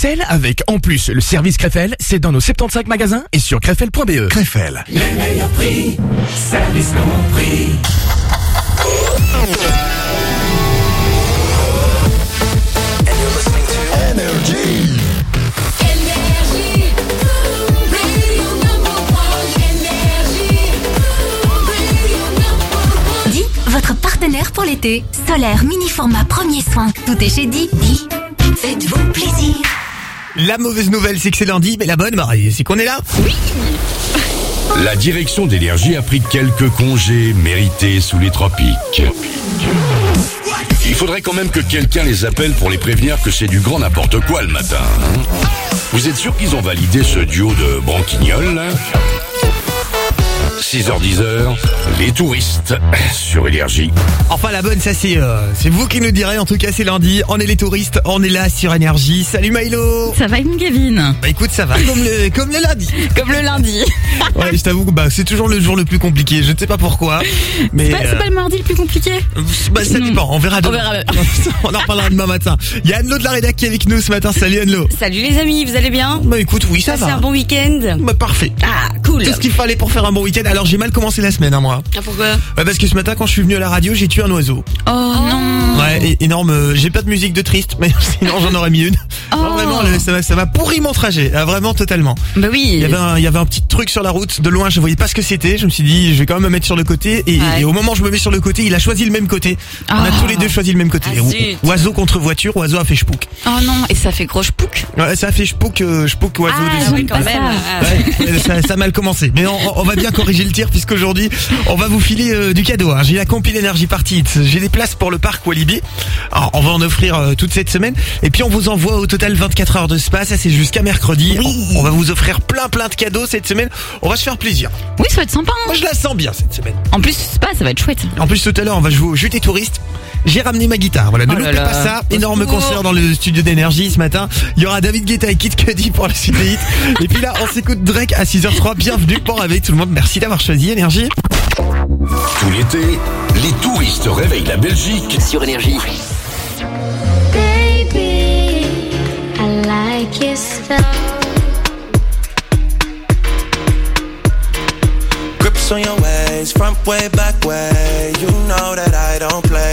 XXL avec en plus le service Krefel, c'est dans nos 75 magasins et sur krefel.be. Krefel. Les meilleurs prix, service compris. Énergie, radio number one. Énergie, radio number one. Di, votre partenaire pour l'été. Solaire, mini format, premier soin. Tout est chez Di. Di, faites-vous plaisir. La mauvaise nouvelle, c'est que c'est lundi, mais la bonne, bah, c'est qu'on est là. La direction d'énergie a pris quelques congés mérités sous les tropiques. Il faudrait quand même que quelqu'un les appelle pour les prévenir que c'est du grand n'importe quoi le matin. Vous êtes sûr qu'ils ont validé ce duo de branquignoles là? 6h10h, les touristes sur énergie. Enfin, la bonne, ça c'est euh, c'est vous qui nous direz. En tout cas, c'est lundi. On est les touristes, on est là sur Énergie. Salut Milo. Ça va mon Gavin Bah écoute, ça va comme le comme le lundi. Comme le lundi. Ouais, je t'avoue que bah, c'est toujours le jour le plus compliqué. Je ne sais pas pourquoi, mais C'est pas, c'est euh, pas le mardi le plus compliqué bah, ça Non. dépend. On verra demain. verra. on en reparlera demain matin. Il y a Anne-Lo de la rédac qui est avec nous ce matin. Salut Anne-Lo. Salut les amis, vous allez bien Bah écoute, oui, ça va. un bon week-end Bah, parfait. Ah, cool Tout ce qu'il fallait pour faire un bon week-end. Alors j'ai mal commencé la semaine, hein, moi. Ah, pourquoi? Ouais, parce que ce matin, quand je suis venu à la radio, j'ai tué un oiseau. Oh non Ouais, énorme. euh, J'ai pas de musique de triste, mais sinon j'en aurais mis une. Non, Oh. vraiment, le- ça m'a- ça pourri mon trajet, ah, vraiment totalement. Bah oui Il y avait un, il y avait un petit truc sur la route. De loin, je voyais pas ce que c'était. Je me suis dit, je vais quand même me mettre sur le côté. Et, Ouais. et au moment où je me mets sur le côté, il a choisi le même côté. On a Ah. tous les deux choisi le même côté. Ah, oiseau contre voiture, oiseau a fait chpouk. Oh non Et ça fait gros chpouk Ouais, ça a fait chpouk, euh, chpouk oiseau. Ah, oui, quand même. Ouais, ça, ça a mal commencé. Mais on, on va bien corriger le tir puisqu'aujourd'hui, on va vous filer euh, du cadeau. hein. J'ai la compil énergie partie. Hits. J'ai des places pour le parc Walibi. Alors, on va en offrir euh, toute cette semaine. Et puis on vous envoie au total 24 heures de spa. Ça c'est jusqu'à mercredi. On, on va vous offrir plein plein de cadeaux cette semaine. On va se faire plaisir. Oui ça va être sympa hein. Moi je la sens bien cette semaine. En plus pas ça va être chouette En plus tout à l'heure on va jouer au jeu des touristes. J'ai ramené ma guitare. Voilà, ne Oh loupez là. pas ça. Énorme Oh. concert dans le studio d'énergie ce matin. Il y aura David Guetta et Kid Cudi pour la suite des hits. Et puis là, on s'écoute Drake à 6h03. Bienvenue pour avec tout le monde. Merci d'avoir choisi énergie. Tout l'été, les touristes réveillent la Belgique sur Énergie. Baby, I like your stuff. Grips on your ways, front way, back way. You know that I don't play.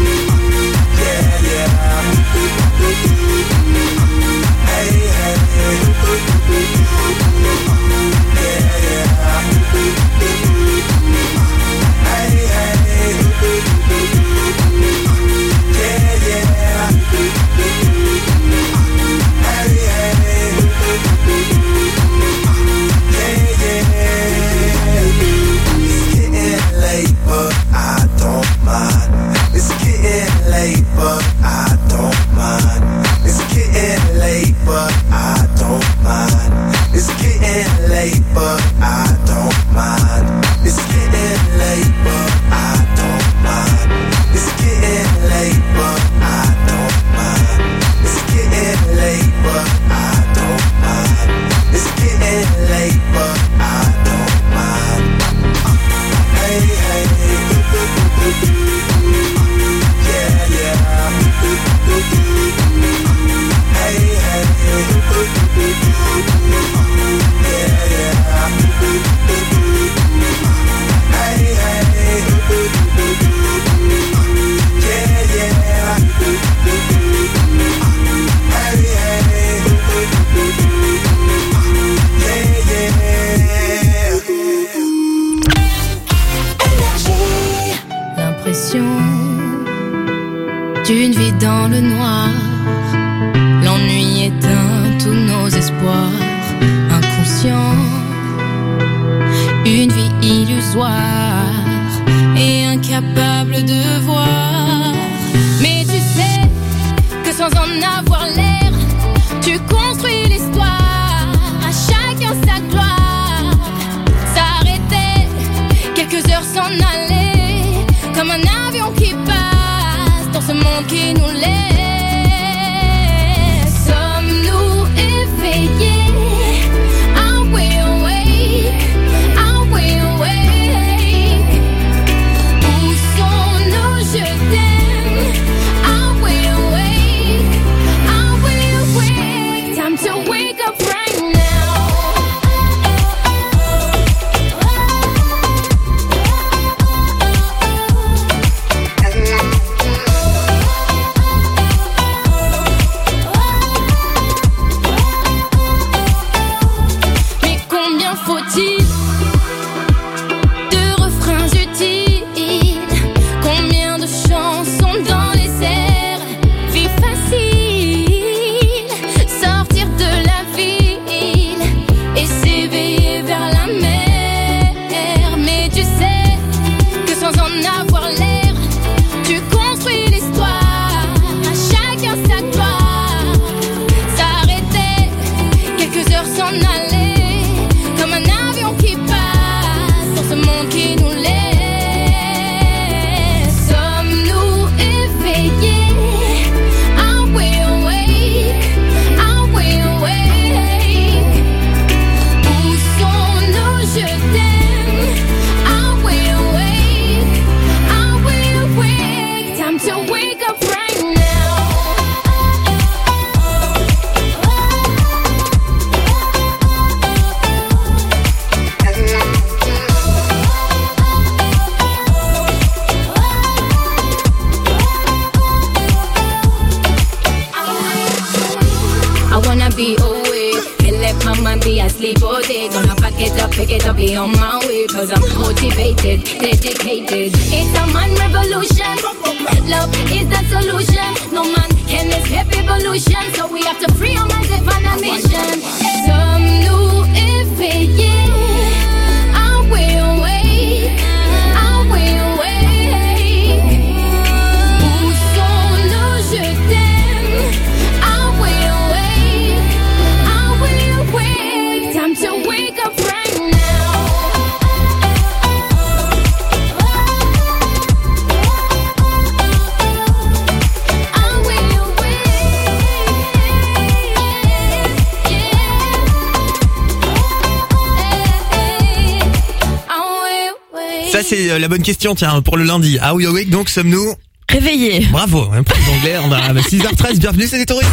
yeah. Hey, hey, nicely put it. Gonna pack it up, pick it up, be on my way. Cause I'm motivated, dedicated. It's a man revolution. Love is the solution. No man can escape evolution. So we have to free our minds and find a mission. Some new éveillé. I c'est euh, la bonne question tiens pour le lundi. Ah oui awake donc sommes-nous Réveillé. Bravo, hein, pour l'anglais, on a 6h13, bienvenue c'est les touristes.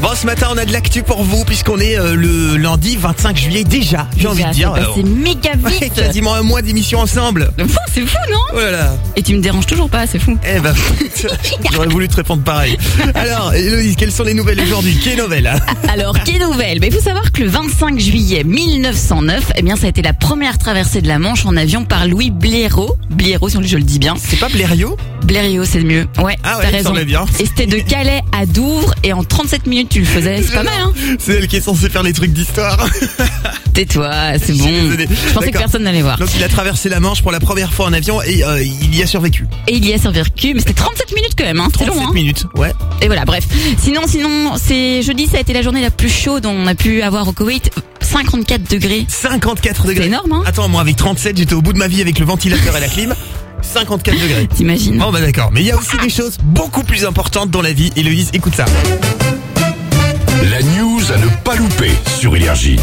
Bon ce matin on a de l'actu pour vous puisqu'on est euh, le lundi 25 juillet déjà, j'ai envie de dire. C'est euh, méga vite. quasiment un mois d'émission ensemble. C'est fou, non Oh là là. Et tu me déranges toujours pas, c'est fou. Eh ben, j'aurais voulu te répondre pareil. Alors, Héloïse, quelles sont les nouvelles aujourd'hui? Quelle nouvelle hein? Alors, quelle nouvelle? Mais il faut savoir que le 25 juillet 1909, eh bien, ça a été la première traversée de la Manche en avion par Louis Blériot. Blériot, si je le dis bien. C'est pas Blériot Blériot, c'est le mieux. Ouais, Ah ouais, t'as raison. bien. Et c'était de Calais à Douvres et en 37 minutes tu le faisais. C'est pas mal, hein C'est elle qui est censée faire les trucs d'histoire. Tais-toi, c'est bon. Je pensais que personne n'allait voir. Donc il a traversé la Manche pour la première fois en avion et euh, il y a survécu. Et il y a survécu, mais c'était 37 minutes quand même, hein. C'était 37 long, hein. minutes, ouais. Et voilà, bref. Sinon, sinon, c'est jeudi, ça a été la journée la plus chaude on a pu avoir au Koweït. 54 degrés. 54 degrés. C'est énorme, hein Attends, moi avec 37, j'étais au bout de ma vie avec le ventilateur et la clim. 54 degrés. T'imagines Bon bah d'accord, mais il y a aussi des choses beaucoup plus importantes dans la vie. Héloïse, écoute ça. La news à ne pas louper sur Énergie.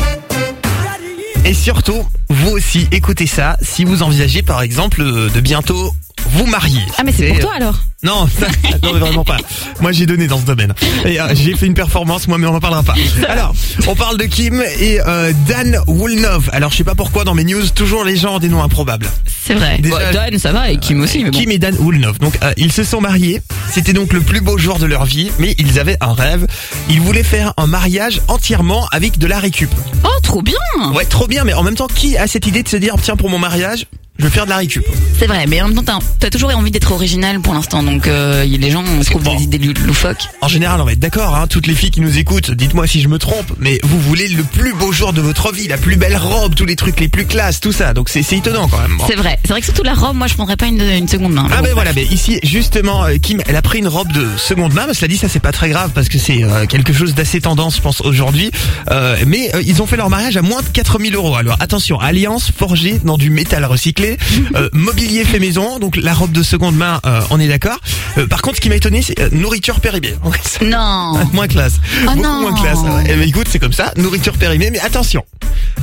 Et surtout, vous aussi, écoutez ça si vous envisagez par exemple euh, de bientôt vous marier. Ah, mais c'est pour euh, toi alors Non, ça, non mais vraiment pas. Moi j'ai donné dans ce domaine. Et euh, j'ai fait une performance moi mais on en parlera pas. Alors, on parle de Kim et euh, Dan Woolnov. Alors je sais pas pourquoi dans mes news toujours les gens ont des noms improbables. C'est vrai. Déjà- Bon, Dan, ça va, et Kim aussi, mais bon. Kim et Dan Woolnov. Donc euh, ils se sont mariés. C'était donc le plus beau jour de leur vie, mais ils avaient un rêve. Ils voulaient faire un mariage entièrement avec de la récup. Oh, trop bien Ouais, trop bien, mais en même temps, qui a cette idée de se dire tiens pour mon mariage, je vais faire de la récup C'est vrai, mais en même temps, t'as- toujours envie d'être original pour l'instant, donc euh, les gens trouvent bon. des idées lou- loufoques. En général, on va être d'accord, hein, toutes les filles qui nous écoutent, dites-moi si je me trompe, mais vous voulez le plus beau jour de votre vie, la plus belle robe, tous les trucs les plus classes, tout ça. Donc c'est étonnant quand même. Bon. C'est vrai, c'est vrai que surtout la robe, moi je prendrais pas une, une seconde main. Ah ben voilà, mais ici justement euh, Kim, elle a pris une robe de seconde main, mais cela dit ça c'est pas très grave parce que c'est euh, quelque chose d'assez tendance je pense aujourd'hui. Euh, mais euh, ils ont fait leur mariage à moins de 4000 euros. Alors attention, alliance forgée dans du métal recyclé, euh, mobilier fait maison, donc la robe de seconde main, euh, on est d'accord. Euh, par contre, ce qui m'a étonné, c'est euh, nourriture périmée. Ça- Non moins classe, Oh beaucoup non. moins classe. Eh ben, écoute, c'est comme ça, nourriture périmée, mais attention.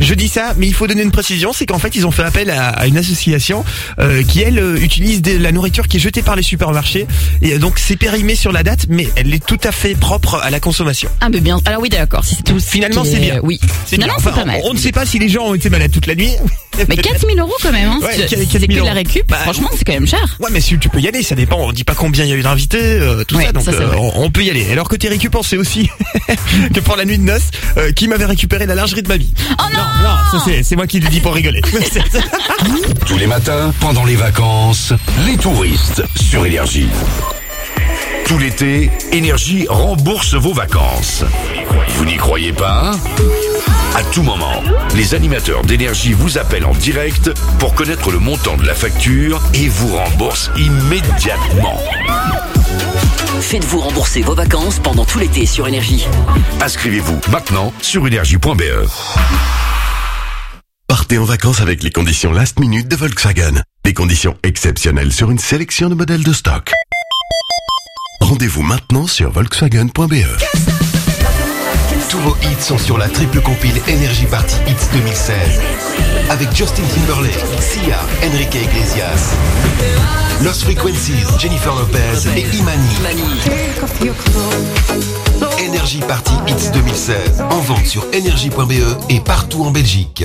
Je dis ça, mais il faut donner une précision, c'est qu'en fait ils ont fait appel à, à une association euh, qui elle euh, utilise de la nourriture qui est jetée par les supermarchés et donc c'est périmé sur la date, mais elle est tout à fait propre à la consommation. Ah mais bien, alors oui d'accord, si c'est tout Finalement, c'est est- bien. Oui. C'est non, bien. non, c'est Enfin, pas mal. On, on ne sait pas si les gens ont été malades toute la nuit. Mais 4000 euros quand même, hein. Ouais, si- quel- si 4000 c'est que de la récup, Bah, franchement c'est quand même cher. Ouais, mais si tu peux y aller, ça dépend. On dit pas combien il y a eu d'invités, euh, tout Ouais, ça, donc ça, c'est euh, on, on peut y aller. Alors côté récup, on sait aussi que pour la nuit de noces, euh, qui m'avait récupéré la lingerie de ma vie. Oh non, Non, ça c'est c'est moi qui le dis pour rigoler. Tous les matins, pendant les vacances, les touristes sur Énergie. Tout l'été, Énergie rembourse vos vacances. Vous n'y croyez pas? À tout moment, les animateurs d'Énergie vous appellent en direct pour connaître le montant de la facture et vous remboursent immédiatement. Faites-vous rembourser vos vacances pendant tout l'été sur Énergie. Inscrivez-vous maintenant sur énergie.be. Partez en vacances avec les conditions last minute de Volkswagen. Des conditions exceptionnelles sur une sélection de modèles de stock. Rendez-vous maintenant sur volkswagen.be. Tous vos hits sont sur la triple compile Energy Party Hits 2016. Avec Justin Timberlake, Sia, Enrique Iglesias, Lost Frequencies, Jennifer Lopez et Imani. Energy Party Hits 2016. En vente sur energy.be et partout en Belgique.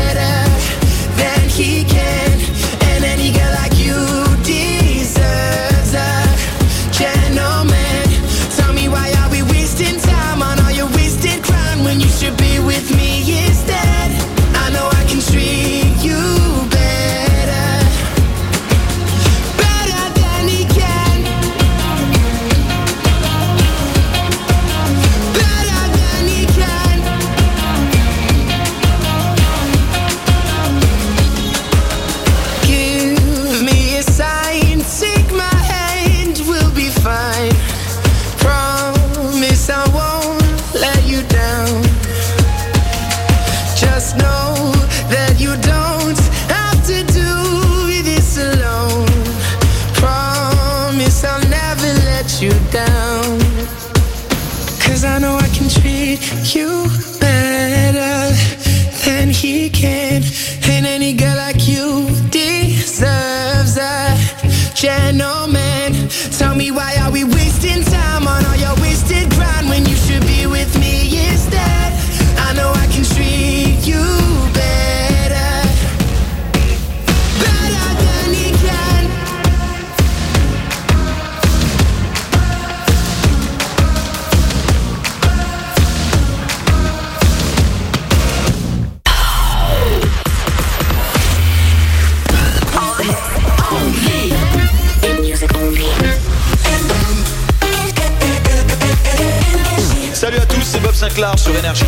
Sinclair sur Énergie.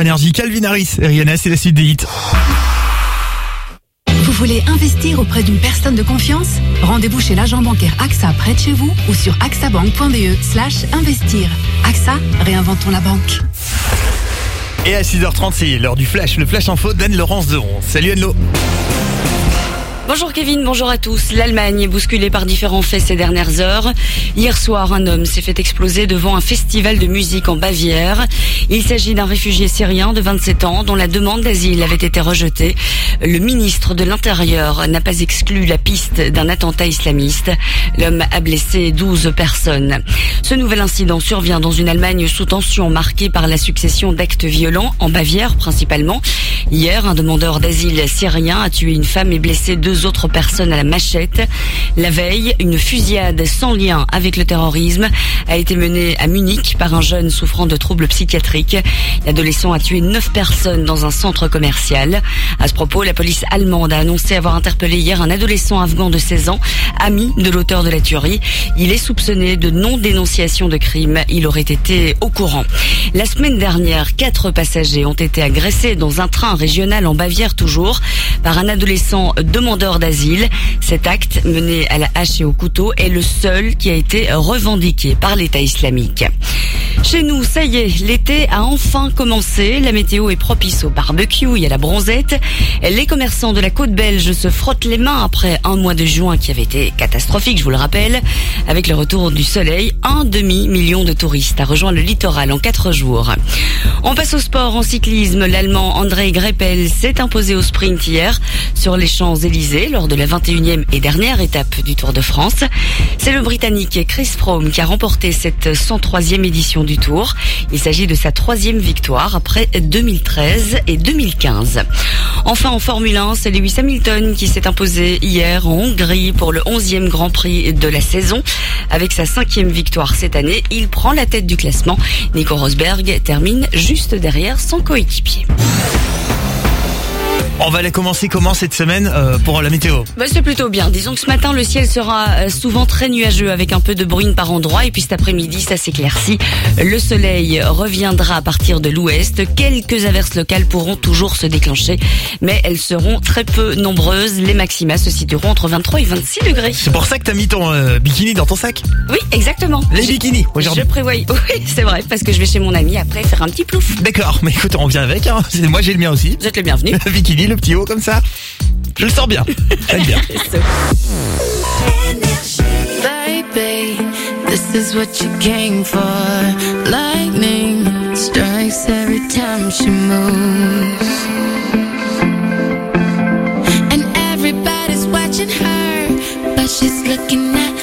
Sur énergie. Calvin Harris et Rihanna, c'est la suite des hits. Vous voulez investir auprès d'une personne de confiance? Rendez-vous chez l'agent bancaire AXA près de chez vous ou sur axabank.be slash investir. AXA, réinventons la banque. Et à 6h30, c'est l'heure du flash, le flash info d'Anne-Laurence Deron. Salut Anne-Lo. Bonjour Kevin, bonjour à tous. L'Allemagne est bousculée par différents faits ces dernières heures. Hier soir, un homme s'est fait exploser devant un festival de musique en Bavière. Il s'agit d'un réfugié syrien de 27 ans dont la demande d'asile avait été rejetée. Le ministre de l'Intérieur n'a pas exclu la piste d'un attentat islamiste. L'homme a blessé 12 personnes. Ce nouvel incident survient dans une Allemagne sous tension marquée par la succession d'actes violents, en Bavière principalement. Hier, un demandeur d'asile syrien a tué une femme et blessé deux autres personnes à la machette. La veille, une fusillade sans lien avec le terrorisme a été menée à Munich par un jeune souffrant de troubles psychiatriques. L'adolescent a tué neuf personnes dans un centre commercial. À ce propos, la police allemande a annoncé avoir interpellé hier un adolescent afghan de 16 ans, ami de l'auteur de la tuerie. Il est soupçonné de non-dénonciation de crime. Il aurait été au courant. La semaine dernière, quatre passagers ont été agressés dans un train régional en Bavière toujours par un adolescent demandeur d'asile. Cet acte, mené à la hache et au couteau, est le seul qui a été revendiqué par l'État islamique. Chez nous, ça y est, l'été a enfin commencé. La météo est propice au barbecue et à la bronzette. Les commerçants de la côte belge se frottent les mains après un mois de juin qui avait été catastrophique, je vous le rappelle. Avec le retour du soleil, un demi-million de touristes a rejoint le littoral en quatre jours. On passe au sport en cyclisme. L'Allemand André Greppel s'est imposé au sprint hier sur les Champs-Élysées lors de la 21e et dernière étape du Tour de France. C'est le Britannique Chris Froome qui a remporté cette 103e édition du Tour. Il s'agit de sa troisième victoire après 2013 et 2015. Enfin en Formule 1, c'est Lewis Hamilton qui s'est imposé hier en Hongrie pour le 11e Grand Prix de la saison. Avec sa cinquième victoire cette année, il prend la tête du classement. Nico Rosberg termine juste derrière son coéquipier. On va aller commencer comment cette semaine euh, pour la météo? Bah, c'est plutôt bien. Disons que ce matin, le ciel sera euh, souvent très nuageux avec un peu de bruine par endroit. Et puis cet après-midi, ça s'éclaircit. Le soleil reviendra à partir de l'ouest. Quelques averses locales pourront toujours se déclencher. Mais elles seront très peu nombreuses. Les maxima se situeront entre 23 et 26 degrés. C'est pour ça que t'as mis ton euh, bikini dans ton sac? Oui, exactement. Les bikinis aujourd'hui. Je prévois. Oui, c'est vrai. Parce que je vais chez mon ami après faire un petit plouf. D'accord, mais écoute, on vient avec. Hein. Moi j'ai le mien aussi. Vous êtes le bienvenu. Le bikini, le petit haut comme ça. Je le sens bien. J'aime bien. Baby, This is what you came for. Lightning strikes every time she moves. And everybody's watching her, but she's looking at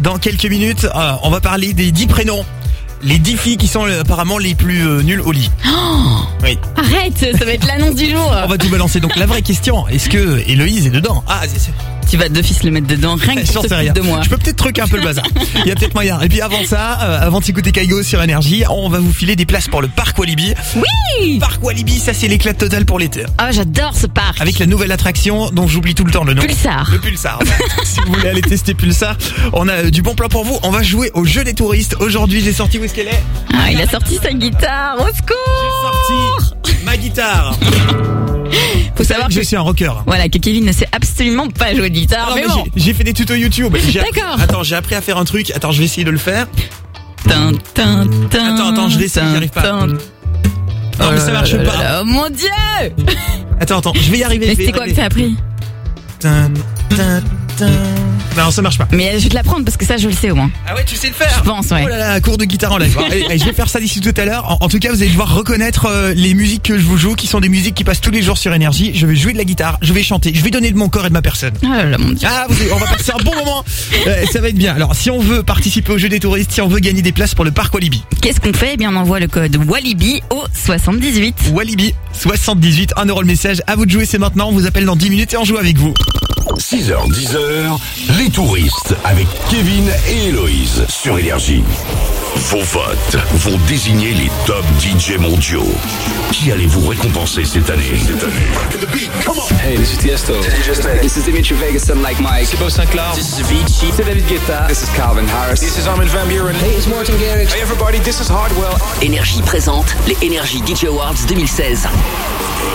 dans quelques minutes, euh, on va parler des 10 prénoms. Les 10 filles qui sont euh, apparemment les plus euh, nulles au lit. Oui. Arrête, ça va être l'annonce du jour. On va tout balancer. Donc la vraie question, est-ce que Héloïse est dedans? Ah, c'est- Tu vas d'office le mettre dedans, rien que J'en pour te rien. de moi. Je peux peut-être truquer un peu le bazar. Il y a peut-être moyen. Et puis avant ça, euh, avant de s'écouter Kaigo sur Énergie, on va vous filer des places pour le parc Walibi. Oui Parc Walibi, ça c'est l'éclat total pour l'été. Ah, j'adore ce parc. Avec la nouvelle attraction dont j'oublie tout le temps le nom. Pulsar. Le Pulsar. si vous voulez aller tester Pulsar, on a euh, du bon plan pour vous. On va jouer au jeu des touristes. Aujourd'hui, j'ai sorti où est-ce qu'elle est? Ah, il a sorti sa guitare, au secours Sorti ma guitare. Faut savoir que je suis un rocker. voilà, que Kevin ne sait absolument pas jouer de guitare, mais bon. j'ai- fait des tutos YouTube. D'accord. Attends, j'ai appris à faire un truc. Attends, je vais essayer de le faire. Attends, attends, je l'essaie, j'y arrive pas. Non, mais ça marche Oh là pas. là Oh mon dieu Attends, attends, je vais y arriver. Mais c'était quoi que t'as appris. Non, ça marche pas. Mais je vais te l'apprendre parce que ça, je le sais au moins. Ah ouais, tu sais le faire Je pense, ouais. Oh là là, cours de guitare en live. Allez, allez, je vais faire ça d'ici tout à l'heure. En, en tout cas, vous allez devoir reconnaître euh, les musiques que je vous joue, qui sont des musiques qui passent tous les jours sur énergie. Je vais jouer de la guitare, je vais chanter, je vais donner de mon corps et de ma personne. Oh là là, mon dieu. Ah, vous on va passer un bon moment. Euh, ça va être bien. Alors, si on veut participer au jeu des touristes, si on veut gagner des places pour le parc Walibi, Qu'est-ce qu'on fait? Eh bien, on envoie le code Walibi au 78. Walibi 78, 1 euro le message. À vous de jouer, c'est maintenant. On vous appelle dans 10 minutes et on joue avec vous. 6h, 10h, les touristes avec Kevin et Héloïse sur Énergie. Vos votes vont désigner les top DJ mondiaux. Qui allez-vous récompenser cette année? Hey, this is Tiesto. This is Dimitri Vegas and Like Mike. C'est Beau Sinclair. This is Avicii. C'est David Guetta. This is Calvin Harris. This is Armin van Buren. Hey, it's Martin Garrix. Hey everybody, this is Hardwell. Énergie présente les Énergie DJ Awards 2016.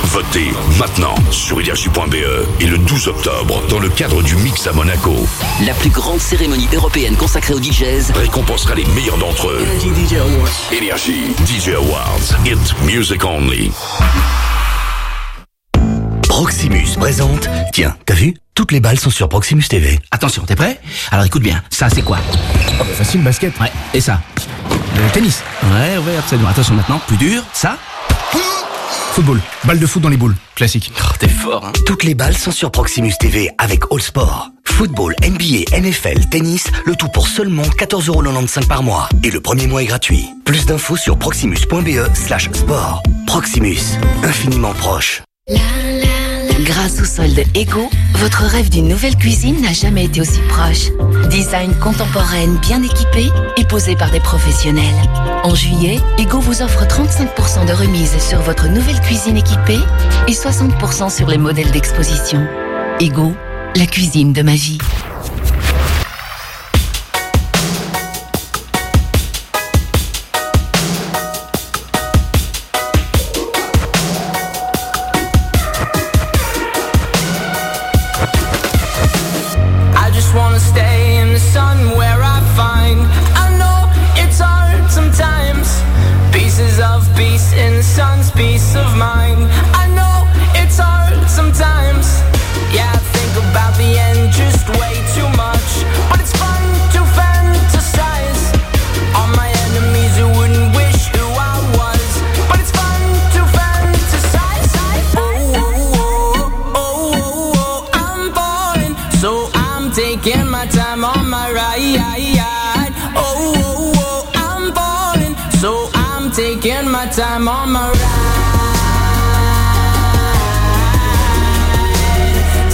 Votez maintenant sur énergie.be et le 12 octobre dans le cadre du Mix à Monaco. La plus grande cérémonie européenne consacrée aux DJs Récompensera les meilleurs d'entre eux. Énergie DJ Awards. Hit music only. Proximus présente. Tiens, t'as vu? Toutes les balles sont sur Proximus TV. Attention, t'es prêt? Alors écoute bien, ça c'est quoi? Facile, basket. Ouais, et ça? Le tennis. Ouais, ouais, absolument. Attention maintenant, plus dur, ça? Football. Balle de foot dans les boules. Classique. Oh, T'es fort, hein Toutes les balles sont sur Proximus TV avec All Sport. Football, NBA, NFL, tennis, le tout pour seulement 14,95€ par mois. Et le premier mois est gratuit. Plus d'infos sur proximus.be slash sport. Proximus, infiniment proche. Grâce au solde Ego, votre rêve d'une nouvelle cuisine n'a jamais été aussi proche. Design contemporaine bien équipée et posée par des professionnels. En juillet, Ego vous offre 35% de remise sur votre nouvelle cuisine équipée et 60% sur les modèles d'exposition. Ego, la cuisine de ma vie. Time on my ride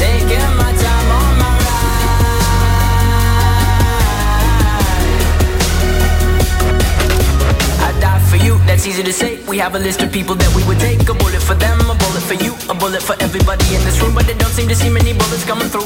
Taking my time on my I die for you, that's easy to say. We have a list of people that we would take. A bullet for them, a bullet for you, a bullet for everybody in this room. But they don't seem to see many bullets coming through.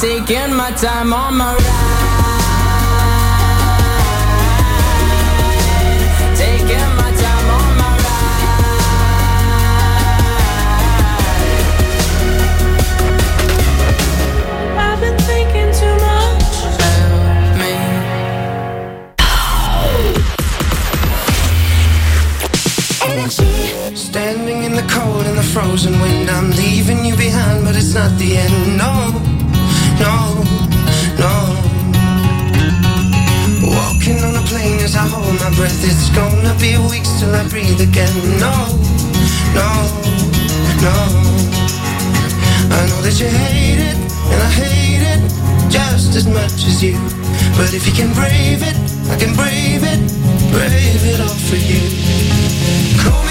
Taking my time on my ride. Taking my time on my ride. I've been thinking too much about me. Standing in the cold and the frozen wind, I'm leaving you behind, but it's not the end. No, no, no. Walking on a plane as I hold my breath, it's gonna be weeks till I breathe again. No, no, no. I know that you hate it, and I hate it just as much as you. But if you can brave it, I can brave it, brave it all for you. Call me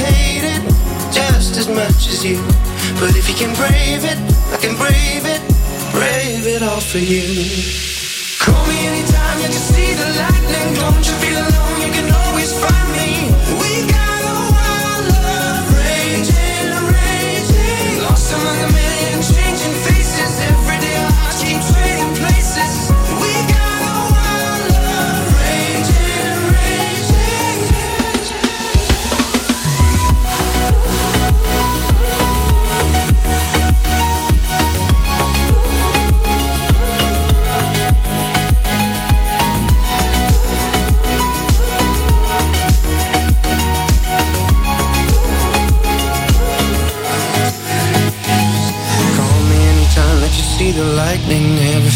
hate it just as much as you. But if you can brave it, I can brave it, brave it all for you. Call me anytime you can see the lightning. Don't you feel alone? You can always find me.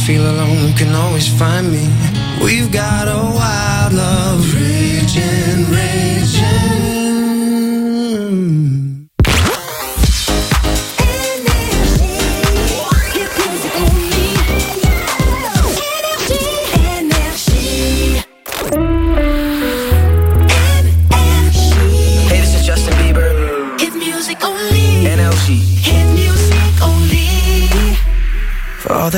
Feel alone, you can always find me. We've got a wild love raging.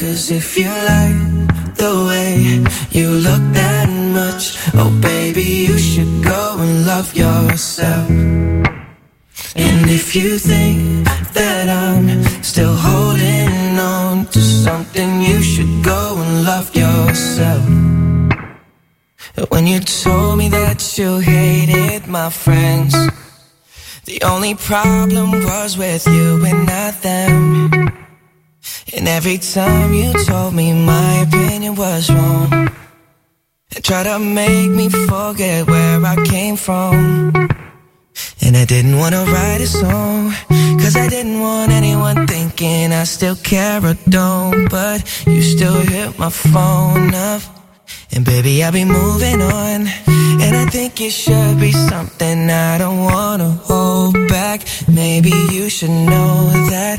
cause if you like the way you look that much, oh baby, you should go and love yourself. And if you think that I'm still holding on to something, you should go and love yourself. When you told me that you hated my friends, the only problem was with you and not them. And every time you told me my opinion was wrong, and tried to make me forget where I came from. And I didn't wanna write a song, cause I didn't want anyone thinking I still care or don't. But you still hit my phone up. And baby, I'll be moving on. And I think it should be something I don't wanna hold back. Maybe you should know that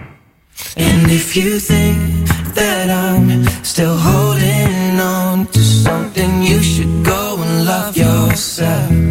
And if you think that I'm still holding on to something, you should go and love yourself.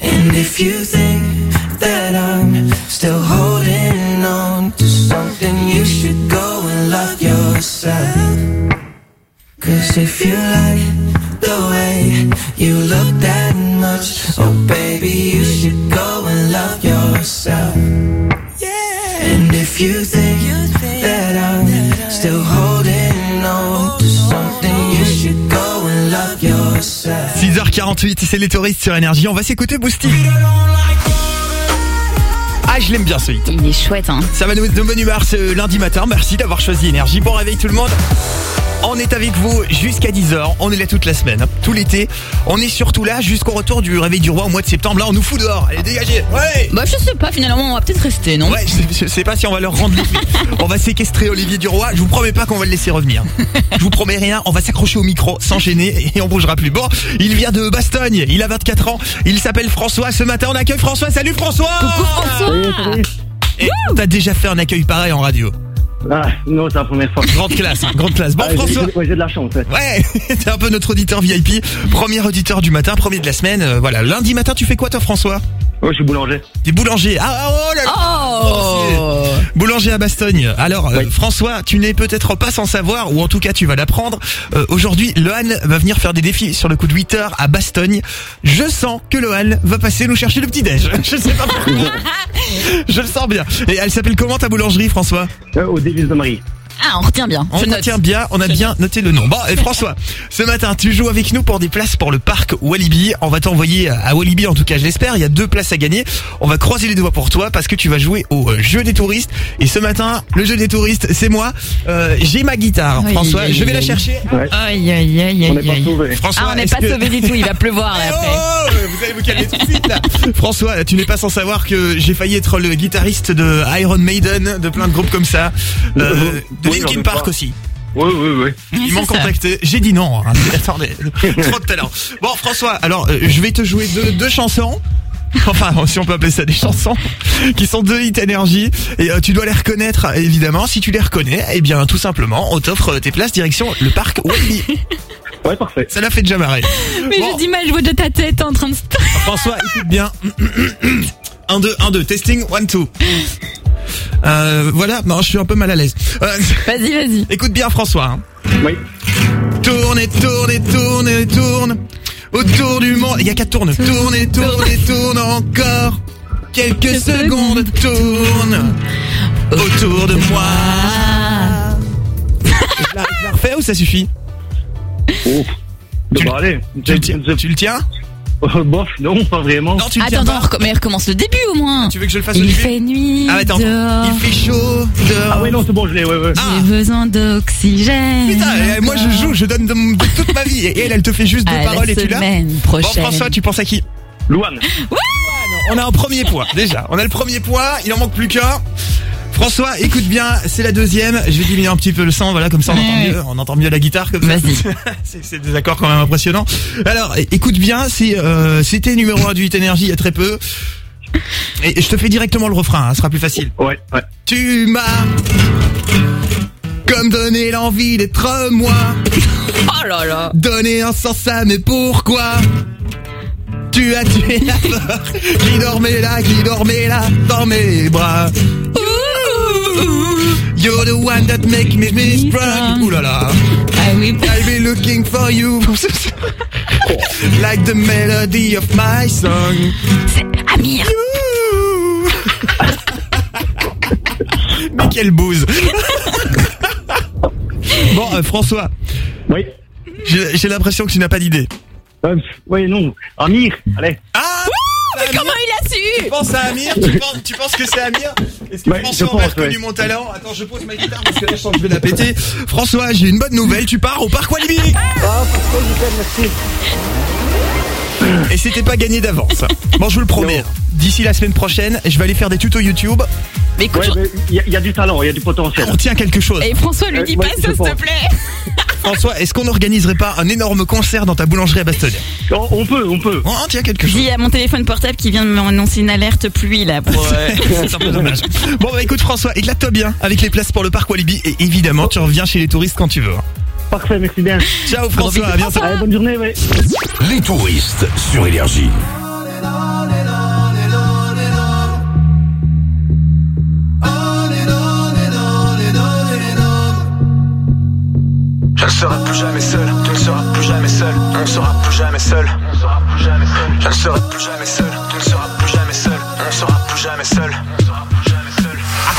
And if you think that I'm still holding on to something, you should go and love yourself. Cause if you like the way you look that much, oh baby, you should go and love yourself. Yeah. And if you think, you that I'm still holding on to something, you should go and love yourself. 8h48, c'est les touristes sur énergie. On va s'écouter Boosty. Ah, je l'aime bien ce hit. Il est chouette, hein. Ça va nous de bonne humeur ce lundi matin. Merci d'avoir choisi énergie. Bon réveil tout le monde. On est avec vous jusqu'à 10h. On est là toute la semaine, hein, tout l'été. On est surtout là jusqu'au retour du réveil du roi au mois de septembre. Là, on nous fout dehors. Allez, dégagez. Ouais. Bah, je sais pas, finalement, on va peut-être rester, non? Ouais, je, je sais pas si on va leur rendre l'oubli. On va séquestrer Olivier Duroy. Je vous promets pas qu'on va le laisser revenir. Je vous promets rien. On va s'accrocher au micro sans gêner et on bougera plus. Bon, il vient de Bastogne. Il a 24 ans. Il s'appelle François. Ce matin, on accueille François. Salut François. Coucou François. Et t'as déjà fait un accueil pareil en radio? Ah, non, c'est la première fois. Grande classe, hein, grande classe. Bon, Ah, François. j'ai- ouais, de la chance. ouais. Ouais, t'es un peu notre auditeur VIP. Premier auditeur du matin, premier de la semaine. Euh, voilà, lundi matin, tu fais quoi toi François? Ouais, je suis boulanger. T'es boulanger. Ah, ah, oh là là Oh Boulanger à Bastogne. Alors, euh, François, tu n'es peut-être pas sans savoir, ou en tout cas tu vas l'apprendre. Euh, Aujourd'hui, Lohan va venir faire des défis sur le coup de 8 heures à Bastogne. Je sens que Lohan va passer nous chercher le petit-déj. Je sais pas pourquoi. Je le sens bien. Et elle s'appelle comment ta boulangerie, François? Euh, au Davis de Marie. Ah, on retient bien. On Je note. retient bien, on a bien noté le nom. Bon, et François, ce matin, tu joues avec nous pour des places pour le parc Walibi. On va t'envoyer à Walibi, en tout cas, je l'espère. Il y a deux places à gagner. On va croiser les doigts pour toi parce que tu vas jouer au euh, jeu des touristes. Et ce matin, le jeu des touristes, c'est moi. Euh, J'ai ma guitare, François. Je vais la chercher. Aïe, aïe, aïe, On. François, Ah, on n'est pas que- sauvé du tout, il va pleuvoir là Eh après. oh, vous allez vous calmer tout de suite là. François, tu n'es pas sans savoir que j'ai failli être le guitariste de Iron Maiden, de plein de groupes comme ça, euh, j'en Linkin Park pas. aussi. Oui, oui, oui. Ils m'ont contacté. J'ai dit non. hein. Attendez, trop de talent. Bon, François, alors euh, je vais te jouer deux, deux chansons. Enfin, si on peut appeler ça des chansons, qui sont deux hits énergie, et euh, tu dois les reconnaître évidemment. Si tu les reconnais, eh bien tout simplement, on t'offre tes places direction le parc Walibi. Ouais, parfait. Ça l'a fait déjà marrer. Mais Bon. j'ai du mal, je vois de ta tête en train de se... François, écoute bien. 1, 2, 1, 2, testing, 1, 2. Euh, voilà, non, je suis un peu mal à l'aise. Euh, Vas-y, vas-y. écoute bien François. hein. Oui. Tourne et tourne et tourne et tourne autour du monde. Il y a qu'à tourner. Tourne et tourne et tourne encore. Quelques secondes tourne autour de moi. Je la, je la refais ou ça suffit? Oh. Tu Bon, allez. tu le, tiens, tu le tiens? Euh, Bof, non, pas vraiment. Non, tu le Attends, tiens attends, pas recom- mais recommence le début au moins. Tu veux que je le fasse au Il début fait nuit Ah attends, dehors, il fait chaud dehors. Ah ouais, non, c'est bon, je l'ai, ouais, ouais. Ah. j'ai besoin d'oxygène. Putain, eh, moi je joue, je donne de, de toute ma vie et elle, elle te fait juste deux à paroles la et tu l'as. semaine Bon prochaine. François, tu penses à qui Louane. On a un premier point déjà. On a le premier point, il en manque plus qu'un. François, écoute bien, c'est la deuxième. Je vais diminuer un petit peu le son, voilà, comme ça on entend mieux, on entend mieux la guitare comme ça. Vas-y. c'est des accords quand même impressionnants. Alors, écoute bien, euh, c'était numéro 1 du Hit Energy il y a très peu. Et je te fais directement le refrain, hein, ce sera plus facile. Ouais, ouais. Tu m'as comme donné l'envie d'être moi, Oh là là. donné un sens à mais pourquoi tu as tué la peur qui dormait là, qui dormait là dans mes bras. You're the one that make me, me strong. Ouh là là. Oui. I'll be looking for you. like the melody of my song. C'est Amir. Mais quelle bouse. bon, euh, François, Oui. j'ai j'ai l'impression que tu n'as pas d'idée. Euh, ouais, non. Amir, allez. Ah Mais comment Tu penses à Amir tu penses, tu penses que c'est Amir Est-ce que Ouais, François pense, reconnu ouais. mon talent Attends, je pose ma guitare parce que là je sens que je vais la péter. François, j'ai une bonne nouvelle, tu pars au parc Walibi Ah, pourquoi merci. Et c'était pas gagné d'avance. Bon, je vous le promets. D'ici la semaine prochaine, je vais aller faire des tutos YouTube. Mais écoute, Ouais, je- mais il y, a- il y a du talent, il y a du potentiel. On tient quelque chose. Et François, lui Euh, dis ouais, pas ça, s'il te plaît. François, est-ce qu'on n'organiserait pas un énorme concert dans ta boulangerie à Bastogne? Oh, on peut, on peut. Oh, on tient quelque chose. Dis à mon téléphone portable qui vient de m'annoncer une alerte pluie là. Pour, euh, C'est un peu dommage. Bon bah écoute François, éclate-toi bien avec les places pour le parc Walibi et évidemment tu reviens chez les touristes quand tu veux. Parfait, merci bien. Ciao François, à bientôt. Allez, bonne journée, ouais. Les touristes sur Énergie. Je ne serai plus jamais seul, tu ne seras plus jamais seul, on ne sera plus jamais seul. Je ne serai plus jamais seul, tu ne seras plus jamais seul, on ne sera plus jamais seul.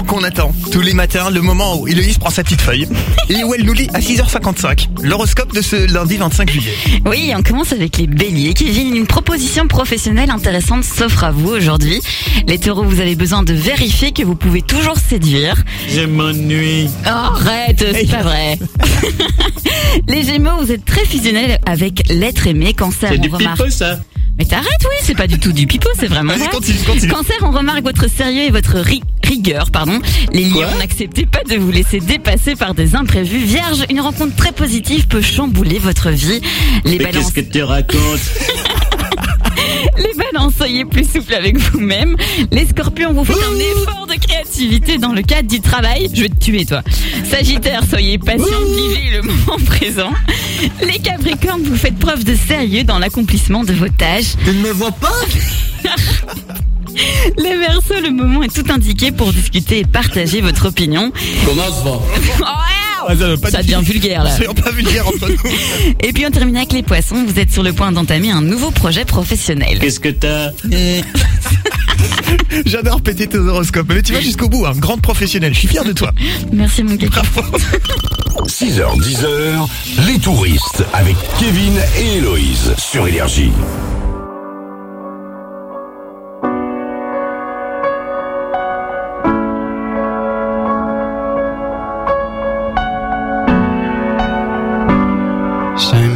moment qu'on attend. Tous les matins, le moment où Héloïse prend sa petite feuille et où elle nous lit à 6h55. L'horoscope de ce lundi 25 juillet. Oui, on commence avec les béliers. Kevin, une proposition professionnelle intéressante s'offre à vous aujourd'hui. Les taureaux, vous avez besoin de vérifier que vous pouvez toujours séduire. Je m'ennuie Oh, arrête, c'est pas vrai. les gémeaux, vous êtes très fusionnels avec l'être aimé. Cancer, C'est on du remarque... ça Mais t'arrêtes, oui, c'est pas du tout du pipeau, c'est vraiment vrai. continue, continue. Cancer, on remarque votre sérieux et votre ri- rigueur, pardon. Les lions, n'acceptez pas de vous laisser dépasser par des imprévus. Vierge, une rencontre très positive peut chambouler votre vie. Les Mais balances, qu'est-ce que tu racontes? les balances, soyez plus souple avec vous-même. Les scorpions, vous faites un effort de créativité dans le cadre du travail. Je vais te tuer, toi. Sagittaire, soyez patient, vivez le moment présent. Les capricornes, vous faites preuve de sérieux dans l'accomplissement de vos tâches. Tu ne me vois pas? Les Verseaux, le moment est tout indiqué pour discuter et partager votre opinion. Comment se ça, devient vulgaire là. Soyons pas vulgaires entre nous. Et puis on termine avec les poissons. Vous êtes sur le point d'entamer un nouveau projet professionnel. Qu'est-ce que t'as J'adore péter tes horoscopes. Mais tu vas jusqu'au bout, un grande professionnel. Je suis fier de toi. Merci mon kiki. 6h, 10h, les touristes avec Kevin et Héloïse sur Énergie.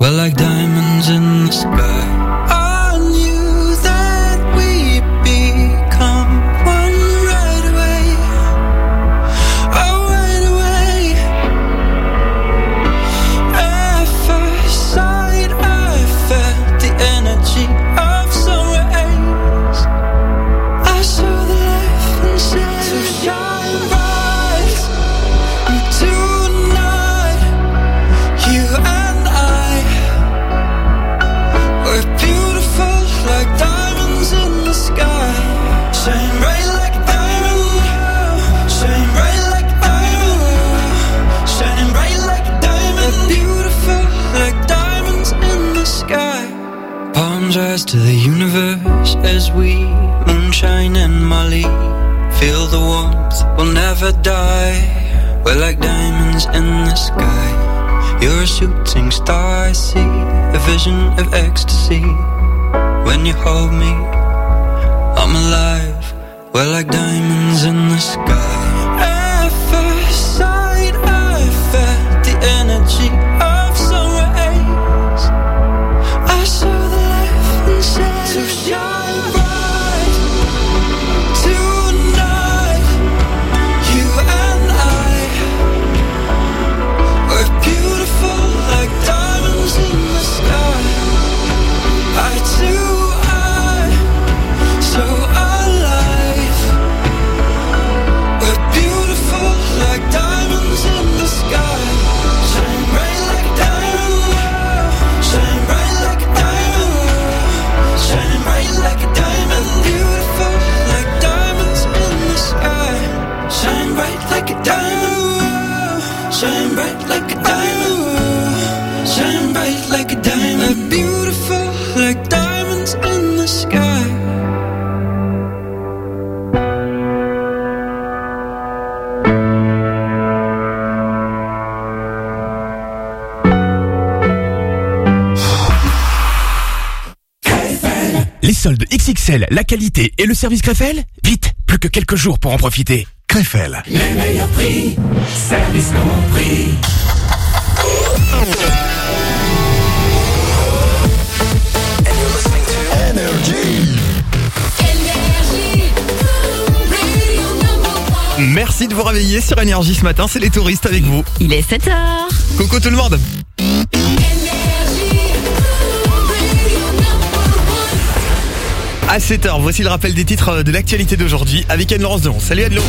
We're like diamonds in the sky. As we, moonshine and Molly. Feel the warmth, we'll never die. We're like diamonds in the sky. You're a shooting star, I see a vision of ecstasy. When you hold me, I'm alive. We're like diamonds in the sky. Soldes XXL, la qualité et le service Krefel Vite, plus que quelques jours pour en profiter. Krefel. Les meilleurs prix, service compris. Merci de vous réveiller sur Énergie ce matin, c'est les touristes avec vous. Il est 7h. Coucou tout le monde. À 7h, voici le rappel des titres de l'actualité d'aujourd'hui avec Anne-Laurence Demont. Salut Anne-Laure.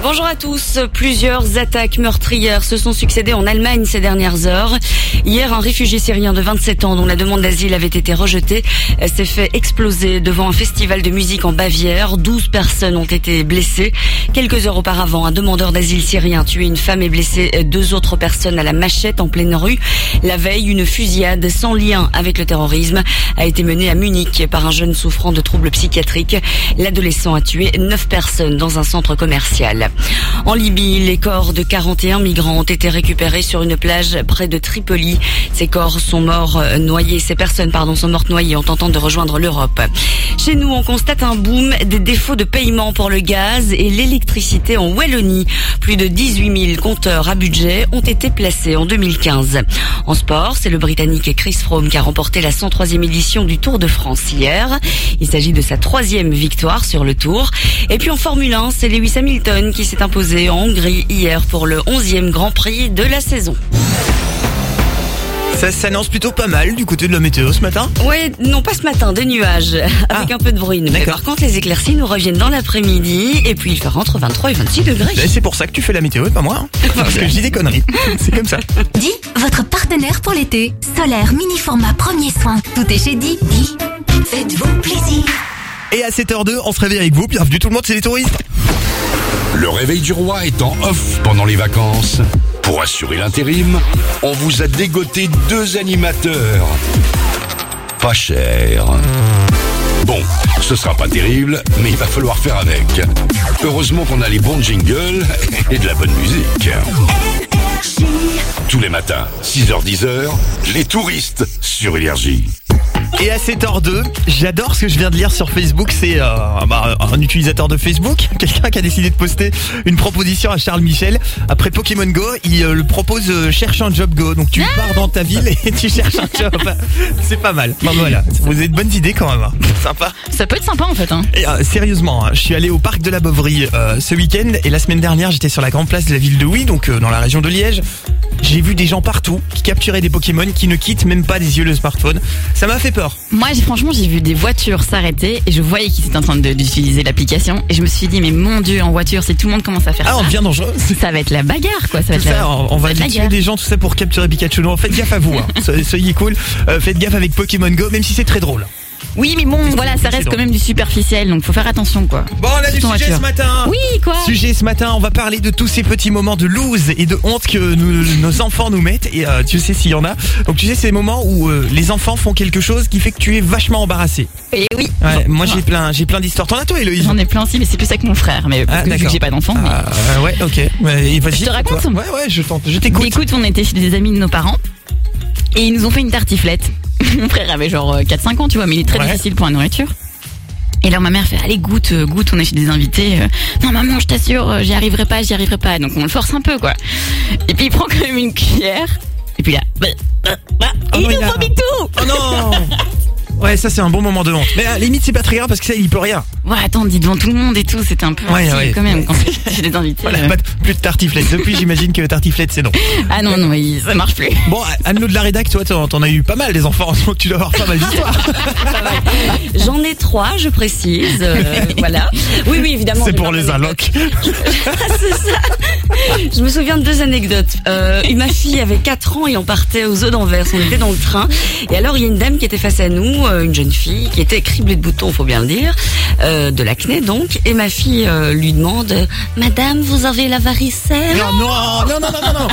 Bonjour à tous. Plusieurs attaques meurtrières se sont succédées en Allemagne ces dernières heures. Hier, un réfugié syrien de 27 ans dont la demande d'asile avait été rejetée s'est fait exploser devant un festival de musique en Bavière. 12 personnes ont été blessées. Quelques heures auparavant, un demandeur d'asile syrien tué une femme et blessé deux autres personnes à la machette en pleine rue. La veille, une fusillade sans lien avec le terrorisme a été menée à Munich par un jeune souffrant de troubles psychiatriques. L'adolescent a tué 9 personnes dans un centre commercial. En Libye, les corps de 41 migrants ont été récupérés sur une plage près de Tripoli. Ces corps sont morts euh, noyés, ces personnes pardon sont mortes noyées en tentant de rejoindre l'Europe. Chez nous, on constate un boom des défauts de paiement pour le gaz et l'électricité en Wallonie. Plus de 18 000 compteurs à budget ont été placés en 2015. En sport, c'est le Britannique Chris Froome qui a remporté la 103e édition du Tour de France hier. Il s'agit de sa troisième victoire sur le Tour. Et puis en Formule 1, c'est Lewis Hamilton qui s'est imposé en Hongrie hier pour le 11e Grand Prix de la saison. Ça s'annonce plutôt pas mal du côté de la météo ce matin. Ouais, non pas ce matin, des nuages avec un peu de bruine. Mais par contre, les éclaircies nous reviennent dans l'après-midi et puis il fera entre 23 et 26 degrés. Ben, C'est pour ça que tu fais la météo et pas moi. hein. Parce que je dis des conneries. C'est comme ça. Di, votre partenaire pour l'été. Solaire, mini format, premier soin. Tout est chez Di. Di, faites-vous plaisir. Et à 7h02, on se réveille avec vous. Bienvenue tout le monde, c'est les touristes. Le réveil du roi est en off pendant les vacances. Pour assurer l'intérim, on vous a dégoté deux animateurs. Pas cher. Bon, ce sera pas terrible, mais il va falloir faire avec. Heureusement qu'on a les bons jingles et de la bonne musique. Tous les matins, 6h-10h, les touristes sur Énergie. Et à 7h02, j'adore ce que je viens de lire sur Facebook. C'est euh, bah, un utilisateur de Facebook, quelqu'un qui a décidé de poster une proposition à Charles Michel. Après Pokémon Go, il euh, le propose euh, cherche un job Go. Donc tu pars dans ta ville et tu cherches un job. C'est pas mal. Enfin, voilà, vous avez de bonnes idées quand même. hein. Sympa. Ça peut être sympa en fait. Hein. Et, euh, sérieusement, hein, je suis allé au parc de la Bovry euh, ce week-end et la semaine dernière j'étais sur la grande place de la ville de Huy, donc euh, dans la région de Liège. J'ai vu des gens partout qui capturaient des Pokémon qui ne quittent même pas des yeux le smartphone. Ça m'a fait peur. Moi, j'ai franchement, j'ai vu des voitures s'arrêter et je voyais qu'ils étaient en train de- d'utiliser l'application et je me suis dit, mais mon dieu, en voiture, si tout le monde commence à faire Ah, ça, on devient dangereux. ça va être la bagarre, quoi. Ça va Tout être la- ça, on, on va la tuer guerre. des gens, tout ça pour capturer Pikachu. Non, faites gaffe à vous. Hein. Soyez- Soyez cool. Euh, faites gaffe avec Pokémon Go, même si c'est très drôle. Oui, mais bon, voilà, ça reste quand même du superficiel, donc faut faire attention, quoi. Bon, on a du sujet voiture. ce matin. Oui, quoi Sujet ce matin, on va parler de tous ces petits moments de loose et de honte que nous- nos enfants nous mettent. Et euh, tu sais s'il y en a. Donc tu sais ces moments où euh, les enfants font quelque chose qui fait que tu es vachement embarrassé. Et oui. Ouais, moi j'ai plein, j'ai plein d'histoires. T'en as toi, Héloïse J'en ai plein aussi, mais c'est plus avec mon frère. Mais parce Ah, que vu que d'accord. j'ai pas d'enfant. mais- Ah, euh, ouais, ok. Ouais, et vas-y, Je te raconte toi. Ouais, ouais, je t'en- je t'écoute. Écoute, on était chez des amis de nos parents et ils nous ont fait une tartiflette. Mon frère avait genre euh, 4-5 ans, tu vois, mais il est très Ouais. difficile pour la nourriture. Et alors ma mère fait allez goûte euh, goûte on est chez des invités euh, non maman je t'assure euh, j'y arriverai pas j'y arriverai pas. Donc on le force un peu quoi. Et puis il prend quand même une cuillère et puis là bah, bah, bah, et il nous vomit tout. Oh non Ouais, ça c'est un bon moment de honte. Mais à la limite c'est pas très grave parce que ça il peut rien. ouais attends dit devant tout le monde et tout c'était un peu Ouais, ouais. quand même quand chez des invités Voilà, euh. pas de- plus de tartiflette. Depuis j'imagine que tartiflette c'est non. ah non non il- ça marche plus Bon, Anne-Lo de la rédac, toi t'en as eu pas mal des enfants, donc tu dois avoir pas mal d'histoires. J'en ai trois, je précise. euh, voilà. Oui, oui, évidemment. C'est j'ai pour les allocs. C'est ça. Je me souviens de deux anecdotes. Euh, ma fille avait 4 ans et on partait aux œufs d'Anvers. On était dans le train. Et alors, il y a une dame qui était face à nous, une jeune fille, qui était criblée de boutons, faut bien le dire, euh, de l'acné donc. Et ma fille euh, lui demande, Madame, vous avez la varicelle? Non, non, non, non, non, non, non.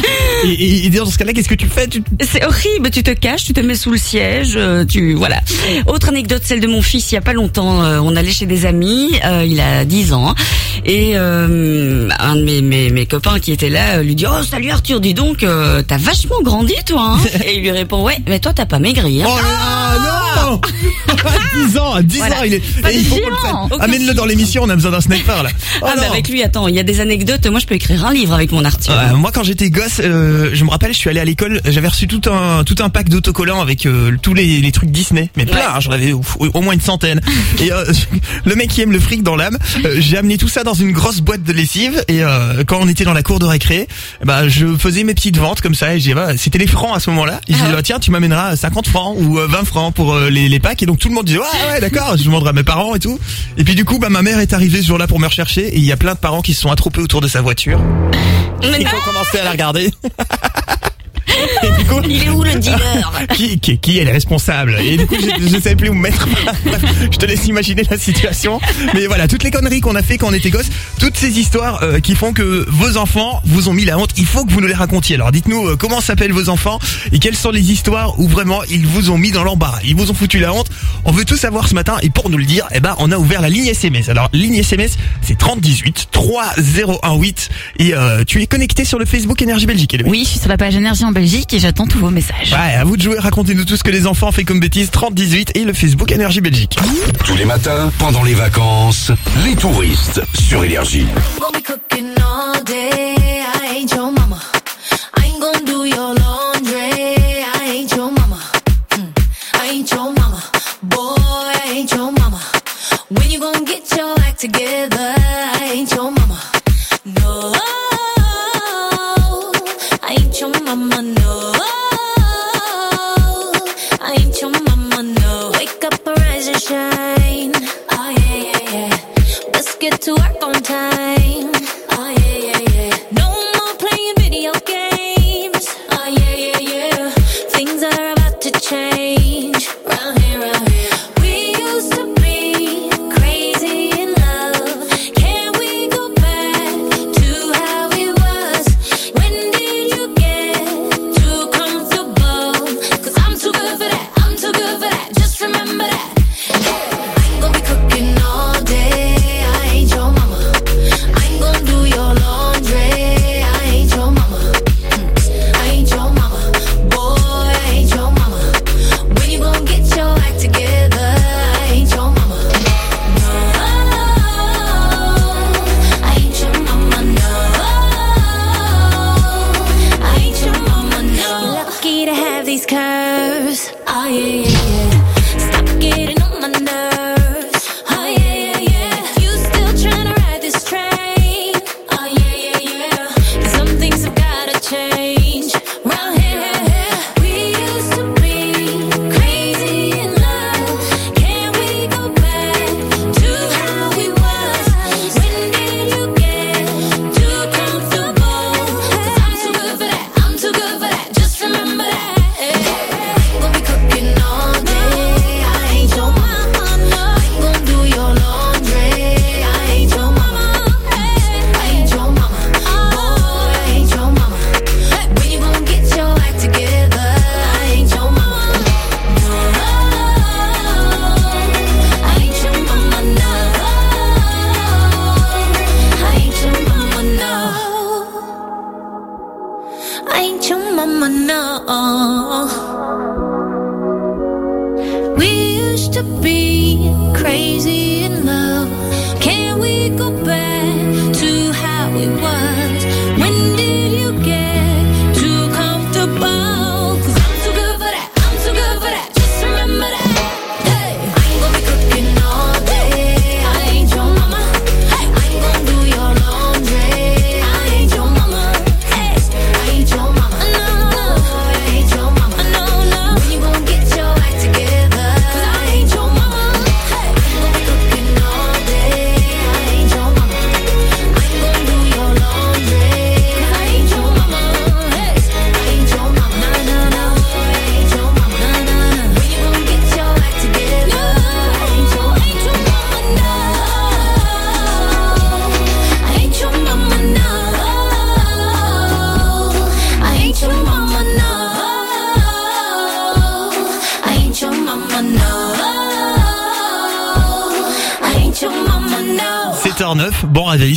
Et, et- et dans ce cas-là, qu'est-ce que tu fais? Tu... C'est horrible, tu te caches, tu te mets sous le siège, euh, tu voilà. Autre anecdote, celle de mon fils, il y a pas longtemps, euh, on allait chez des amis, euh, il a 10 ans, et euh, un de mes, mes, mes copains qui était là euh, lui dit "Oh, salut Arthur, dis donc, euh, t'as vachement grandi toi." hein Et il lui répond "Ouais, mais toi t'as pas maigri." hein. Oh là, non 10 ans, à 10 Voilà. ans, il est. Pas de il faut qu'on le géant, prenne. aucun Amène-le dans l'émission, on a besoin d'un sniper là. Oh ah, mais non. avec lui, attends, il y a des anecdotes, moi je peux écrire un livre avec mon Arthur. Euh, moi quand j'étais gosse, euh, je me rappelle, je suis allé à l'école, j'avais reçu tout un tout un pack d'autocollants avec euh, tous les, les trucs Disney, mais plein, Ouais. hein, j'en avais au, au moins une centaine. Et euh, le mec qui aime le fric dans l'âme, euh, j'ai amené tout ça dans une grosse boîte de lessive et euh, quand on était dans la cour de récré, bah je faisais mes petites ventes comme ça et j'ai voilà, c'était les francs à ce moment-là. Et j'ai dit ah, tiens, tu m'amèneras 50 francs ou euh, 20 francs pour euh, les, les packs et donc tout le monde disait ouais ouais d'accord, je demanderai à mes parents et tout. Et puis du coup, bah ma mère est arrivée ce jour-là pour me rechercher et il y a plein de parents qui se sont attroupés autour de sa voiture. Ils ont commencé à la regarder. Et du coup, Il est où le dealer qui, qui, qui est le responsable Et du coup, je, je savais plus où me mettre. Bref, je te laisse imaginer la situation. Mais voilà, toutes les conneries qu'on a fait quand on était gosse, toutes ces histoires euh, qui font que vos enfants vous ont mis la honte, il faut que vous nous les racontiez. Alors dites-nous euh, comment s'appellent vos enfants et quelles sont les histoires où vraiment ils vous ont mis dans l'embarras. Ils vous ont foutu la honte. On veut tout savoir ce matin et pour nous le dire, eh ben on a ouvert la ligne SMS. Alors ligne SMS, c'est 3018 3018 et euh, tu es connecté sur le Facebook Énergie Belgique. Oui je suis sur la page énergie en Belgique et j'attends tous vos messages Ouais, à vous de jouer, racontez-nous tout ce que les enfants ont fait comme bêtises, 3018 et le Facebook Énergie Belgique. Tous les matins, pendant les vacances, les touristes sur Énergie. Gonna be cooking all day.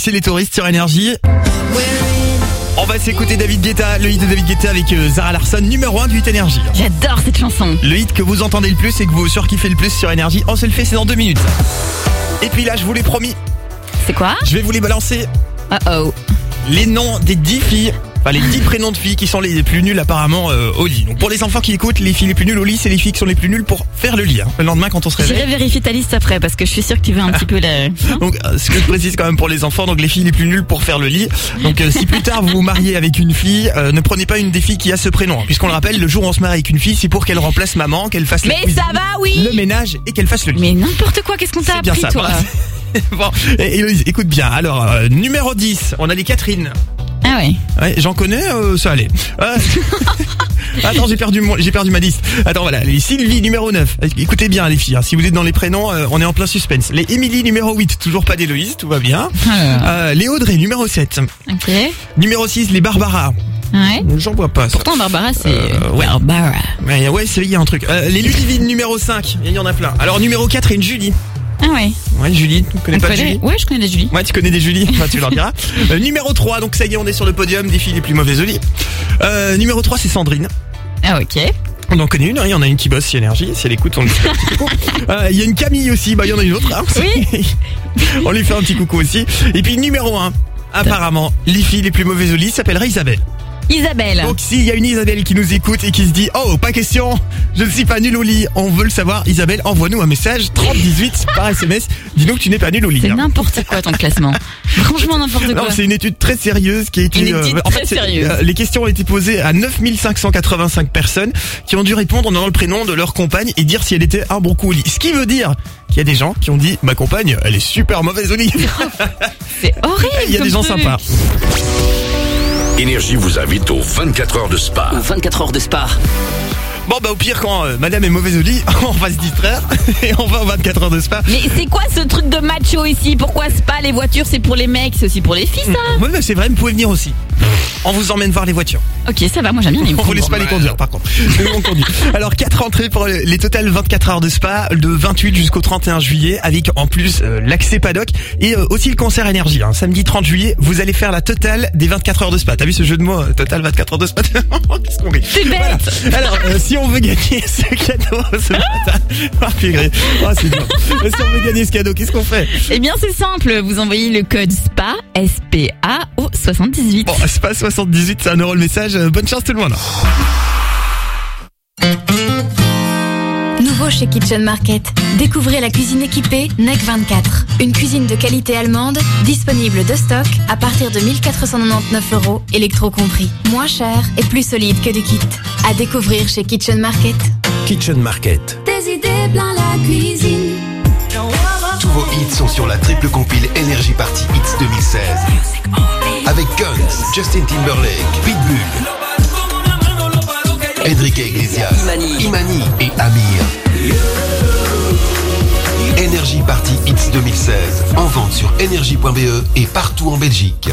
C'est les touristes sur énergie. On va s'écouter David Guetta, le hit de David Guetta avec euh, Zara Larson, numéro 1 du hit énergie. J'adore cette chanson. Le hit que vous entendez le plus et que vous surkiffez le plus sur énergie, on se le fait, c'est dans deux minutes. Et puis là, je vous l'ai promis, C'est quoi? Je vais vous les balancer. Uh oh. Les noms des 10 filles, les 10 prénoms de filles qui sont les plus nuls apparemment euh, au lit. Donc pour les enfants qui écoutent, les filles les plus nulles au lit, c'est les filles qui sont les plus nulles pour faire le lit. hein. Le lendemain quand on se réveille. J'irai vérifier ta liste après parce que je suis sûre que tu veux un petit peu la. Donc, euh, ce que je précise quand même pour les enfants, donc les filles les plus nulles pour faire le lit. Donc, euh, si plus tard vous vous mariez avec une fille, euh, ne prenez pas une des filles qui a ce prénom. hein. Puisqu'on le rappelle, le jour où on se marie avec une fille, c'est pour qu'elle remplace maman, qu'elle fasse la Mais cuisine, ça va, oui le ménage et qu'elle fasse le lit. Mais n'importe quoi, qu'est-ce qu'on t'a C'est bien appris, ça. toi voilà. bon, Héloïse, écoute bien. Alors, euh, numéro 10, on a les Catherine. Ah ouais. Ouais, j'en connais, euh, ça allait. Euh, Attends, j'ai perdu, mon- j'ai perdu ma liste. Attends, voilà. Les Sylvie, numéro 9. Écoutez bien, les filles. hein, si vous êtes dans les prénoms, euh, on est en plein suspense. Les Émilie, numéro 8. Toujours pas d'Héloïse, tout va bien. Euh, les Audrey, numéro 7. Ok. Numéro 6, les Barbara. Ouais. J'en vois pas. ça. Pourtant, Barbara, c'est. Euh, ouais. Barbara. Ouais, ouais, c'est il y a un truc. Euh, les Ludivine, numéro 5. Il y en a plein. Alors, numéro 4, une Julie. Ah ouais. Ouais, Julie. Tu connais On pas connaît- Julie Ouais, je connais des Julie. Ouais, tu connais des Julie, enfin, tu leur diras. Euh, numéro 3, donc ça y est, on est sur le podium des filles les plus mauvaises au lit. Euh, numéro 3, c'est Sandrine. Ah ok. On en connaît une, hein, il y en a une qui bosse chez Énergie, si elle écoute, on lui fait un petit coucou. Euh, Il y a une Camille aussi, bah il y en a une autre. hein. on lui fait un petit coucou aussi. Et puis numéro 1, apparemment, les filles les plus mauvaises au lit s'appelleraient Isabelle. Isabelle. Donc s'il y a une Isabelle qui nous écoute et qui se dit Oh pas question, je ne suis pas nul au lit, on veut le savoir, Isabelle, envoie-nous un message 3018 par SMS, dis-nous que tu n'es pas nul au lit. C'est hein. n'importe quoi ton classement. Franchement, n'importe Non, quoi. c'est une étude très sérieuse qui a été. Une étude en très sérieuse. euh, les questions ont été posées à 9585 personnes qui ont dû répondre en donnant le prénom de leur compagne et dire si elle était un bon coup au lit. Ce qui veut dire qu'il y a des gens qui ont dit ma compagne, elle est super mauvaise au lit. C'est horrible. Il y a des gens truc. sympas. Énergie vous invite aux 24 heures de spa. 24 heures de spa. Bon bah au pire quand euh, madame est mauvaise au lit, on va se distraire et on va aux 24 heures de spa. Mais c'est quoi ce truc de macho ici? Pourquoi pas les voitures C'est pour les mecs, c'est aussi pour les filles, ça Ouais, mais c'est vrai, vous pouvez venir aussi. On vous emmène voir les voitures. Ok, ça va, moi j'aime bien les On vous laisse pas les conduire par contre. Mais on conduit. Alors quatre entrées pour les totales 24 heures de spa de 28 jusqu'au 31 juillet avec en plus euh, l'accès paddock et euh, aussi le concert énergie. hein. Samedi 30 juillet, vous allez faire la totale des 24 heures de spa. T'as vu ce jeu de mots euh, total 24 heures de spa? Qu'est-ce qu'on rit? C'est bête Alors euh, si on veut gagner ce cadeau ce matin, oh, purée. Oh, c'est dur. Si on veut gagner ce cadeau, qu'est-ce qu'on fait? Eh bien, c'est simple. Vous envoyez le code SPA, 78. Bon, spa 78, c'est un euro le message. Euh, Bonne chance tout le monde. Nouveau chez Kitchen Market. Découvrez la cuisine équipée NEC 24. Une cuisine de qualité allemande, disponible de stock à partir de 1499 euros, électro compris. Moins cher et plus solide que du kit. À découvrir chez Kitchen Market. Kitchen Market. Des idées plein la cuisine. Tous vos hits sont sur la triple compile Energy Party Hits 2016. Avec Guns, Justin Timberlake, Pitbull, Enrique Iglesias, Imani, et Amir. Energy Party Hits 2016. En vente sur energy.be et partout en Belgique.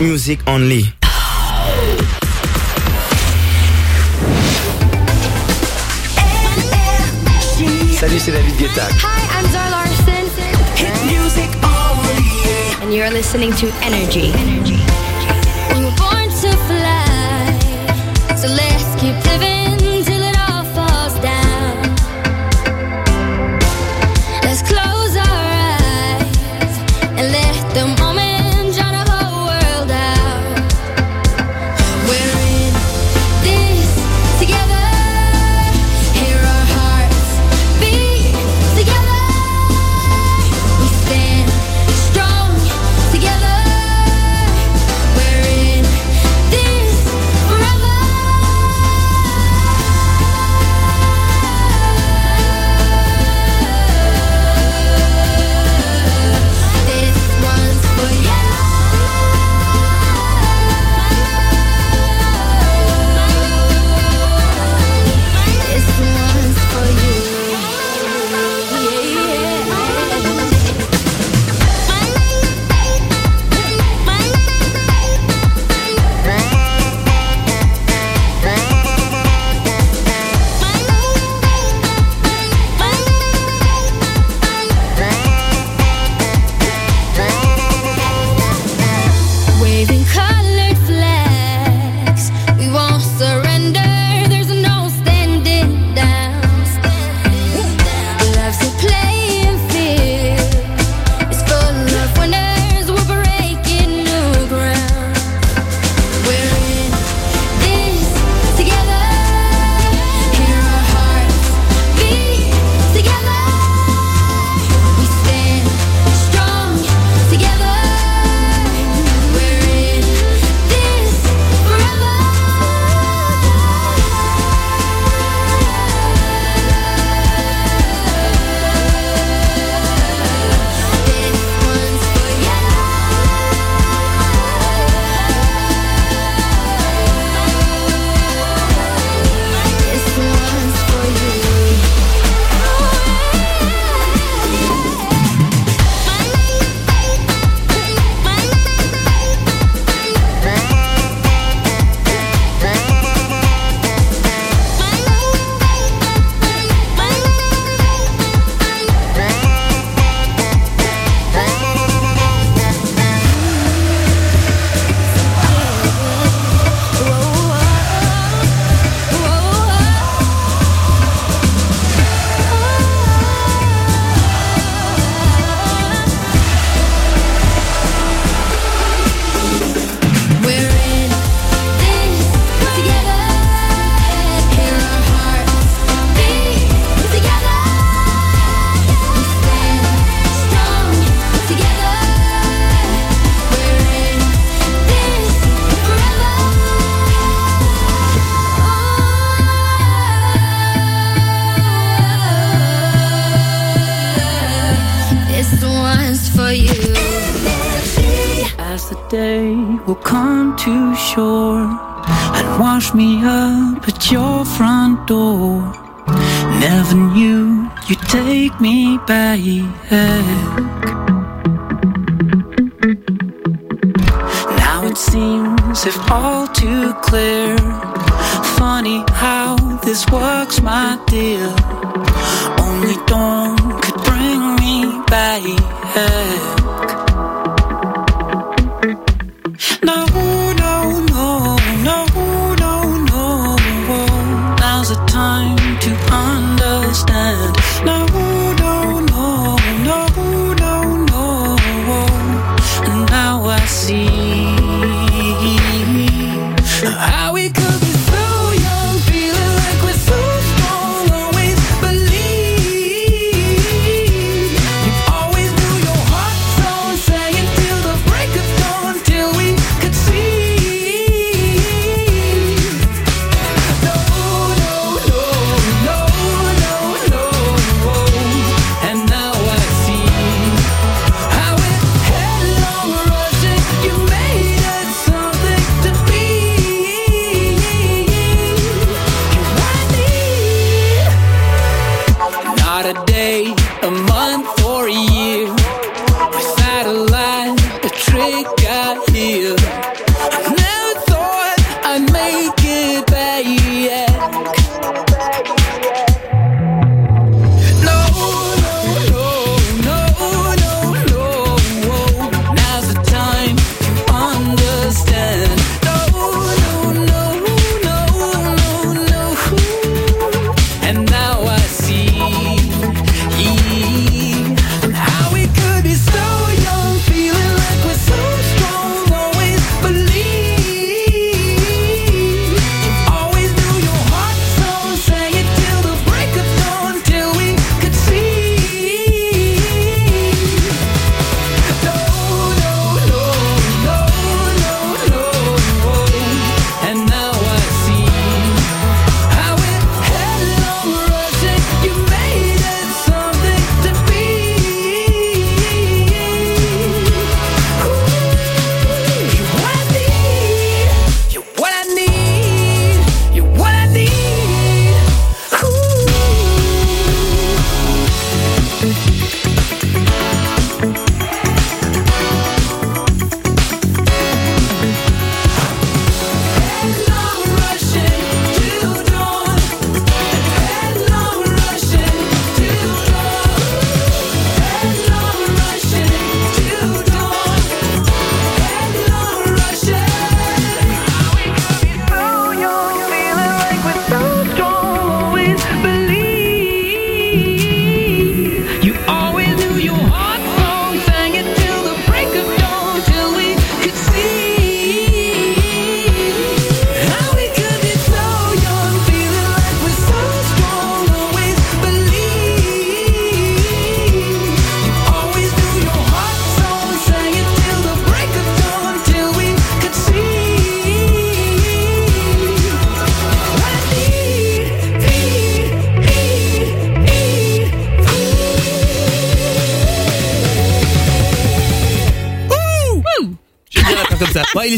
music only. Salut, c'est David Guetta. Hi, I'm Zara Larson. Hit music only. And you're listening to Energy. Energy.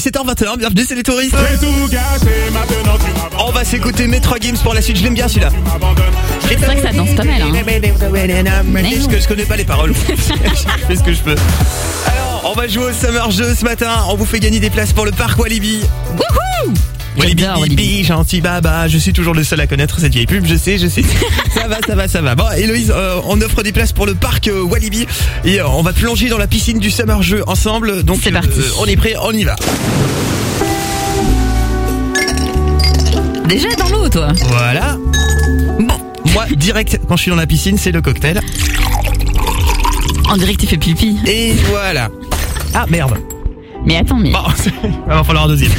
17h21, bienvenue, c'est les touristes. On va s'écouter Metro Games pour la suite, je l'aime bien celui-là. C'est vrai que ça danse pas mal. Hein. Je, que je connais pas les paroles. je fais ce que je peux. Alors, on va jouer au Summer Jeu ce matin. On vous fait gagner des places pour le parc Walibi. Wouhou Walibi, gentil baba. Je suis toujours le seul à connaître cette vieille pub. Je sais, je sais. ça va, ça va, ça va. Bon, Héloïse, euh, on offre des places pour le parc euh, Walibi et euh, on va plonger dans la piscine du Summer Jeu ensemble. Donc, C'est parti. on est prêt, on y va. Déjà dans l'eau, toi. Voilà. Bon, moi direct quand je suis dans la piscine, c'est le cocktail. On dirait que tu fais pipi. Et voilà. Ah merde. Mais attends, mais. Bon, il va falloir un deuxième.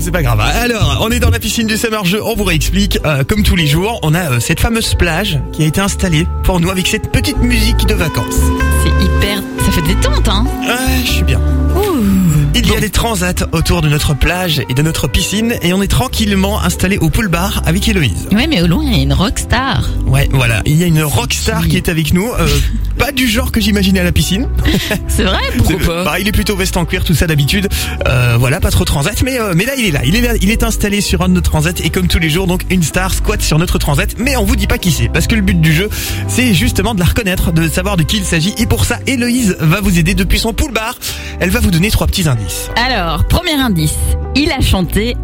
C'est pas grave. Alors, on est dans la piscine du Summer Jeu, on vous réexplique. Euh, comme tous les jours, on a euh, cette fameuse plage qui a été installée pour nous avec cette petite musique de vacances. C'est hyper. Ça fait détente, hein. Ouais, je suis bien. Il y a des transats autour de notre plage et de notre piscine et on est tranquillement installé au pool bar avec Héloïse. Ouais, mais au loin, il y a une rockstar. Ouais, voilà. Il y a une rockstar qui est avec nous. Euh, pas du genre que j'imaginais à la piscine. C'est vrai Pourquoi pas bah, il est plutôt veste en cuir, tout ça d'habitude. Euh, voilà, pas trop transat, mais euh, mais là il est là. Il est là, il est installé sur un de nos transats et comme tous les jours, donc une star squatte sur notre transat. Mais on vous dit pas qui c'est, parce que le but du jeu, c'est justement de la reconnaître, de savoir de qui il s'agit. Et pour ça, Héloïse va vous aider depuis son pool bar. Elle va vous donner trois petits indices. Alors, premier indice. Il a chanté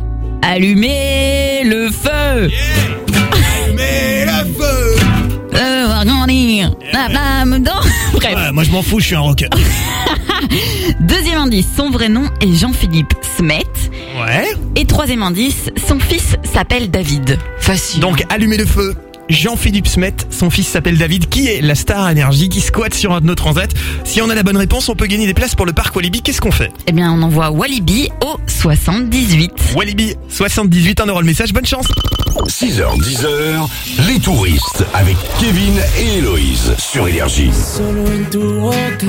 Allumez le feu. Allumez le feu. Euh, va grandir. La flamme dans. Bref. Ouais, moi je m'en fous, je suis un rocker. Deuxième indice, son vrai nom est Jean-Philippe Smet. Ouais. Et troisième indice, son fils s'appelle David. Facile. Donc allumez le feu. Jean-Philippe Smet, son fils s'appelle David, qui est la star énergie qui squatte sur un de nos transats. Si on a la bonne réponse, on peut gagner des places pour le parc Walibi. Qu'est-ce qu'on fait? Eh bien, on envoie Walibi au 78. Walibi 78, 1 euro le message, bonne chance 6h, 10h, les touristes avec Kevin et Héloïse sur Énergie. Solo en tu boca,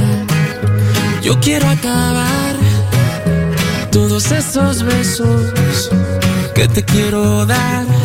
yo quiero acabar todos esos besos que te quiero dar.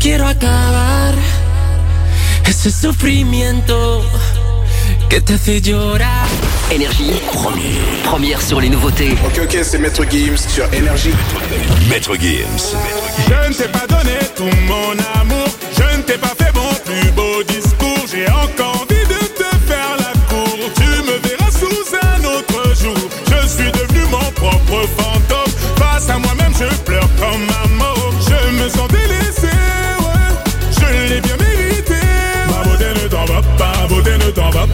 Quiero acabar ese sufrimiento que te hace llorar. Énergie, première. Première sur les nouveautés. Ok, ok, c'est Maître Gims sur Énergie. Maître Gims. Je ne t'ai pas donné tout mon amour, je ne t'ai pas fait mon plus beau discours. J'ai encore envie de te faire la cour. Tu me verras sous un autre jour. Je suis devenu mon propre fantôme. Face à moi-même, je pleure comme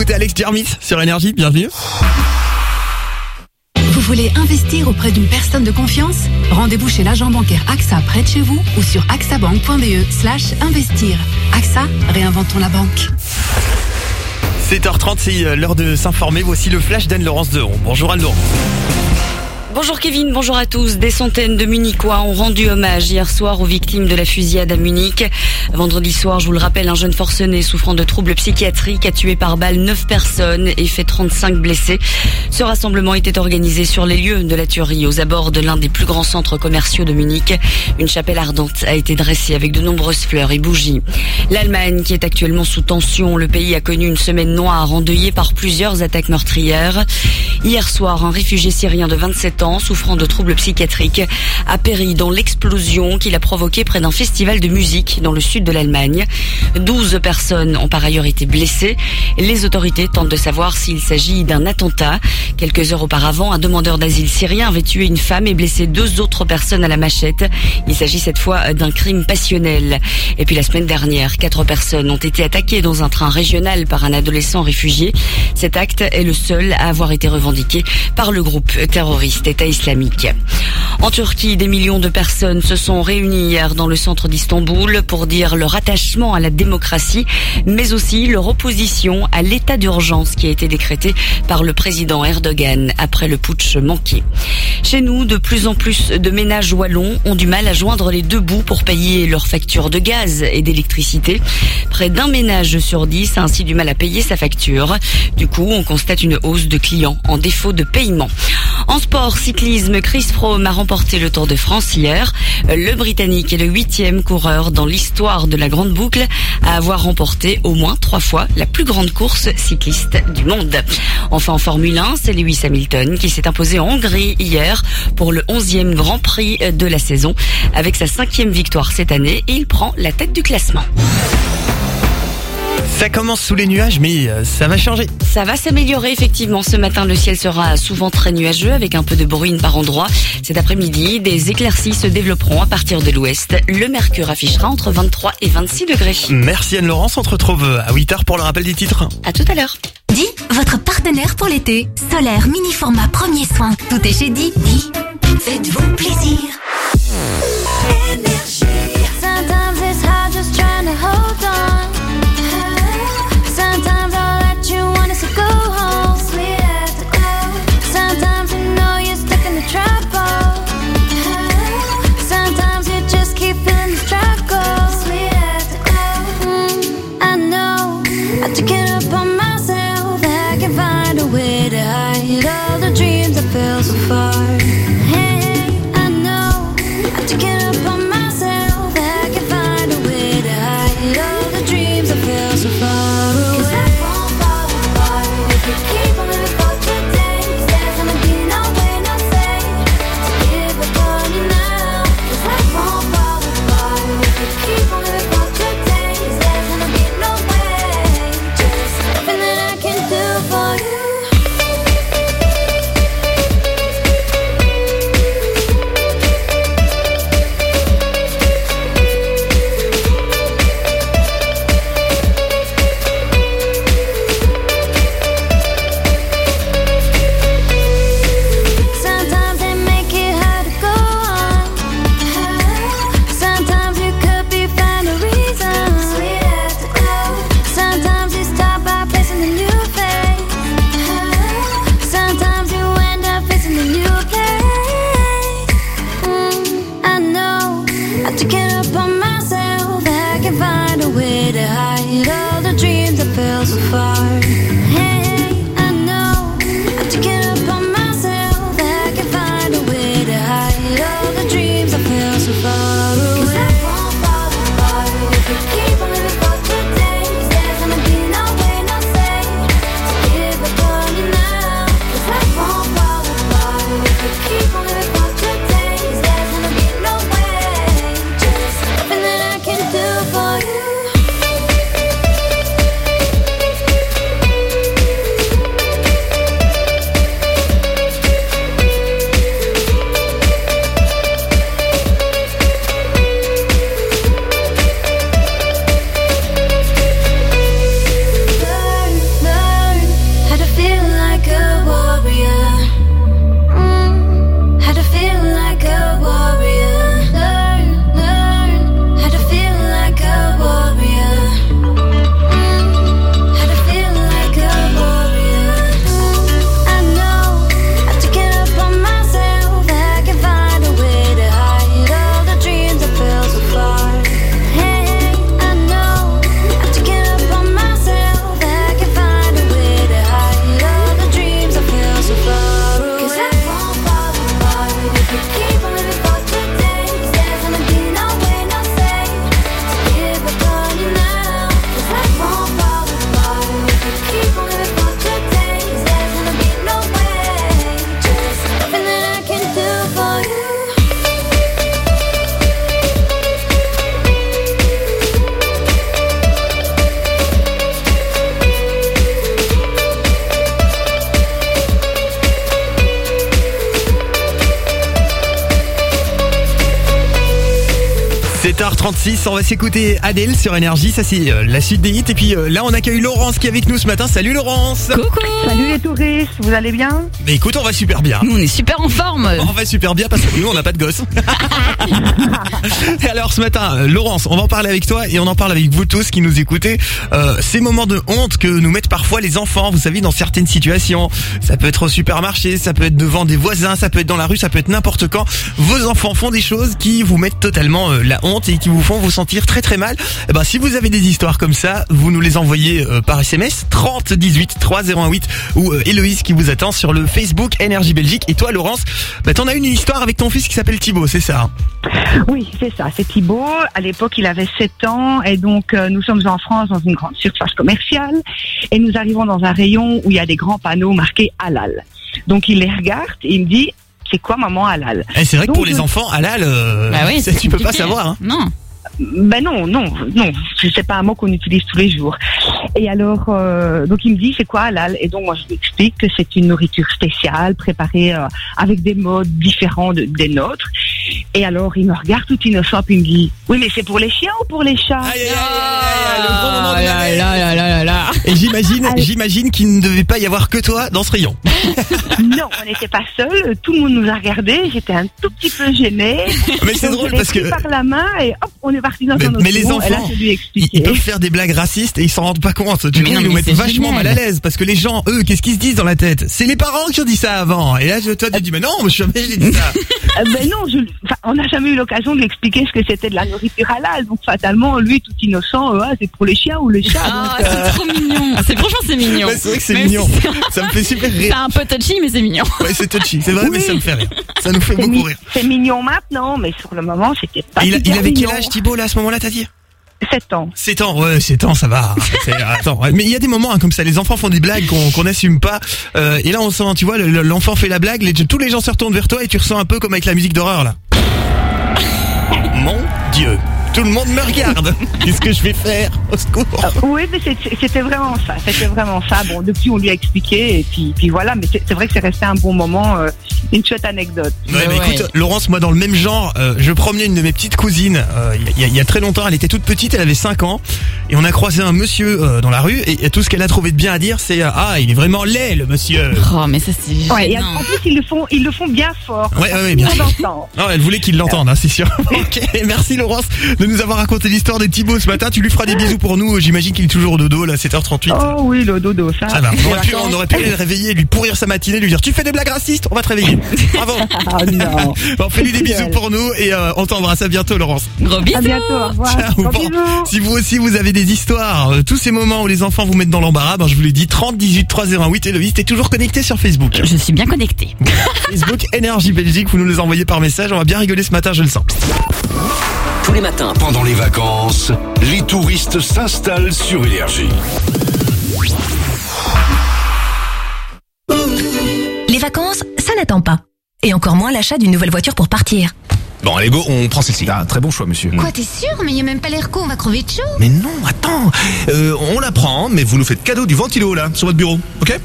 s'écouter Alex Jermis sur Énergie, bienvenue. voulez investir auprès d'une personne de confiance? Rendez-vous chez l'agent bancaire AXA près de chez vous ou sur axabank.be slash investir. AXA, réinventons la banque. 7h30, c'est euh, l'heure de s'informer. Voici le flash d'Anne-Laurence Dehon. Bonjour Anne-Laurence. Bonjour Kevin, bonjour à tous. Des centaines de Munichois ont rendu hommage hier soir aux victimes de la fusillade à Munich. Vendredi soir, je vous le rappelle, un jeune forcené souffrant de troubles psychiatriques a tué par balle 9 personnes et fait 35 blessés. Ce rassemblement était organisé sur les lieux de la tuerie aux abords de l'un des plus grands centres commerciaux de Munich. Une chapelle ardente a été dressée avec de nombreuses fleurs et bougies. L'Allemagne, qui est actuellement sous tension, le pays a connu une semaine noire endeuillée par plusieurs attaques meurtrières. Hier soir, un réfugié syrien de 27 ans, souffrant de troubles psychiatriques, a péri dans l'explosion qu'il a provoquée près d'un festival de musique dans le sud de l'Allemagne. 12 personnes ont par ailleurs été blessées. Les autorités tentent de savoir s'il s'agit d'un attentat. Quelques heures auparavant, un demandeur d'asile syrien avait tué une femme et blessé deux autres personnes à la machette. Il s'agit cette fois d'un crime passionnel. Et puis la semaine dernière, quatre personnes ont été attaquées dans un train régional par un adolescent réfugié. Cet acte est le seul à avoir été revendiqué par le groupe terroriste État islamique. En Turquie, des millions de personnes se sont réunies hier dans le centre d'Istanbul pour dire leur attachement à la démocratie, mais aussi leur opposition à l'état d'urgence qui a été décrété par le président Erdogan après le putsch manqué. Chez nous, de plus en plus de ménages wallons ont du mal à joindre les deux bouts pour payer leurs factures de gaz et d'électricité. Près d'un ménage sur dix a ainsi du mal à payer sa facture. Du coup, on constate une hausse de clients en défaut de paiement. En sport, cyclisme, Chris Froome a remporté le Tour de France hier. Le Britannique est le huitième coureur dans l'histoire de la Grande Boucle à avoir remporté au moins trois fois la plus grande course cycliste du monde. Enfin, en Formule 1, c'est Lewis Hamilton qui s'est imposé en Hongrie hier pour le 11e Grand Prix de la saison. Avec sa cinquième victoire cette année, il prend la tête du classement. Ça commence sous les nuages, mais euh, ça va changer. Ça va s'améliorer effectivement. Ce matin, le ciel sera souvent très nuageux avec un peu de bruine par endroit. Cet après-midi, des éclaircies se développeront à partir de l'ouest. Le mercure affichera entre 23 et 26 degrés. Merci Anne-Laurence, on te retrouve à 8h pour le rappel des titres. À tout à l'heure. Di, votre partenaire pour l'été. Solaire, mini format, premier soin. Tout est chez Di. Di, faites-vous plaisir. Get up 7h36, on va s'écouter Adèle sur Énergie, ça c'est euh, la suite des hits. Et puis euh, là on accueille Laurence qui est avec nous ce matin. Salut Laurence Coucou Salut les touristes, vous allez bien? Mais écoute, on va super bien. Nous on est super en forme On va super bien parce que nous on n'a pas de gosse. et alors ce matin, euh, Laurence, on va en parler avec toi et on en parle avec vous tous qui nous écoutez. Euh, ces moments de honte que nous mettent parfois les enfants, vous savez, dans certaines situations. Ça peut être au supermarché, ça peut être devant des voisins, ça peut être dans la rue, ça peut être n'importe quand. Vos enfants font des choses qui vous mettent totalement euh, la honte et qui vous font vous sentir très très mal. Eh ben, si vous avez des histoires comme ça, vous nous les envoyez euh, par SMS 30 18 3018 ou euh, Héloïse qui vous attend sur le Facebook Énergie Belgique. Et toi, Laurence, bah, t'en as une histoire avec ton fils qui s'appelle Thibaut, c'est ça hein? Oui, c'est ça, c'est Thibaut. À l'époque, il avait 7 ans et donc euh, nous sommes en France dans une grande surface commerciale et nous arrivons dans un rayon où il y a des grands panneaux marqués halal. Donc il les regarde et il me dit c'est quoi maman halal? Eh, c'est vrai que Donc, pour les je- enfants, halal, euh, Bah oui, ça, c'est tu peux pas savoir. Hein. Non Ben non, non, non, c'est pas un mot qu'on utilise tous les jours. Et alors, euh, donc il me dit c'est quoi halal Et donc moi je lui explique que c'est une nourriture spéciale préparée euh, avec des modes différents de- des nôtres. Et alors il me regarde tout innocent puis il me dit oui mais c'est pour les chiens ou pour les chats Ah là là là là là là Et j'imagine, j'imagine qu'il ne devait pas y avoir que toi dans ce rayon. Non, on n'était pas seuls. Tout le monde nous a regardés. J'étais un tout petit peu gênée. Mais c'est drôle je parce que- par la main et hop, on est parti dans Mais, un autre mais les là, enfants, je lui ai ils, ils peuvent faire des blagues racistes et ils s'en rendent pas compte. Coup, non, ils nous mettent c'est vachement génial. mal à l'aise parce que les gens, eux, qu'est-ce qu'ils se disent dans la tête C'est les parents qui ont dit ça avant. Et là, je- toi, tu dis, mais non, mais jamais dit ça. Euh, ben non, je, enfin, on n'a jamais eu l'occasion de lui expliquer ce que c'était de la nourriture halal. Donc fatalement, lui, tout innocent, euh, ah, c'est pour les chiens ou les chats. Ah, donc, euh, c'est trop mignon C'est franchement c'est mignon Ouais, c'est vrai que c'est mignon. c'est- Ça me fait super C'est rire. un peu touchy mais c'est mignon Ouais, c'est touchy. C'est vrai, mais ça me fait rire. Ça nous fait c'est beaucoup mi- rire. c'est mignon maintenant, mais sur le moment, c'était pas. Il, il avait quel âge Thibaut là à ce moment-là, t'as dit? 7 ans. 7 ans, ouais, 7 ans, ça va. C'est- Attends, ouais. mais il y a des moments hein, comme ça, les enfants font des blagues qu'on qu'on n'assume pas. Euh, et là, on sent, tu vois, le- le- l'enfant fait la blague, les- tous les gens se retournent vers toi et tu ressens un peu comme avec la musique d'horreur là. Mon Dieu, tout le monde me regarde. Qu'est-ce que je vais faire Au secours. Oui, mais c'était vraiment ça. C'était vraiment ça. Bon, depuis, on lui a expliqué et puis, puis voilà. Mais c'est vrai que c'est resté un bon moment, euh, une chouette anecdote. Ouais, mais écoute, Laurence, moi dans le même genre, euh, je promenais une de mes petites cousines euh, il y, a- il y a très longtemps, elle était toute petite, elle avait 5 ans, et on a croisé un monsieur euh, dans la rue, et, et tout ce qu'elle a trouvé de bien à dire, c'est euh, ah, il est vraiment laid le monsieur. Oh mais ça c'est Ouais, et en plus, ils le font, ils le font bien fort. Ouais, ouais, ouais, bien Tout le sûr. monde entend. Non, elle voulait qu'il l'entende, hein, c'est sûr. ok, merci Laurence de nous avoir raconté l'histoire de Thibaut ce matin. Tu lui feras des bisous pour nous. J'imagine qu'il est toujours au dodo là, 7h38. Oh oui, le dodo, ça. Ah bah, on, aurait pu, Les on aurait pu aller le réveiller, lui pourrir sa matinée, lui dire tu fais des blagues racistes, on va te réveiller. Bravo. Ah non. Bon, fais-lui des bisous pour nous et euh, on t'embrasse à bientôt Laurence. Gros bisous À bientôt, au revoir. Ciao. Gros Bon, bisous. si vous aussi vous avez des histoires, euh, tous ces moments où les enfants vous mettent dans l'embarras, ben je vous l'ai dit 30 18 308 et t'es toujours connecté sur Facebook. Je suis bien connecté Facebook Énergie Belgique, vous nous les envoyez par message, on va bien rigoler ce matin, je le sens. Tous les matins, Pendant les vacances, les touristes s'installent sur Énergie. Les vacances, ça n'attend pas. Et encore moins l'achat d'une nouvelle voiture pour partir. Bon, allez, go, on prend celle-ci. Ah, très bon choix, monsieur. Quoi, t'es sûr Mais y a même pas l'air con, on va crever de chaud. Mais non, attends. Euh, on la prend, mais vous nous faites cadeau du ventilo, là, sur votre bureau, ok?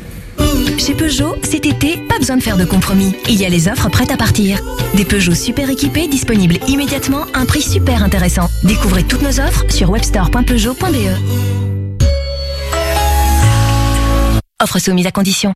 Chez Peugeot, cet été, pas besoin de faire de compromis. Il y a les offres prêtes à partir. Des Peugeot super équipés disponibles immédiatement un prix super intéressant. Découvrez toutes nos offres sur webstore.peugeot.be. Offre soumise à condition.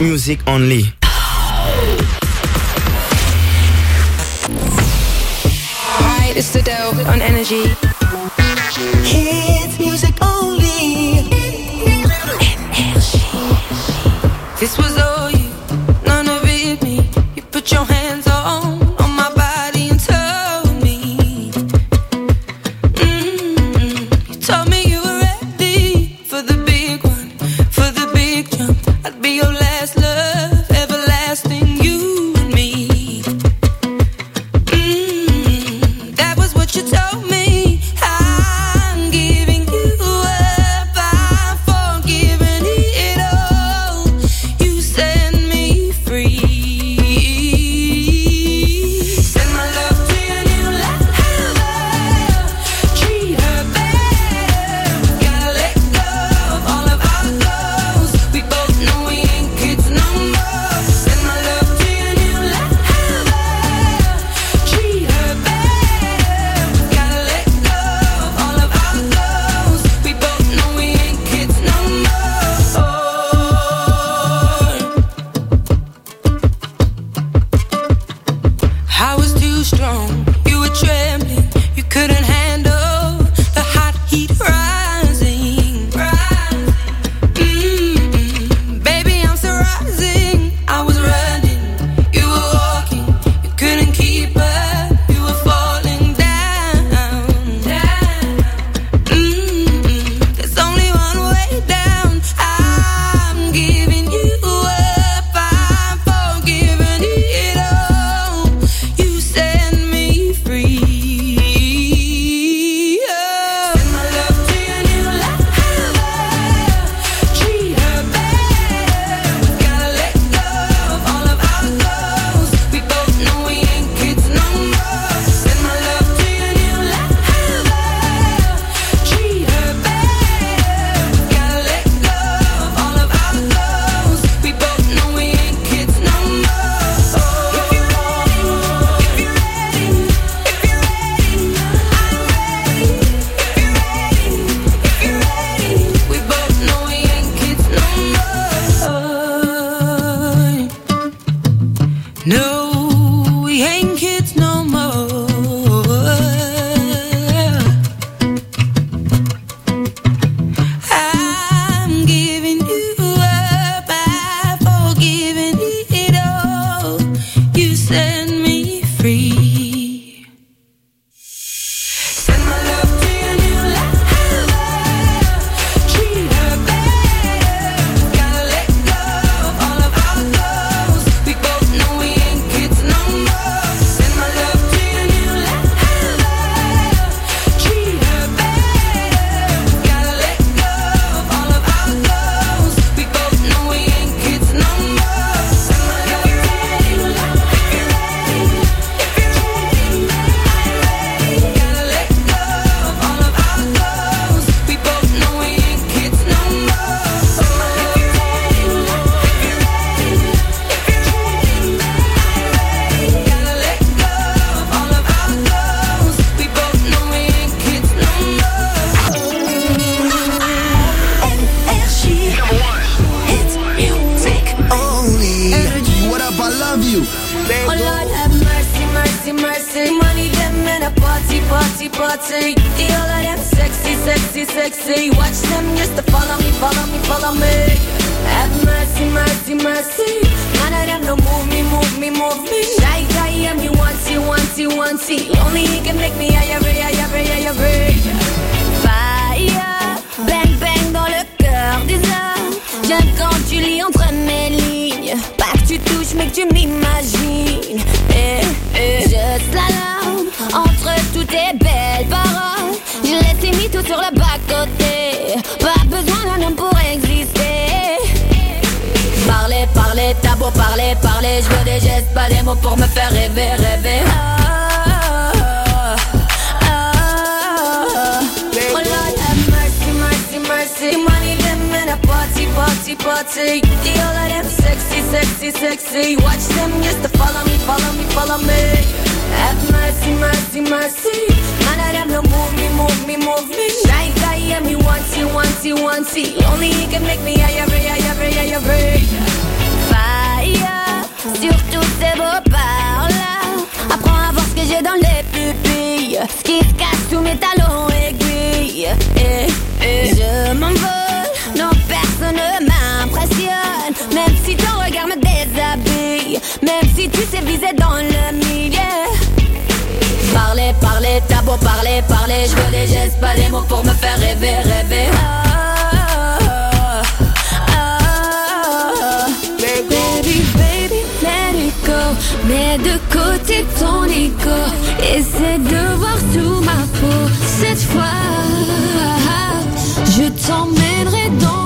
music only. Hi, it's the Dell on Energy. Kids music only. Energy. This was over. tout sur le bas-côté. Pas besoin d'un homme pour exister. Parler, parler, t'as beau parler, parler. Je veux des gestes, pas des mots pour me faire rêver, rêver. Ah, have mercy, mercy, mercy. Money them in a party, party, party. The all of them sexy, sexy, sexy. Watch them just to follow me, follow me, follow me. Have mercy, mercy, mercy. None of them no move me, move me. Night guy, yeah, me wanty, wanty, wanty. Only he can make me higher, higher, higher, higher. Fire, sur tous ces beaux parts là. Apprends à voir ce que j'ai dans les pupilles. Ce qui se cache mes talons aiguilles. Et, et je m'envole, non, personne ne m'impressionne. Même si ton regard me déshabille. Même si tu sais viser dans le Parler, t'as beau parler, parler. Je veux des gestes, pas des mots pour me faire rêver, rêver. Ah, ah, ah. Baby, baby, go. Mets de côté ton ego. Essaie de voir sous ma peau. Cette fois, je t'emmènerai dans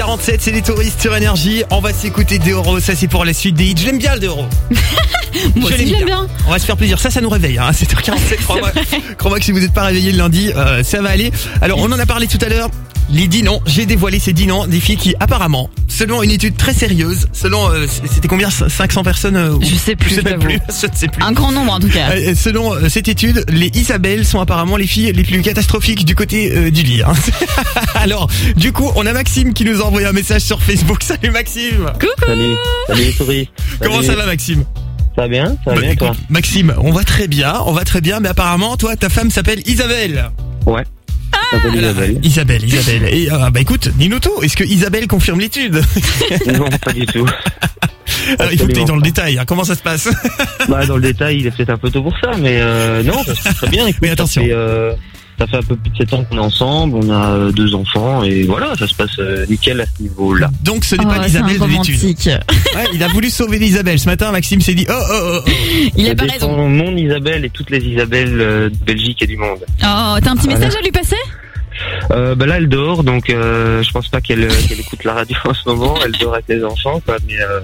7h47, c'est les touristes sur énergie. On va s'écouter Deoro, ça c'est pour la suite des hits. Je l'aime bien le Deoro. Moi aussi, j'aime bien. On va se faire plaisir. Ça, ça nous réveille. Hein. 7h47, crois-moi. Crois-moi que si vous n'êtes pas réveillé le lundi, euh, ça va aller. Alors, on en a parlé tout à l'heure. Les 10 noms, j'ai dévoilé ces 10 noms des filles qui apparemment, selon une étude très sérieuse, selon euh, c'était combien 500 personnes euh, Je sais plus, Je sais plus. Je ne sais plus. Un grand nombre en tout cas. Euh, selon euh, cette étude, les Isabelle sont apparemment les filles les plus catastrophiques du côté euh, du lit. hein. Alors, du coup, on a Maxime qui nous a envoyé un message sur Facebook. Salut Maxime. Coucou. Salut, salut les touristes. Comment Salut. ça va Maxime? Ça va bien Ça va Bah, bien toi? Maxime, on va très bien, on va très bien, mais apparemment, toi, ta femme s'appelle Isabelle. Ouais. Ça s'appelle Isabelle. Isabelle, Isabelle. Et euh, bah écoute, dis-nous tout. Est-ce que Isabelle confirme l'étude Non, pas du tout. Alors, il faut que tu dans le détail. hein. Comment ça se passe Bah dans le détail, il est peut-être un peu tôt pour ça, mais euh, non, ça se passe très bien. Écoute, Mais attention. Ça fait, euh, ça fait un peu plus de 7 ans qu'on est ensemble, on a euh, deux enfants et voilà, ça se passe euh, nickel à ce niveau-là. Donc ce n'est Oh, pas l'Isabelle un de l'étude. Ouais, il a voulu sauver l'Isabelle. Ce matin, Maxime s'est dit oh oh oh. oh. Il a pas raison. Mon Isabelle et toutes les Isabelles de Belgique et du monde. Oh, t'as un petit Voilà. message à lui passer? Euh, bah là, elle dort, donc euh, je pense pas qu'elle qu'elle écoute la radio en ce moment. Elle dort avec les enfants, quoi. Mais euh,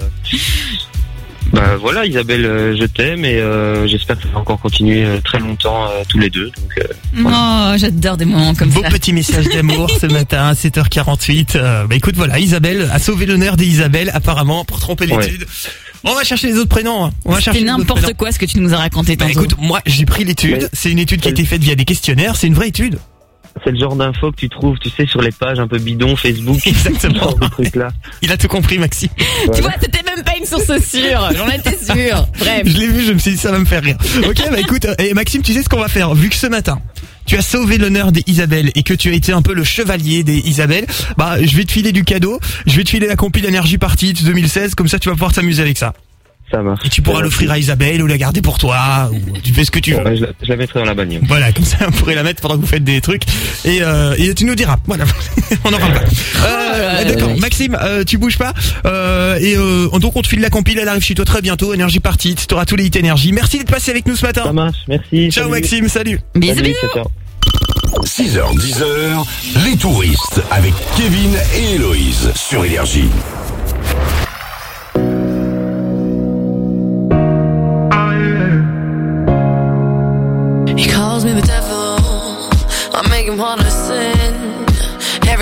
bah voilà, Isabelle, euh, je t'aime et euh, j'espère que ça va encore continuer euh, très longtemps euh, tous les deux. Donc, euh, Oh, j'adore des moments comme Beau ça. petit message d'amour ce matin à 7h48. Euh, bah écoute, voilà, Isabelle a sauvé l'honneur des Isabelle apparemment pour tromper Ouais. l'étude. On va chercher les autres prénoms. hein. On va chercher n'importe quoi ce que tu nous as raconté Bah tantôt. écoute, moi j'ai pris l'étude. C'est une étude qui a été faite via des questionnaires. C'est une vraie étude. C'est le genre d'infos que tu trouves, tu sais, sur les pages un peu bidons Facebook. Exactement. Ce genre de trucs là. Il a tout compris, Maxime. Tu vois, c'était même pas une source sûre. J'en étais sûre. Bref. Je l'ai vu, je me suis dit ça va me faire rire. Ok, bah écoute, euh, et Maxime, tu sais ce qu'on va faire Vu que ce matin, tu as sauvé l'honneur des Isabelle et que tu as été un peu le chevalier des Isabelle, bah je vais te filer du cadeau. Je vais te filer la compil Energy Party 2016, comme ça tu vas pouvoir t'amuser avec ça. Ça marche. Et tu pourras l'offrir à Isabelle ou la garder pour toi, ou tu fais ce que tu veux. Ouais, je, la, je la mettrai dans la bagnole. Voilà, comme ça, vous pourrez la mettre pendant que vous faites des trucs. Et, euh, et tu nous diras. Voilà. on en parle pas. Euh, D'accord. Maxime, euh, tu bouges pas. Euh, et euh, donc, on te file la compile. Elle arrive chez toi très bientôt. Énergie partie. Tu auras tous les hits énergie. Merci d'être passé avec nous ce matin. Ça marche, merci. Ciao, salut. Maxime. Salut. Bisous, Salut, bisous. ciao, ciao. 6h, 10h, les touristes avec Kevin et Héloïse sur Énergie.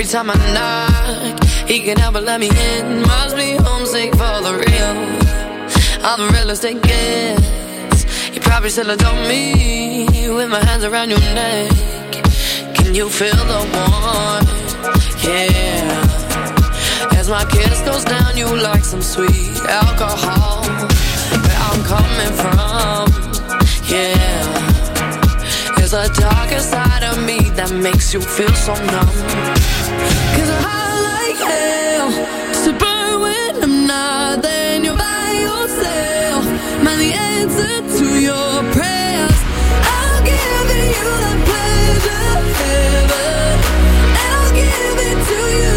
Every time I knock, he can but let me in. Must be homesick for the real. I'm the realest it gets. You probably still adore me with my hands around your neck. Can you feel the warmth? Yeah. As my kiss goes down, you like some sweet alcohol. Where I'm coming from, yeah. There's a darker side of me that makes you feel so numb. Cause I like hell to burn when I'm not there and you're by yourself. Man, the answer to your prayers. I'll give you the pleasure heaven. And I'll give it to you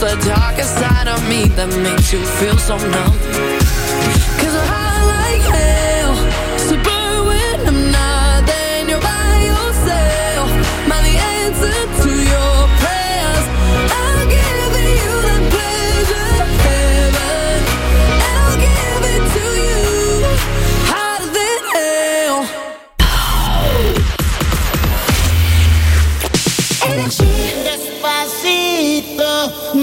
The darkest side of me that makes you feel so numb. Cause I like hell, so burn when I'm not there and you're by yourself. Am the answer to your prayers? I'll give you that pleasure, heaven, and I'll give it to you hotter than hell. Despacito,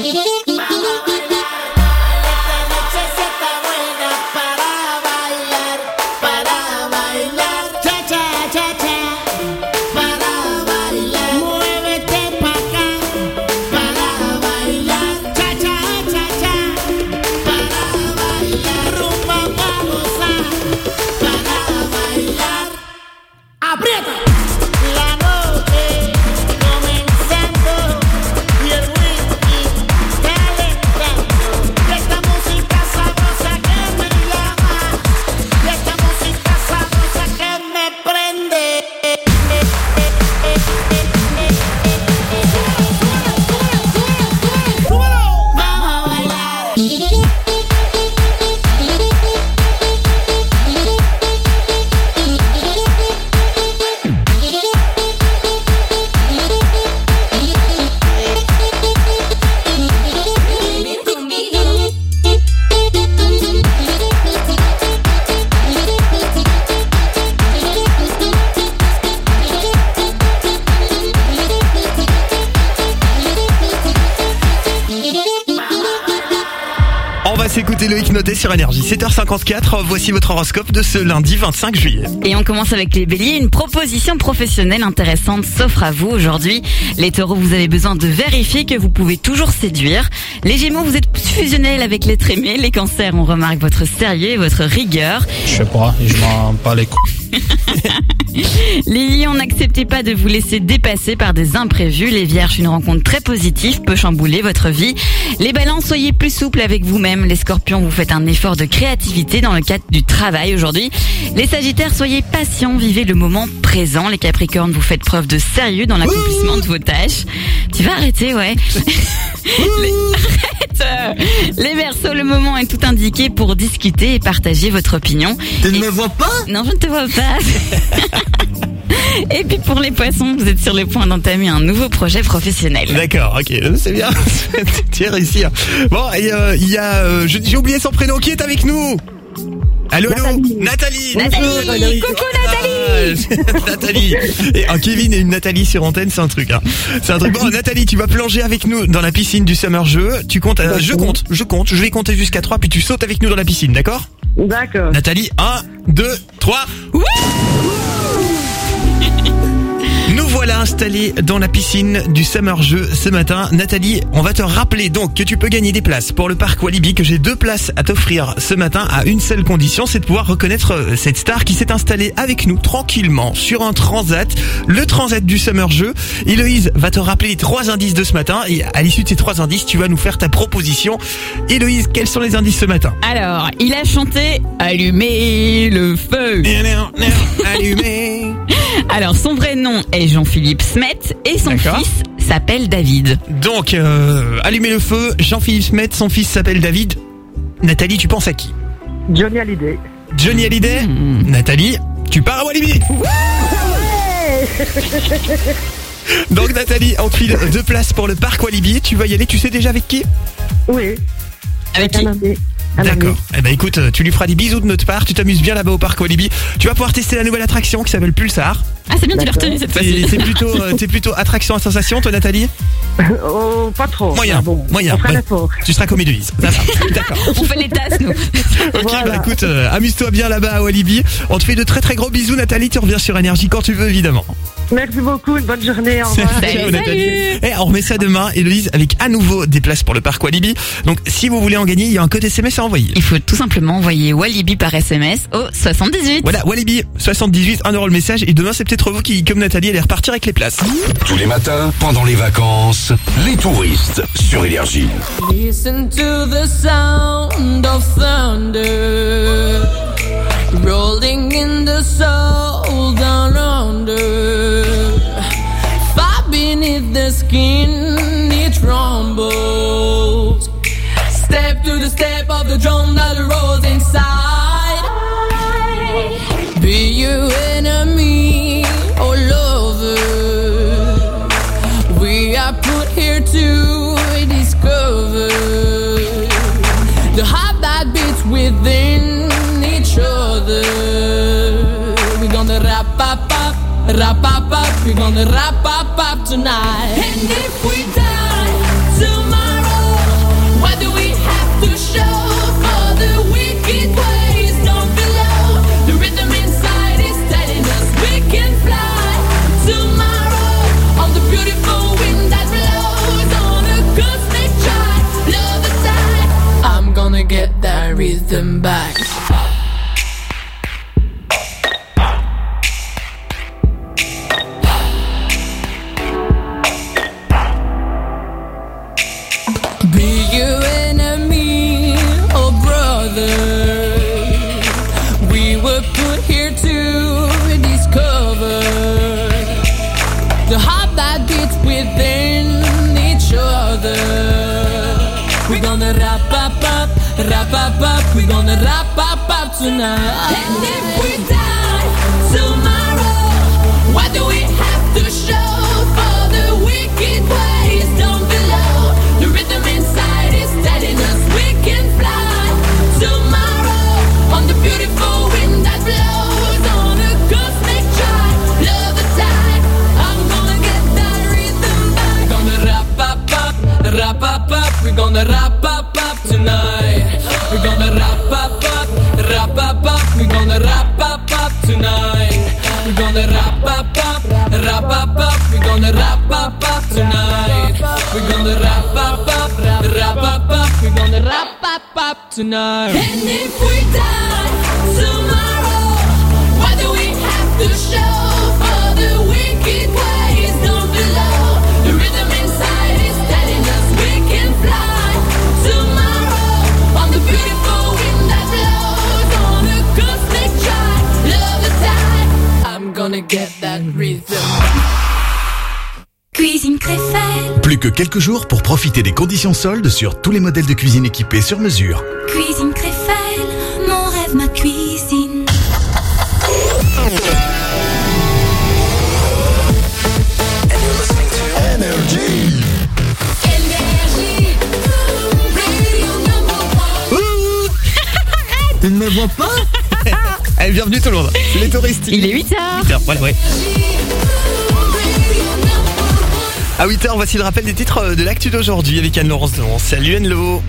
Thank you. 7h54, voici votre horoscope de ce lundi 25 juillet. Et on commence avec les béliers. Une proposition professionnelle intéressante s'offre à vous aujourd'hui. Les taureaux, vous avez besoin de vérifier que vous pouvez toujours séduire. Les gémeaux, vous êtes fusionnels avec l'être aimé. Les cancers, on remarque votre sérieux et votre rigueur. Je sais pas, je m'en bats les couilles. Les lions, n'acceptez pas de vous laisser dépasser par des imprévus. Les vierges, une rencontre très positive peut chambouler votre vie. Les balances, soyez plus souples avec vous-même. Les scorpions, vous faites un effort de créativité dans le cadre du travail aujourd'hui. Les sagittaires, soyez patients, vivez le moment présent. Les capricornes, vous faites preuve de sérieux dans l'accomplissement de vos tâches. Tu vas arrêter, ouais. Les... Arrête Les versos, le moment est tout indiqué pour discuter et partager votre opinion. Tu ne me vois pas? Non, je ne te vois pas. Et puis pour les poissons, vous êtes sur le point d'entamer un nouveau projet professionnel. D'accord, ok, euh, c'est bien. tu es réussi. hein. Bon, et euh, il y a, euh, j'ai oublié son prénom. Qui est avec nous? Allô, allô? Nathalie. Nathalie, Bonjour, Nathalie. coucou Ah, Nathalie. Et un Kevin et une Nathalie sur antenne, c'est un truc. Hein. C'est un truc. Bon, Nathalie, tu vas plonger avec nous dans la piscine du Summer Jeu. Tu comptes, euh, je compte, je compte. Je vais compter jusqu'à 3 puis tu sautes avec nous dans la piscine, d'accord? D'accord. Nathalie, 1, 2, 3. Nous voilà installé dans la piscine du Summer Jeu ce matin. Nathalie, on va te rappeler donc que tu peux gagner des places pour le parc Walibi, que j'ai deux places à t'offrir ce matin à une seule condition, c'est de pouvoir reconnaître euh, cette star qui s'est installée avec nous tranquillement sur un transat, le transat du Summer Jeu. Héloïse va te rappeler les trois indices de ce matin et à l'issue de ces trois indices, tu vas nous faire ta proposition. Héloïse, quels sont les indices ce matin? Alors, il a chanté Allumer le feu. Allumer. Alors, son vrai nom est Jean-Philippe Smet et son D'accord. fils s'appelle David. Donc, euh, allumez le feu, Jean-Philippe Smet, son fils s'appelle David. Nathalie, tu penses à qui? Johnny Hallyday. Johnny Hallyday? Nathalie, tu pars à Walibi Donc Nathalie, on te file deux places pour le parc Walibi. Tu vas y aller, tu sais déjà avec qui? Oui. Avec un ami. Un ami. D'accord. Eh ben écoute, tu lui feras des bisous de notre part, tu t'amuses bien là-bas au parc Walibi. Tu vas pouvoir tester la nouvelle attraction qui s'appelle Pulsar. Ah, c'est bien, tu l'as retenu cette T'es fois-ci. t'es plutôt, euh, t'es plutôt attraction à sensation, toi Nathalie Oh, pas trop. Moyen, Ah bon, moyen. On fera. Tu seras comme Héloïse. D'accord. On fait les tasses, nous. Ok, Voilà. bah écoute, euh, amuse-toi bien là-bas à Walibi. On te fait de très très gros bisous Nathalie, tu reviens sur Énergie quand tu veux évidemment. Merci beaucoup. Une bonne journée. Au revoir. Nathalie. Eh, on remet ça demain, Héloïse, avec à nouveau des places pour le parc Walibi. Donc si vous voulez en gagner, il y a un code SMS à envoyer. Il faut tout simplement envoyer Walibi par SMS au 78. Voilà, Walibi, 78, 1 euro le message. Et demain, c'est peut-être vous qui, comme Nathalie, allez repartir avec les places. Tous les matins, pendant les vacances, les touristes sur Énergie. Listen to the sound of thunder rolling in the soul down under. Far beneath the skin, it rumbles. Step to the step of the drum that rolls inside. Be you enemy wrap up. We're gonna wrap up, up tonight. And if we die tomorrow, what do we have to show for the wicked ways down below? The rhythm inside is telling us we can fly tomorrow on the beautiful wind that blows on a cosmic chart. Love aside, I'm gonna get that rhythm back. Gonna wrap up, up tonight. And if we die tomorrow, what do we have to show for the wicked ways down below? The rhythm inside is telling us we can fly tomorrow on the beautiful wind that blows on a cosmic chart. Love the tide. I'm gonna get that rhythm back. Gonna wrap up, up, wrap up, up. We're gonna wrap up, up tonight. We're gonna rap up, up, wrap up, up. We're gonna rap up, up tonight. We're gonna rap up, up, wrap up, up. We're gonna wrap up, up tonight. We're gonna rap up, up, wrap up, up. We're gonna wrap up, up tonight. And if we die tomorrow, what do we have to show for the wicked ways gonna get that rhythm. Cuisine Créfelle, Plus que quelques jours pour profiter des conditions soldes sur tous les modèles de cuisine équipés sur mesure. cuisine Créfelle, mon rêve, ma cuisine. Tu ne me vois pas? Allez, bienvenue tout le monde. C'est les touristes. Il est 8h. 8h, voilà, ouais. À 8h, voici le rappel des titres de l'actu d'aujourd'hui avec Anne-Laurence Delon. Salut Anne-Lo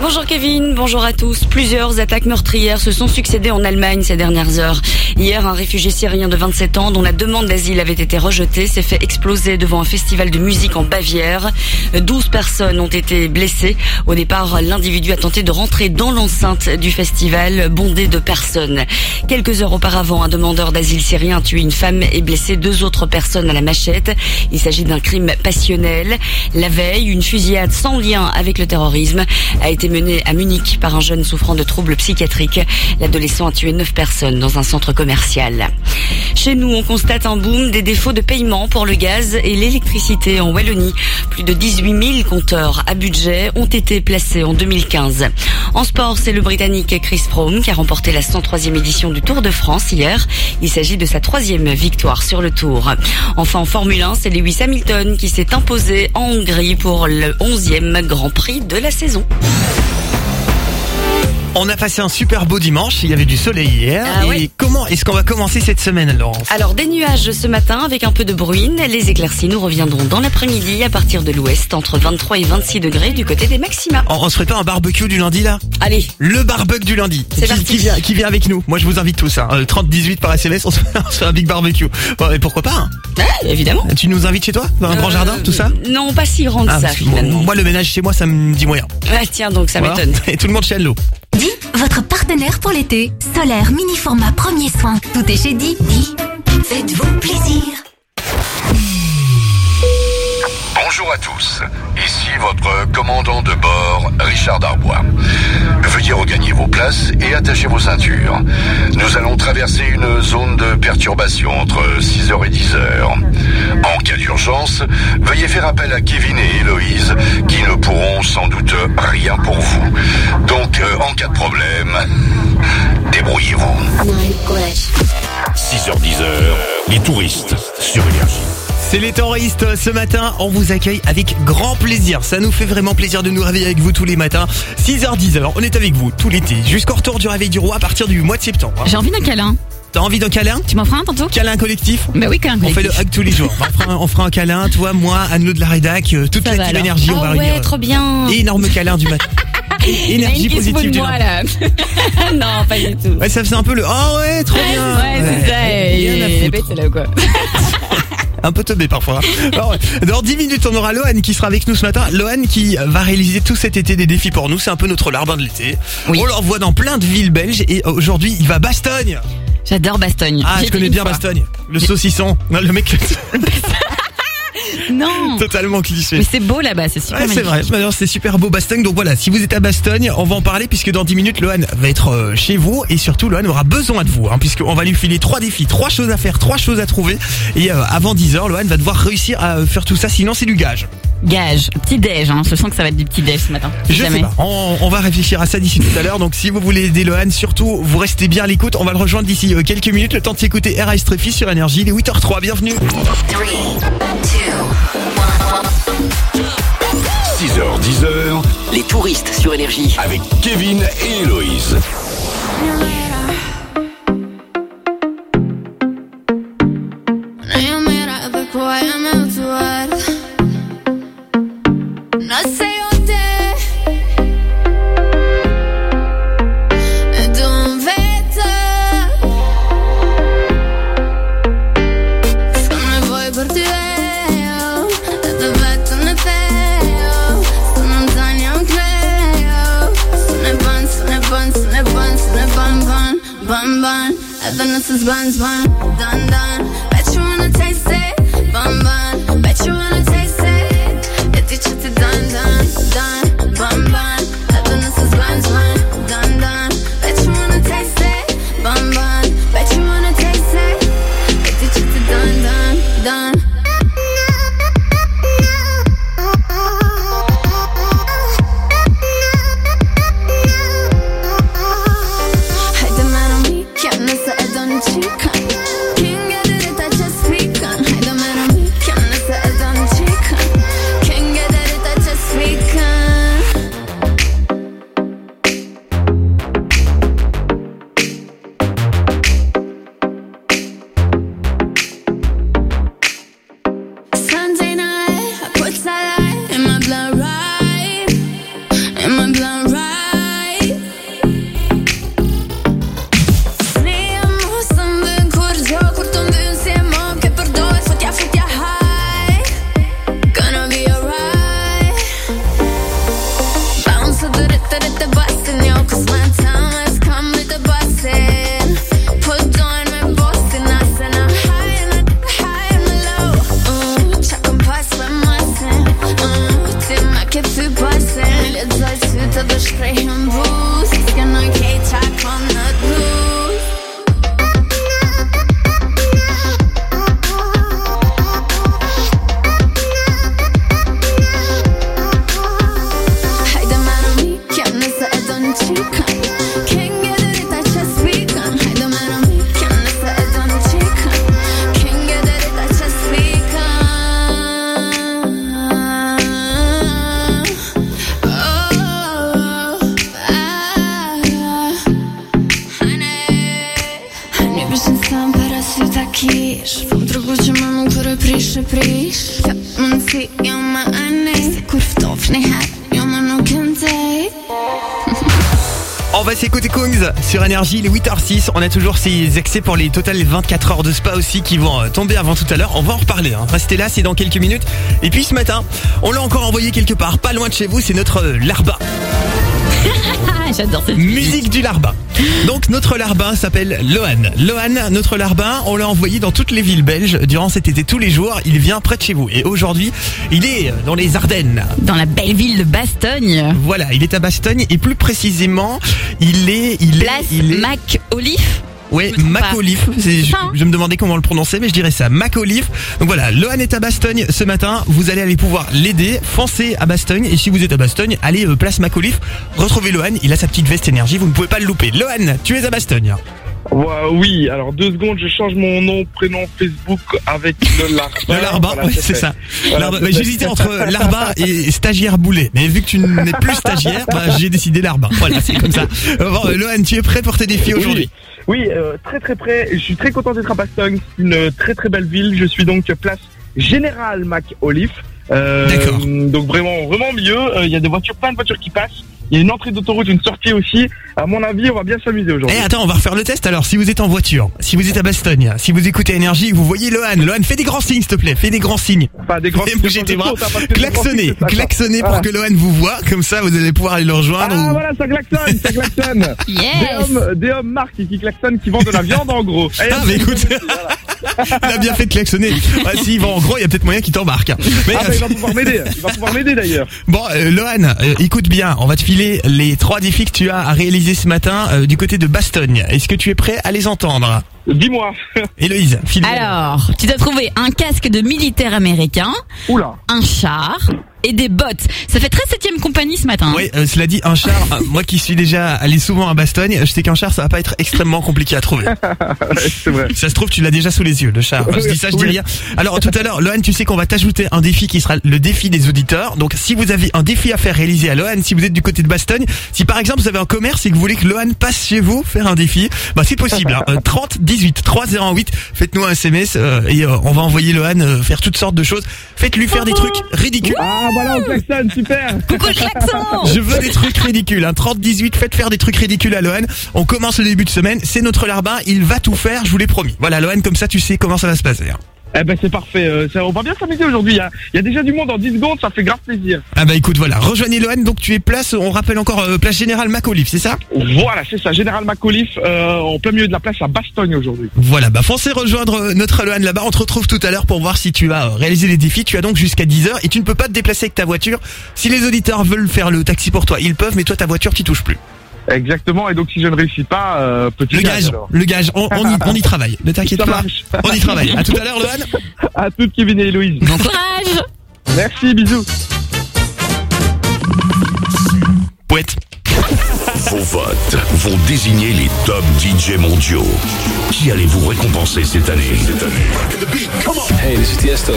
Bonjour Kevin, bonjour à tous. Plusieurs attaques meurtrières se sont succédées en Allemagne ces dernières heures. Hier, un réfugié syrien de 27 ans dont la demande d'asile avait été rejetée s'est fait exploser devant un festival de musique en Bavière. 12 personnes ont été blessées. Au départ, l'individu a tenté de rentrer dans l'enceinte du festival bondé de personnes. Quelques heures auparavant, un demandeur d'asile syrien a tué une femme et blessé deux autres personnes à la machette. Il s'agit d'un crime passionnel. La veille, une fusillade sans lien avec le terrorisme a été menée à Munich par un jeune souffrant de troubles psychiatriques. L'adolescent a tué neuf personnes dans un centre commercial. Chez nous, on constate un boom des défauts de paiement pour le gaz et l'électricité en Wallonie. Plus de 18 000 compteurs à budget ont été placés en 2015. En sport, c'est le Britannique Chris Froome qui a remporté la 103e édition du Tour de France hier. Il s'agit de sa troisième victoire sur le Tour. Enfin, en Formule 1, c'est Lewis Hamilton qui s'est imposé en Hongrie pour le 11e Grand Prix de la saison. On a passé un super beau dimanche, il y avait du soleil hier. Ah et ouais. comment est-ce qu'on va commencer cette semaine, Laurence Alors des nuages ce matin avec un peu de bruine. Les éclaircies nous reviendront dans l'après-midi à partir de l'ouest entre 23 et 26 degrés du côté des maxima. on, on se ferait pas un barbecue du lundi là? Allez. Le barbecue du lundi. C'est qui, parti. qui vient, qui vient avec nous? Moi je vous invite tous. Hein. Euh, 30-18 par SMS, on se, fait, on se fait un big barbecue. Bon, et pourquoi pas hein? Ouais, évidemment. Tu nous invites chez toi Dans un grand Euh, jardin, tout ça? Non, pas si grand que Ah, ça finalement. Moi le ménage chez moi ça me dit moyen. Ah, tiens donc ça Voilà. m'étonne. Et tout le monde chez Allo. Di, votre partenaire pour l'été. Solaire, mini format, premier soin. Tout est chez Di. Di, faites-vous plaisir. Bonjour à tous, ici votre commandant de bord, Richard Darbois. Veuillez regagner vos places et attacher vos ceintures. Nous allons traverser une zone de perturbation entre 6h et 10h. En cas d'urgence, veuillez faire appel à Kevin et Héloïse qui ne pourront sans doute rien pour vous. Donc, euh, en cas de problème, débrouillez-vous. 6h-10h, les touristes sur Énergie. C'est les touristes ce matin, on vous accueille avec grand plaisir. Ça nous fait vraiment plaisir de nous réveiller avec vous tous les matins. 6h10, alors on est avec vous tout l'été, jusqu'au retour du réveil du roi à partir du mois de septembre. hein. J'ai envie d'un câlin. T'as envie d'un câlin? Tu m'en feras un tantôt? Câlin collectif? Bah oui, câlin On fait collectif. le hug tous les jours. On fera un, on fera un câlin, toi, moi, Anne-Lou de la rédac, euh, toute Ça la va team alors. énergie, on Ah va ouais, réunir. trop bien. Énorme câlin du matin. Il y a Énergie une qui se fout positive de du moi lundi. là. non, pas du tout. Ouais, ça faisait un peu le oh ouais, trop bien. Ouais, c'est ça. rien à foutre. bête, là ou quoi. Un peu teubé parfois. Alors, dans 10 minutes, on aura Lohan qui sera avec nous ce matin. Lohan qui va réaliser tout cet été des défis pour nous. C'est un peu notre larbin de l'été. On l'envoie dans plein de villes belges et aujourd'hui, il va à Bastogne. J'adore Bastogne. Ah, je connais bien fois. Bastogne. Le saucisson. Non, le mec Non. totalement cliché. Mais c'est beau là-bas, c'est super Ouais, c'est vrai. Alors, c'est super beau Bastogne. Donc voilà, si vous êtes à Bastogne, on va en parler puisque dans 10 minutes, Lohan va être euh, chez vous et surtout, Lohan aura besoin de vous, hein, puisqu'on va lui filer trois défis, trois choses à faire, trois choses à trouver. Et euh, avant 10 heures, Lohan va devoir réussir à euh, faire tout ça, sinon c'est du gage. Gage. Petit déj, hein. Je sens que ça va être du petit déj ce matin. Si Je sais jamais. pas. On, on va réfléchir à ça d'ici tout à l'heure. Donc si vous voulez aider Lohan, surtout vous restez bien à l'écoute. On va le rejoindre d'ici quelques minutes. Le temps de s'écouter R.I. Streffy sur Énergie. Il est 8h03. Bienvenue. 6h, 10h, Les touristes sur Énergie. avec Kevin et Héloïse. No then this wanna it, bun, On a toujours ces accès pour les total 24 heures de spa aussi qui vont euh, tomber avant tout à l'heure. On va en reparler. Hein. Restez là, c'est dans quelques minutes. Et puis ce matin, on l'a encore envoyé quelque part, pas loin de chez vous. C'est notre euh, Larba. J'adore cette Musique du larbin. Donc notre larbin s'appelle Lohan. Lohan, notre larbin, on l'a envoyé dans toutes les villes belges durant cet été tous les jours. Il vient près de chez vous. Et aujourd'hui, il est dans les Ardennes. Dans la belle ville de Bastogne. Voilà, il est à Bastogne et plus précisément, il est, il est, Place il est. Mac Olive. Macauliffe. C'est- Je, je me demandais comment le prononcer, mais je dirais ça. Macauliffe. Donc voilà, Lohan est à Bastogne ce matin. Vous allez aller pouvoir l'aider. Foncez à Bastogne. Et si vous êtes à Bastogne, allez euh, place Macauliffe. Retrouvez Lohan. Il a sa petite veste énergie. Vous ne pouvez pas le louper. Lohan, tu es à Bastogne. Ouais, oui, alors deux secondes, je change mon nom, prénom Facebook avec le larbin. Le larbin, Voilà, ouais, c'est ça. Voilà, fait. J'hésitais entre Larba et stagiaire boulet. Mais vu que tu n'es plus stagiaire, bah, j'ai décidé Larbin. Voilà, c'est comme ça. Euh, bon, euh, Lohan, tu es prêt pour tes défis aujourd'hui? Oui, oui, euh, très très près. Je suis très content d'être à Bastogne. C'est une très très belle ville. Je suis donc place Général Mac Olive. Euh, D'accord. Donc vraiment, vraiment mieux. Euh, Il y a des voitures, plein de voitures qui passent. Il y a une entrée d'autoroute, une sortie aussi. À mon avis, on va bien s'amuser Eh aujourd'hui. attends, on va refaire le test alors. Si vous êtes en voiture, si vous êtes à Bastogne, si vous écoutez Énergie, vous voyez Lohan. Lohan, fais des grands signes s'il te plaît. Fais des grands signes. Enfin, des grands Fais signes, tes bras. Klaxonnez, klaxonnez pour Voilà. que Lohan vous voit. Comme ça, vous allez pouvoir aller le rejoindre. Ah ou- voilà, ça klaxonne, ça klaxonne. Yes. Des hommes, des hommes marques qui klaxonnent, qui vendent de la viande en gros. Eh, Ah, mais écoute, il a bien fait de klaxonner. Ah, S'il va en gros, il y a peut-être moyen qu'il t'embarque. Mais, Ah, bah, il va pouvoir m'aider. Il va pouvoir m'aider d'ailleurs. Bon, euh, Lohan, euh, écoute bien, on va te filer les trois défis que tu as à réaliser ce matin euh, du côté de Bastogne. Est-ce que tu es prêt à les entendre? Dis-moi. Héloïse, file Alors, tu dois trouver un casque de militaire américain, Oula. un char et des bottes. Ça fait très septième compagnie ce matin. Oui, euh, cela dit, un char, euh, moi qui suis déjà allé souvent à Bastogne, je sais qu'un char, ça va pas être extrêmement compliqué à trouver. c'est vrai. Ça se trouve, tu l'as déjà sous les yeux, le char. Je dis ça, je dis Oui. rien. Alors, tout à l'heure, Lohan, tu sais qu'on va t'ajouter un défi qui sera le défi des auditeurs. Donc, si vous avez un défi à faire réaliser à Lohan, si vous êtes du côté de Bastogne, si par exemple vous avez un commerce et que vous voulez que Lohan passe chez vous faire un défi, bah c'est possible. Hein. Euh, 30 18 308, faites-nous un SMS euh, et euh, on va envoyer Lohan euh, faire toutes sortes de choses. Faites-lui faire des trucs ridicules. Ah voilà, on klaxonne, super. Coucou le klaxon Je veux des trucs ridicules. Hein. 30-18, faites faire des trucs ridicules à Lohan. On commence le début de semaine. C'est notre larbin. Il va tout faire, je vous l'ai promis. Voilà, Lohan, comme ça, tu sais comment ça va se passer. hein. Eh ben c'est parfait. Euh, ça, on va bien s'amuser aujourd'hui. Il y a, il y a déjà du monde en 10 secondes, ça fait grave plaisir. Ah bah écoute, voilà. Rejoignez Lohan. Donc tu es place, on rappelle encore, euh, place Générale Macauliffe, c'est ça? Voilà, c'est ça. Général Macauliffe, euh, en plein milieu de la place à Bastogne aujourd'hui. Voilà, bah foncez rejoindre euh, notre Lohan là-bas. On te retrouve tout à l'heure pour voir si tu as réalisé les défis. Tu as donc jusqu'à 10h et tu ne peux pas te déplacer avec ta voiture. Si les auditeurs veulent faire le taxi pour toi, ils peuvent, mais toi ta voiture, tu touches plus. Exactement. Et donc si je ne réussis pas, euh, petit Le gage, alors. le gage, on, on y, on y travaille. Ne t'inquiète Ça pas, marche. on y travaille. À tout à l'heure, Lohan. À toutes Kevin et Héloïse. Bon courage Merci, bisous. Poète. Vos votes vont désigner les top DJ mondiaux. Qui allez-vous récompenser cette année? Hey, this is Tiesto.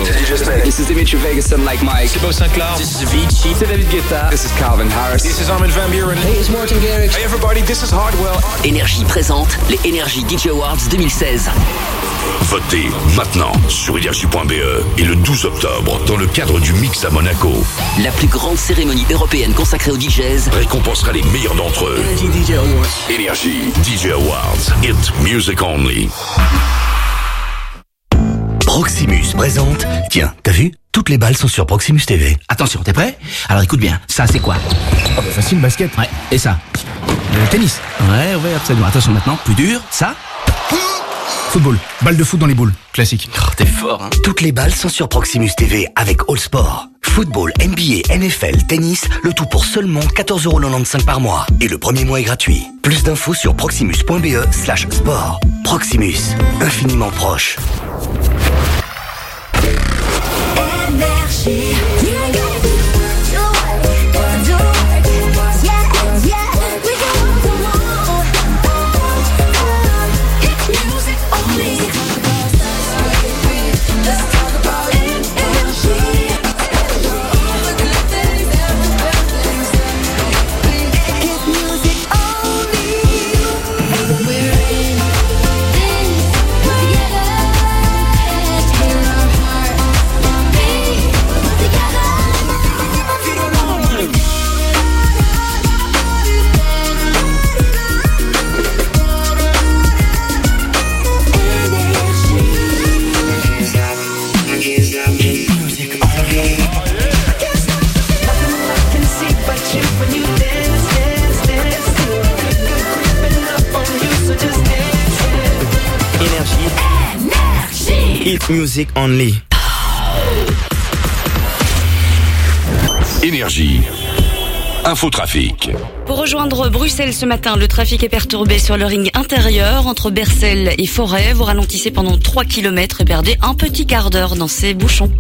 This is Dimitri Vegas and Like Mike. Thibaut Sinclair. This is Avicii. C'est David Guetta. This is Calvin Harris. This is Armin van Buren. Hey, it's Martin Garrix. Hey, everybody, this is Hardwell. Énergie présente les Énergie DJ Awards 2016. Votez maintenant sur énergie.be et le 12 octobre dans le cadre du Mix à Monaco. La plus grande cérémonie européenne consacrée aux DJs. Récompensera les meilleurs d'entre eux. DJ Awards. Énergie DJ Awards. Hit music only. Proximus présente. Tiens, t'as vu? Toutes les balles sont sur Proximus TV. Attention, t'es prêt? Alors écoute bien, ça c'est quoi? Oh bah facile, basket. Ouais, et ça? Le tennis. Ouais, ouais, absolument. Attention maintenant, plus dur, ça? Football. Balle de foot dans les boules. Classique. Oh, t'es fort, hein Toutes les balles sont sur Proximus TV avec All Sport. Football, NBA, NFL, tennis, le tout pour seulement 14,95€ par mois. Et le premier mois est gratuit. Plus d'infos sur proximus.be slash sport. Proximus, infiniment proche. Hit music only. Énergie. Infotrafic. Pour rejoindre Bruxelles ce matin, le trafic est perturbé sur le ring intérieur entre Bercel et Forêt. Vous ralentissez pendant 3 km et perdez un petit quart d'heure dans ces bouchons.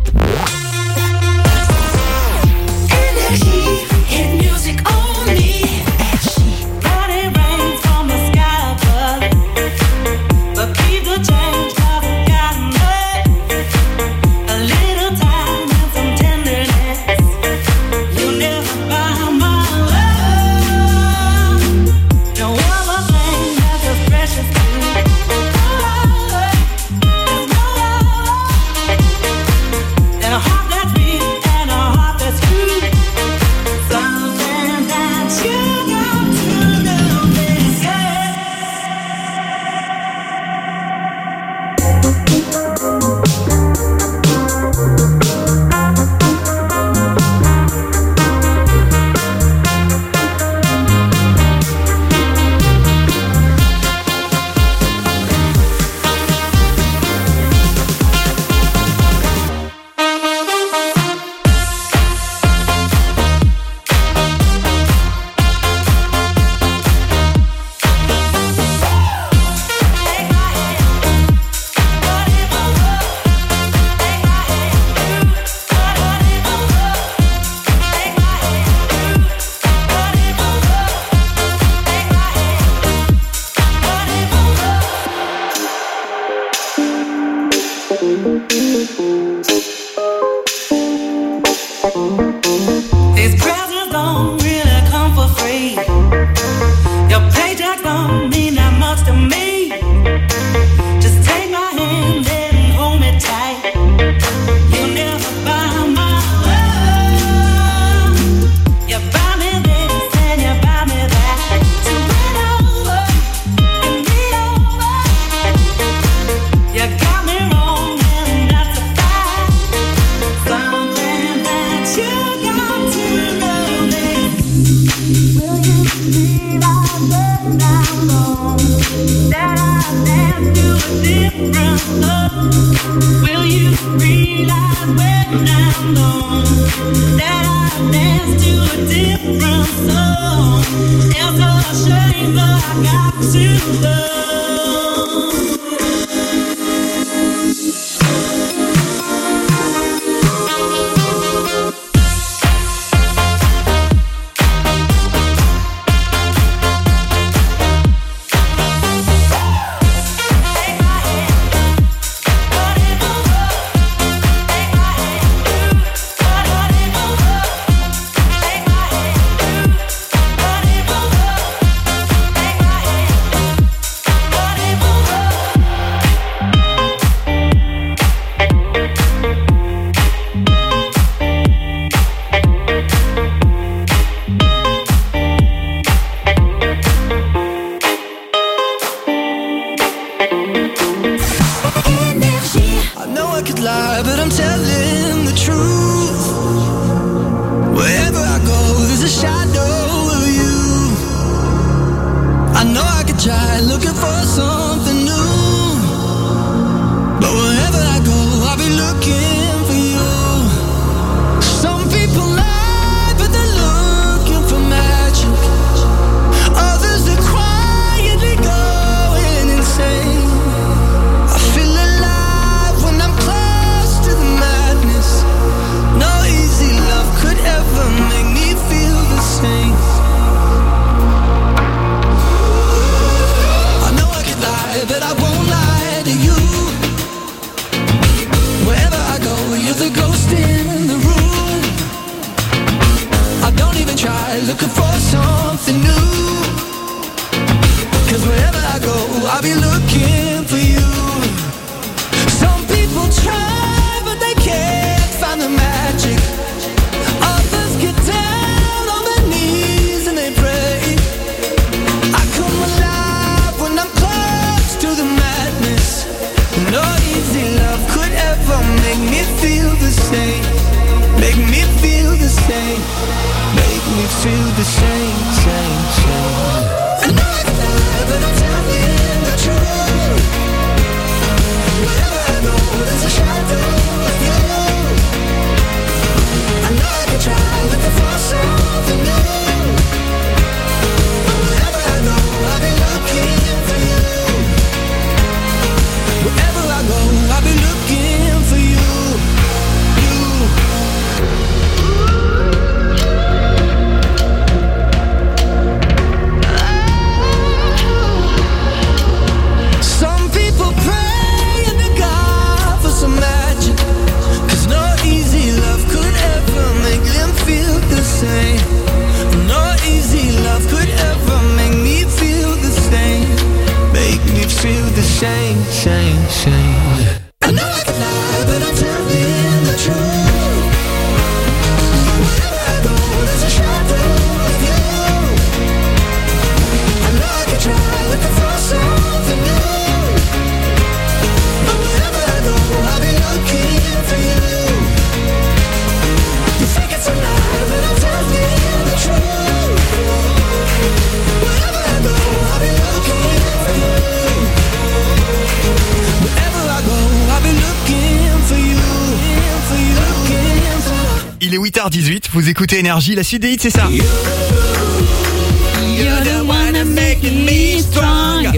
Énergie, la suite des hits, c'est ça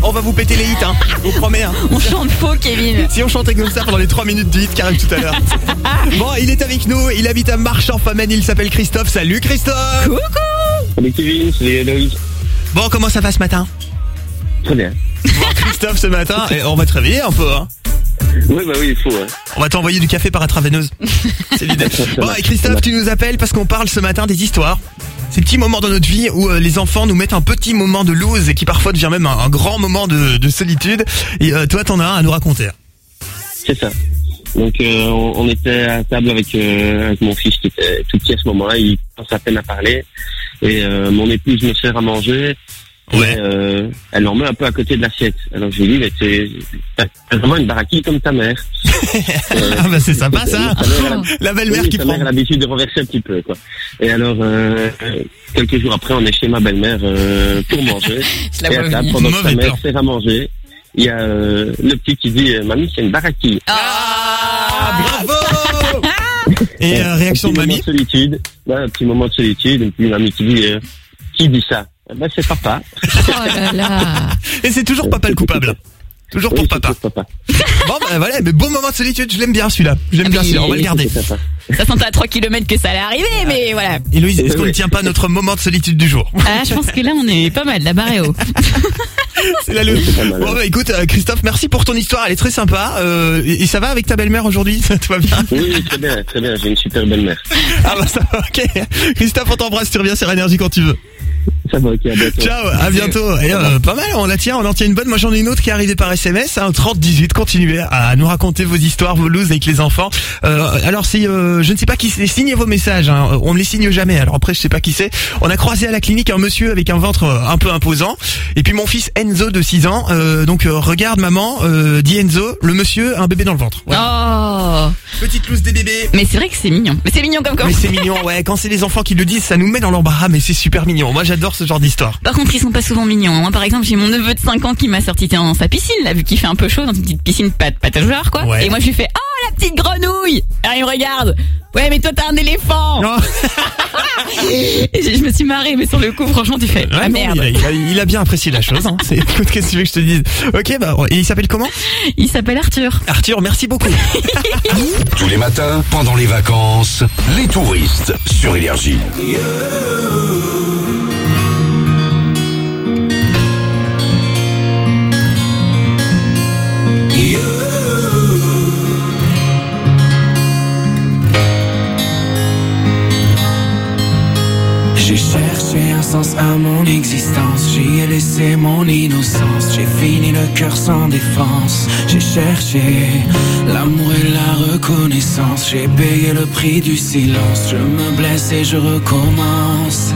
On va vous péter les hits, hein. Je vous promets. Hein. On chante faux, Kevin. Si on chantait comme ça pendant les 3 minutes du hit qui arrive tout à l'heure. Bon, il est avec nous, il habite à Marchand-Famenne, il s'appelle Christophe. Salut Christophe Coucou Salut Kevin, salut Héloïse. Bon, comment ça va ce matin? Très bien. Bon, Christophe, ce matin, et on va te réveiller un peu, hein. Oui, bah oui, il faut. Ouais. On va t'envoyer du café par intraveineuse. C'est l'idée. Bon, et Christophe, tu nous appelles parce qu'on parle ce matin des histoires. Ces petits moments dans notre vie où euh, les enfants nous mettent un petit moment de lose et qui parfois devient même un, un grand moment de, de solitude. Et euh, toi, t'en as un à nous raconter. C'est ça. Donc euh, on, on était à table avec, euh, avec mon fils qui était tout petit à ce moment-là, il pense à peine à parler. Et euh, mon épouse me sert à manger. Ouais. Et, elle en met un peu à côté de l'assiette. Alors je lui dis, mais t'es vraiment une baraquille comme ta mère. Ah bah c'est sympa ça. Mère, La belle-mère Oui, qui sa prend. mère a l'habitude de renverser un petit peu, quoi. Et alors, euh, quelques jours après, on est chez ma belle-mère euh, pour manger. Je la et vois à table, pendant que sa mère sert à manger, il y a euh, le petit qui dit, euh, mamie, c'est une baraquille. Ah, bravo Et euh, réaction un de petit moment mamie de solitude, ouais, un petit moment de solitude, et puis mamie qui dit, euh, qui dit ça? Ben c'est papa. Oh là là Et c'est toujours papa le coupable. Toujours pour Oui, c'est papa. toujours papa. Bon bah voilà, mais beau moment de solitude, je l'aime bien celui-là. Je l'aime bien Ah, celui-là, on va le garder. Ça sentait à 3 km que ça allait arriver, mais voilà. Héloïse, est-ce qu'on ne tient pas notre moment de solitude du jour? Ah, je pense que là, on est pas mal, la barre est haut. C'est la mal, Bon bah écoute, euh, Christophe, merci pour ton histoire, elle est très sympa. Euh, et, et ça va avec ta belle-mère aujourd'hui? Ça te va bien? Oui, oui, très bien, très bien, j'ai une super belle-mère. Ah bah ça va, ok. Christophe, on t'embrasse, tu reviens sur Énergie quand tu veux. Ça va, ok, à bientôt. Ciao, à bientôt. Et euh, pas mal, on la tient, on en tient une bonne. Moi j'en ai une autre qui est arrivée par SMS, hein, 3018. Continuez à nous raconter vos histoires, vos looses avec les enfants. Euh, alors si euh, je ne sais pas qui c'est, signez vos messages. Hein. On ne les signe jamais. Alors après je sais pas qui c'est. On a croisé à la clinique un monsieur avec un ventre euh, un peu imposant. Et puis mon fils Enzo de 6 ans. Euh, donc euh, regarde maman, euh, dit Enzo, le monsieur un bébé dans le ventre. Voilà. Oh Petite loose des bébés. Mais c'est vrai que c'est mignon. Mais c'est mignon comme comme. Mais c'est mignon, ouais. Quand c'est les enfants qui le disent, ça nous met dans l'embarras, mais c'est super mignon. Moi, j'adore ce genre d'histoire. Par contre, ils sont pas souvent mignons. Moi, par exemple, j'ai mon neveu de 5 ans qui m'a sorti dans sa piscine, là, vu qu'il fait un peu chaud, dans une petite piscine pat pataugeoire, quoi. Ouais. Et moi, je lui fais, oh, la petite grenouille! Alors, il me regarde. Ouais, mais toi, t'as un éléphant! Et je, je me suis marrée, mais sur le coup, franchement, tu fais, Ouais, ah non, merde. il, a, il a- il a bien apprécié la chose. Hein. C'est, écoute, qu'est-ce que tu veux que je te dise? Ok, bah, et il s'appelle comment? Il s'appelle Arthur. Arthur, merci beaucoup. Tous les matins, pendant les vacances, les touristes sur Énergie. J'ai cherché un sens à mon existence, j'y ai laissé mon innocence, j'ai fini le cœur sans défense, j'ai cherché l'amour et la reconnaissance, j'ai payé le prix du silence, je me blesse et je recommence.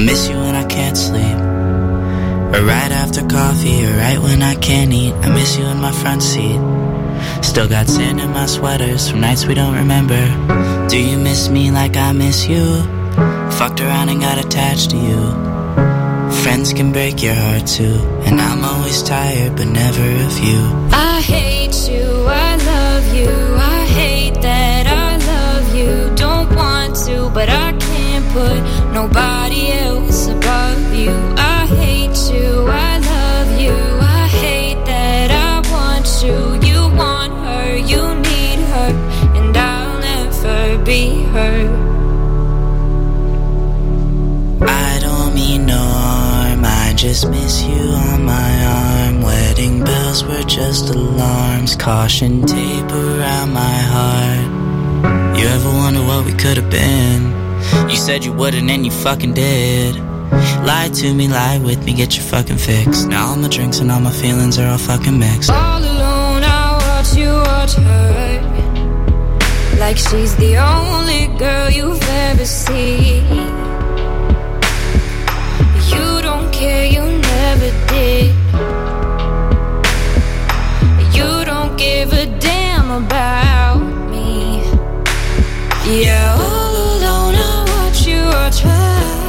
miss you when I can't sleep. Or right after coffee, or right when I can't eat. I miss you in my front seat. Still got sand in my sweaters from nights we don't remember. Do you miss me like I miss you? Fucked around and got attached to you. Friends can break your heart too. And I'm always tired, but never of you. I hate you, I love you, I hate that I love you. Don't want to, but I can't put nobody else just miss you on my arm. Wedding bells were just alarms, caution tape around my heart. You ever wonder what we could have been? You said you wouldn't and you fucking did. Lie to me, lie with me, get your fucking fix. Now all my drinks and all my feelings are all fucking mixed. All alone, I watch you watch her. Like she's the only girl you've ever seen. You don't give a damn about me. Yeah, all alone, I watch you watch her.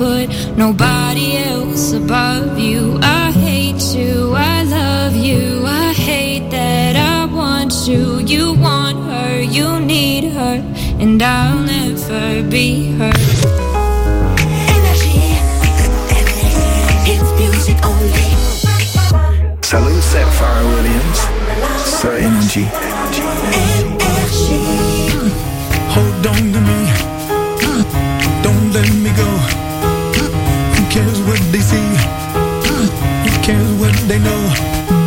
Put nobody else above you. I hate you, I love you, I hate that I want you. You want her, you need her, and I'll never be her. It's music only. Salute Sapphire Williams. Sir Energy. They know?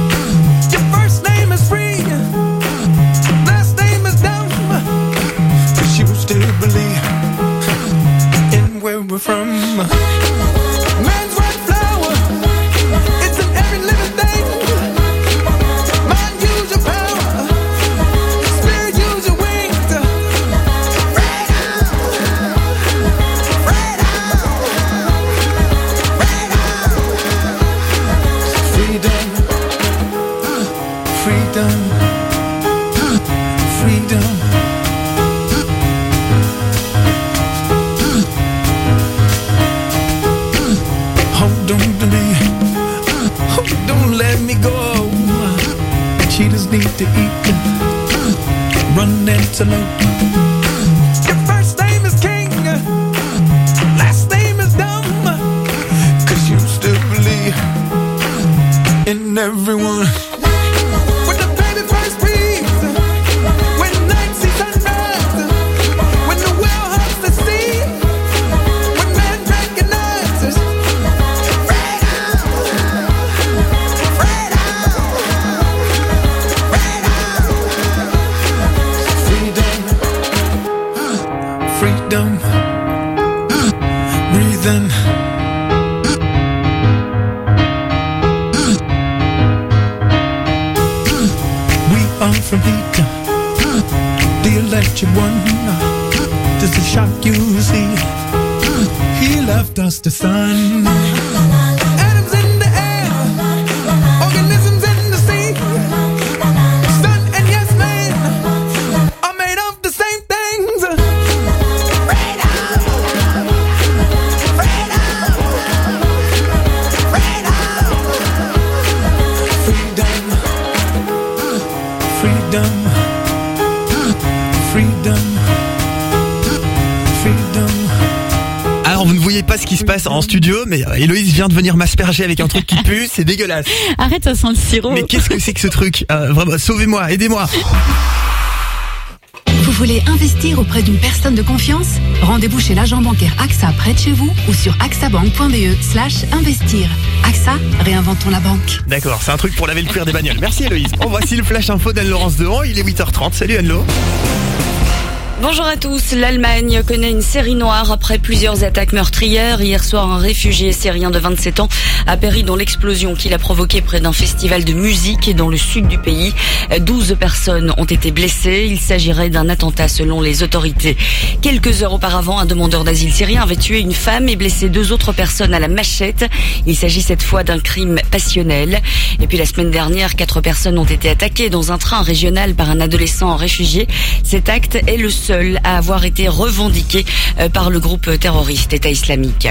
Studio, mais euh, Héloïse vient de venir m'asperger avec un truc qui pue, c'est dégueulasse. Arrête, ça sent le sirop. Mais qu'est-ce que c'est que ce truc Euh, Vraiment, sauvez-moi, aidez-moi. Vous voulez investir auprès d'une personne de confiance Rendez-vous chez l'agent bancaire AXA près de chez vous ou sur axabank.be slash investir. AXA, réinventons la banque. D'accord, c'est un truc pour laver le cuir des bagnoles. Merci Héloïse. Bon, voici le flash info d'Anne-Laurence Dehan, il est 8h30. Salut Anne-Lo. Bonjour à tous. L'Allemagne connaît une série noire après plusieurs attaques meurtrières. Hier soir, un réfugié syrien de 27 ans a péri dans l'explosion qu'il a provoquée près d'un festival de musique dans le sud du pays. 12 personnes ont été blessées. Il s'agirait d'un attentat selon les autorités. Quelques heures auparavant, un demandeur d'asile syrien avait tué une femme et blessé deux autres personnes à la machette. Il s'agit cette fois d'un crime passionnel. Et puis la semaine dernière, quatre personnes ont été attaquées dans un train régional par un adolescent réfugié. Cet acte est le seul à avoir été revendiqué euh, par le groupe terroriste État islamique.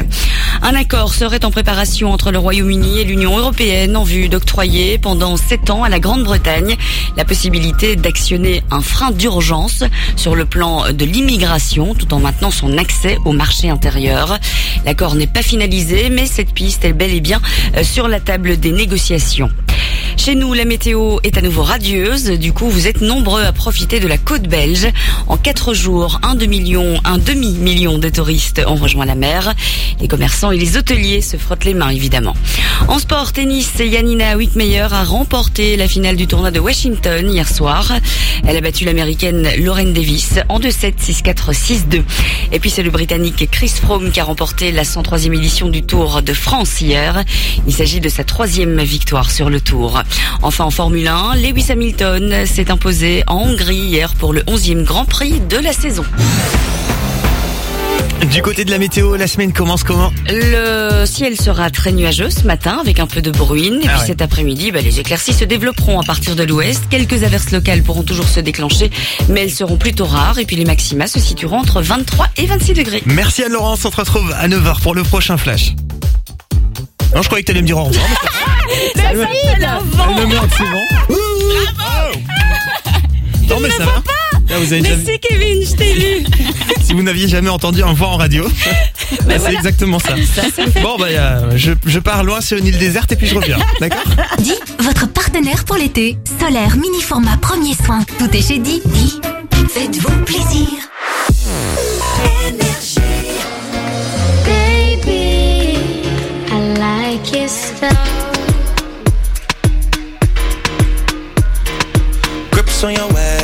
Un accord serait en préparation entre le Royaume-Uni et l'Union européenne en vue d'octroyer pendant sept ans à la Grande-Bretagne la possibilité d'actionner un frein d'urgence sur le plan de l'immigration tout en maintenant son accès au marché intérieur. L'accord n'est pas finalisé, mais cette piste est bel et bien euh, sur la table des négociations. Chez nous, la météo est à nouveau radieuse. Du coup, vous êtes nombreux à profiter de la côte belge. En quatre jours, un demi-million, un demi-million de touristes ont rejoint la mer. Les commerçants et les hôteliers se frottent les mains, évidemment. En sport, tennis, Yanina Whitmeyer a remporté la finale du tournoi de Washington hier soir. Elle a battu l'américaine Lauren Davis en 2-7, 6-4, 6-2. Et puis c'est le britannique Chris Froome qui a remporté la 103e édition du Tour de France hier. Il s'agit de sa troisième victoire sur le Tour. Enfin en Formule 1, Lewis Hamilton s'est imposé en Hongrie hier pour le 11e Grand Prix de la saison. Du côté de la météo, la semaine commence comment Le ciel sera très nuageux ce matin avec un peu de bruine. Et Ah puis ouais. cet après-midi, bah, les éclaircies se développeront à partir de l'ouest. Quelques averses locales pourront toujours se déclencher, mais elles seront plutôt rares. Et puis les maxima se situeront entre 23 et 26 degrés. Merci Anne-Laurence, on se retrouve à 9h pour le prochain flash. Non, je croyais que t'allais me dire au revoir. mais Ça y est, Elle me merde, c'est bon. Non mais ça va. Là, vous avez Mais jamais- c'est Kevin, je t'ai vu. Si vous n'aviez jamais entendu un voix en radio, bah, c'est exactement ça. Bon bah euh, je, je pars loin sur une île déserte et puis je reviens. D'accord Di, votre partenaire pour l'été. Solaire, mini format, premier soin. Tout est chez Di. Di, faites-vous plaisir. Baby, I like your style. Grips on your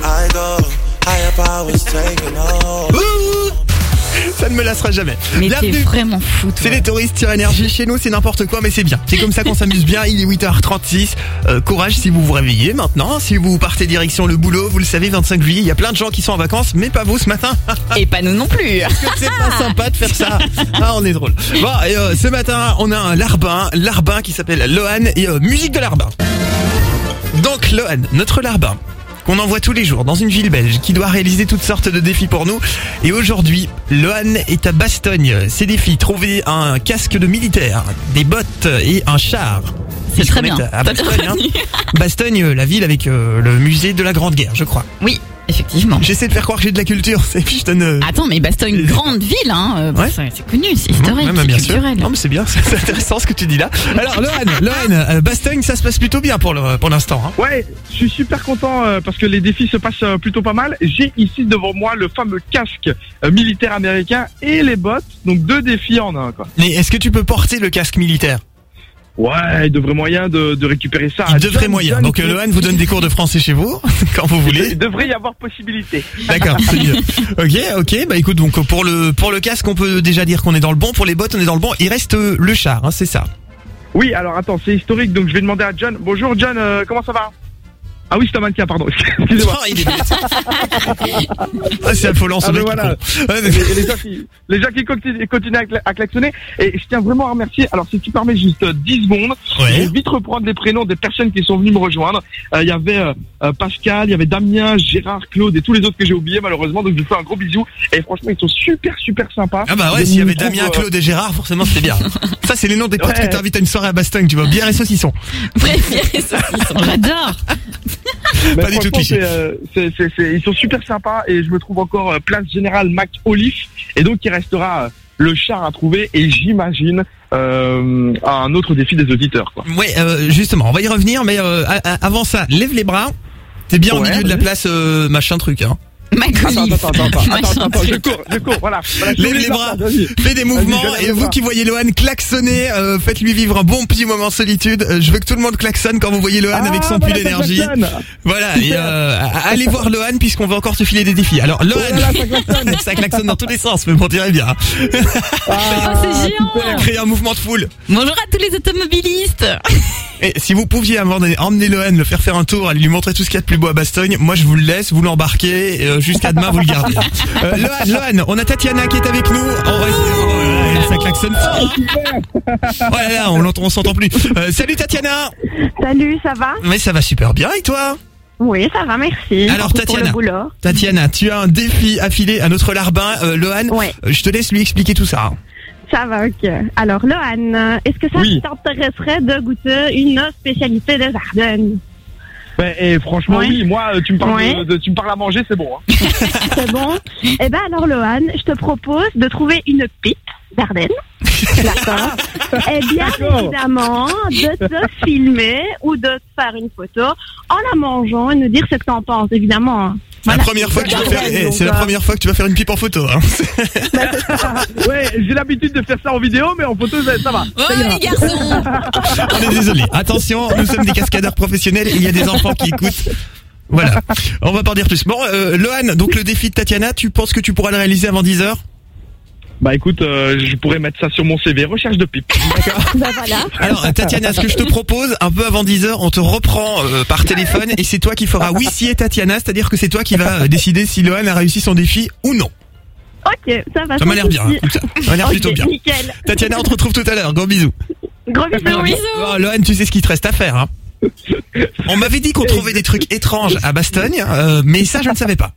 time before I go. Higher powers taking a hold. Ça ne me lassera jamais. Mais t'es Bienvenue. vraiment fou, toi. C'est les touristes sur énergie. Chez nous, c'est n'importe quoi, mais c'est bien. C'est comme ça qu'on s'amuse bien. Il est 8h36. Euh, courage si vous vous réveillez maintenant. Si vous partez direction le boulot, vous le savez, 25 juillet, il y a plein de gens qui sont en vacances, mais pas vous ce matin. Et pas nous non plus. Parce que c'est pas sympa de faire ça. Ah, on est drôle. Bon, et euh, ce matin, on a un larbin, larbin qui s'appelle Lohan et euh, musique de larbin. Donc Lohan, notre larbin, qu'on envoie tous les jours dans une ville belge qui doit réaliser toutes sortes de défis pour nous. Et aujourd'hui, Lohan est à Bastogne. Ses défis, trouver un casque de militaire, des bottes et un char. C'est très bien. À Bastogne, hein. Bastogne, la ville avec euh, le musée de la Grande Guerre, je crois. Oui, effectivement. J'essaie de faire croire que j'ai de la culture. C'est puis je donne. euh, Attends, mais Bastogne, grande ville, hein. euh, Ouais. c'est connu, c'est historique, Ouais, bah, bien sûr. Non, mais c'est bien, c'est intéressant ce que tu dis là. Alors, Lohan, Lohan, euh, Bastogne, ça se passe plutôt bien pour le- pour l'instant. Hein. Ouais, je suis super content euh, parce que les défis se passent euh, plutôt pas mal. J'ai ici devant moi le fameux casque euh, militaire américain et les bottes, donc deux défis en un quoi. Mais est-ce que tu peux porter le casque militaire? Ouais, il devrait moyen de, de récupérer ça. Il devrait John, moyen. John, Donc, euh, Lohan vous donne des cours de français chez vous, quand vous Il voulez. devrait y avoir possibilité. D'accord, c'est mieux. Ok, ok. Bah écoute, donc pour le pour le casque, on peut déjà dire qu'on est dans le bon. Pour les bottes, on est dans le bon. Il reste euh, le char, hein, c'est ça. Oui, alors attends, c'est historique, donc je vais demander à John. Bonjour John, euh, comment ça va? Ah oui, c'est un mannequin, pardon. Excusez-moi. Oh, il est. Ah, c'est affolant ce Ah, mec. voilà. Ouais, Et les gens qui, les gens qui continuent, continuent à, cla- à klaxonner. Et je tiens vraiment à remercier. Alors, si tu permets juste euh, 10 secondes, Ouais. je vais vite reprendre les prénoms des personnes qui sont venues me rejoindre. Euh, Il y avait euh, euh, Pascal, il y avait Damien, Gérard, Claude et tous les autres que j'ai oubliés malheureusement. Donc, je vous fais un gros bisou. Et franchement, ils sont super, super sympas. Ah bah ouais, s'il y avait Damien, euh, Claude et Gérard, forcément c'était bien. Ça c'est les noms des potes Ouais. que t'invites à une soirée à Bastogne, tu vois. Bière et saucisson. Préféré saucisson, j'adore. Mais Pas du tout franchement, cliché. c'est, euh, ils sont super sympas et je me trouve encore euh, place générale Mac Olive et donc il restera euh, le char à trouver et j'imagine euh, un autre défi des auditeurs. Quoi. Ouais, euh, justement, on va y revenir, mais euh, avant ça, lève les bras. T'es bien au Ouais, milieu de la place machin truc, hein. Attends, attends, attends, attends, attends, je cours, je cours, voilà. Lève les bras, fais des mouvements et vous qui voyez Lohan klaxonner, euh, faites-lui vivre un bon petit moment de solitude. Euh, je veux que tout le monde klaxonne quand vous voyez Lohan Ah, avec son voilà, pull ça énergie. klaxonne. Voilà, et euh, allez voir Lohan puisqu'on va encore te filer des défis. Alors Lohan, Oh là là, ça klaxonne. ça klaxonne dans tous les sens, mais bon, dirait bien. Ah, Oh, c'est géant. Créer un mouvement de foule. Bonjour à tous les automobilistes. Et si vous pouviez emmener, Lohan, le faire faire un tour, aller lui montrer tout ce qu'il y a de plus beau à Bastogne, moi je vous le laisse, vous l'embarquez, euh, jusqu'à demain vous le gardez. Euh, Lohan, Lohan, on a Tatiana qui est avec nous. On va oh là là, ça klaxonne fort. hein. Oh là là, on l'entend, on s'entend plus. Euh, salut Tatiana. Salut, ça va? Mais ça va super bien et toi? Oui, ça va, merci. Alors, Pour le Tatiana. boulot. Tatiana, tu as un défi à filer à notre larbin, euh, Lohan. Ouais. Euh, Je te laisse lui expliquer tout ça. Ça va, ok. Alors, Lohan, est-ce que ça Oui. t'intéresserait de goûter une spécialité des Ardennes? Ben, et franchement, oui, moi, tu me parles, de, de- tu me parles à manger, c'est bon. Hein. C'est bon. Eh ben alors, Lohan, je te propose de trouver une pipe d'Ardenne. D'accord. Et bien évidemment, de te filmer ou de te faire une photo en la mangeant et nous dire ce que t'en penses, évidemment. La première fois que tu vas faire, eh, c'est la euh, première fois que tu vas faire une pipe en photo. Hein. ouais, j'ai l'habitude de faire ça en vidéo, mais en photo, ça, va. Ça ira. On est désolé. Attention, nous sommes des cascadeurs professionnels et il y a des enfants qui écoutent. Voilà. On va pas en dire plus. Bon, euh, Lohan, donc le défi de Tatiana, tu penses que tu pourras le réaliser avant 10h Bah écoute, euh, je pourrais mettre ça sur mon CV, recherche de pipe. Ben voilà. Alors, euh, Tatiana, ce que je te propose, un peu avant 10h, on te reprend euh, par téléphone et c'est toi qui feras oui si et Tatiana, c'est-à-dire que c'est toi qui vas euh, décider si Lohan a réussi son défi ou non. Ok, ça va. Ça m'a l'air bien, hein, ça. Ça m'a l'air plutôt bien. Nickel. Tatiana, on te retrouve tout à l'heure. Gros bisous. Gros bisous. Oh, Lohan, tu sais ce qu'il te reste à faire. Hein. On m'avait dit qu'on trouvait des trucs étranges à Bastogne, euh, mais ça, je ne savais pas.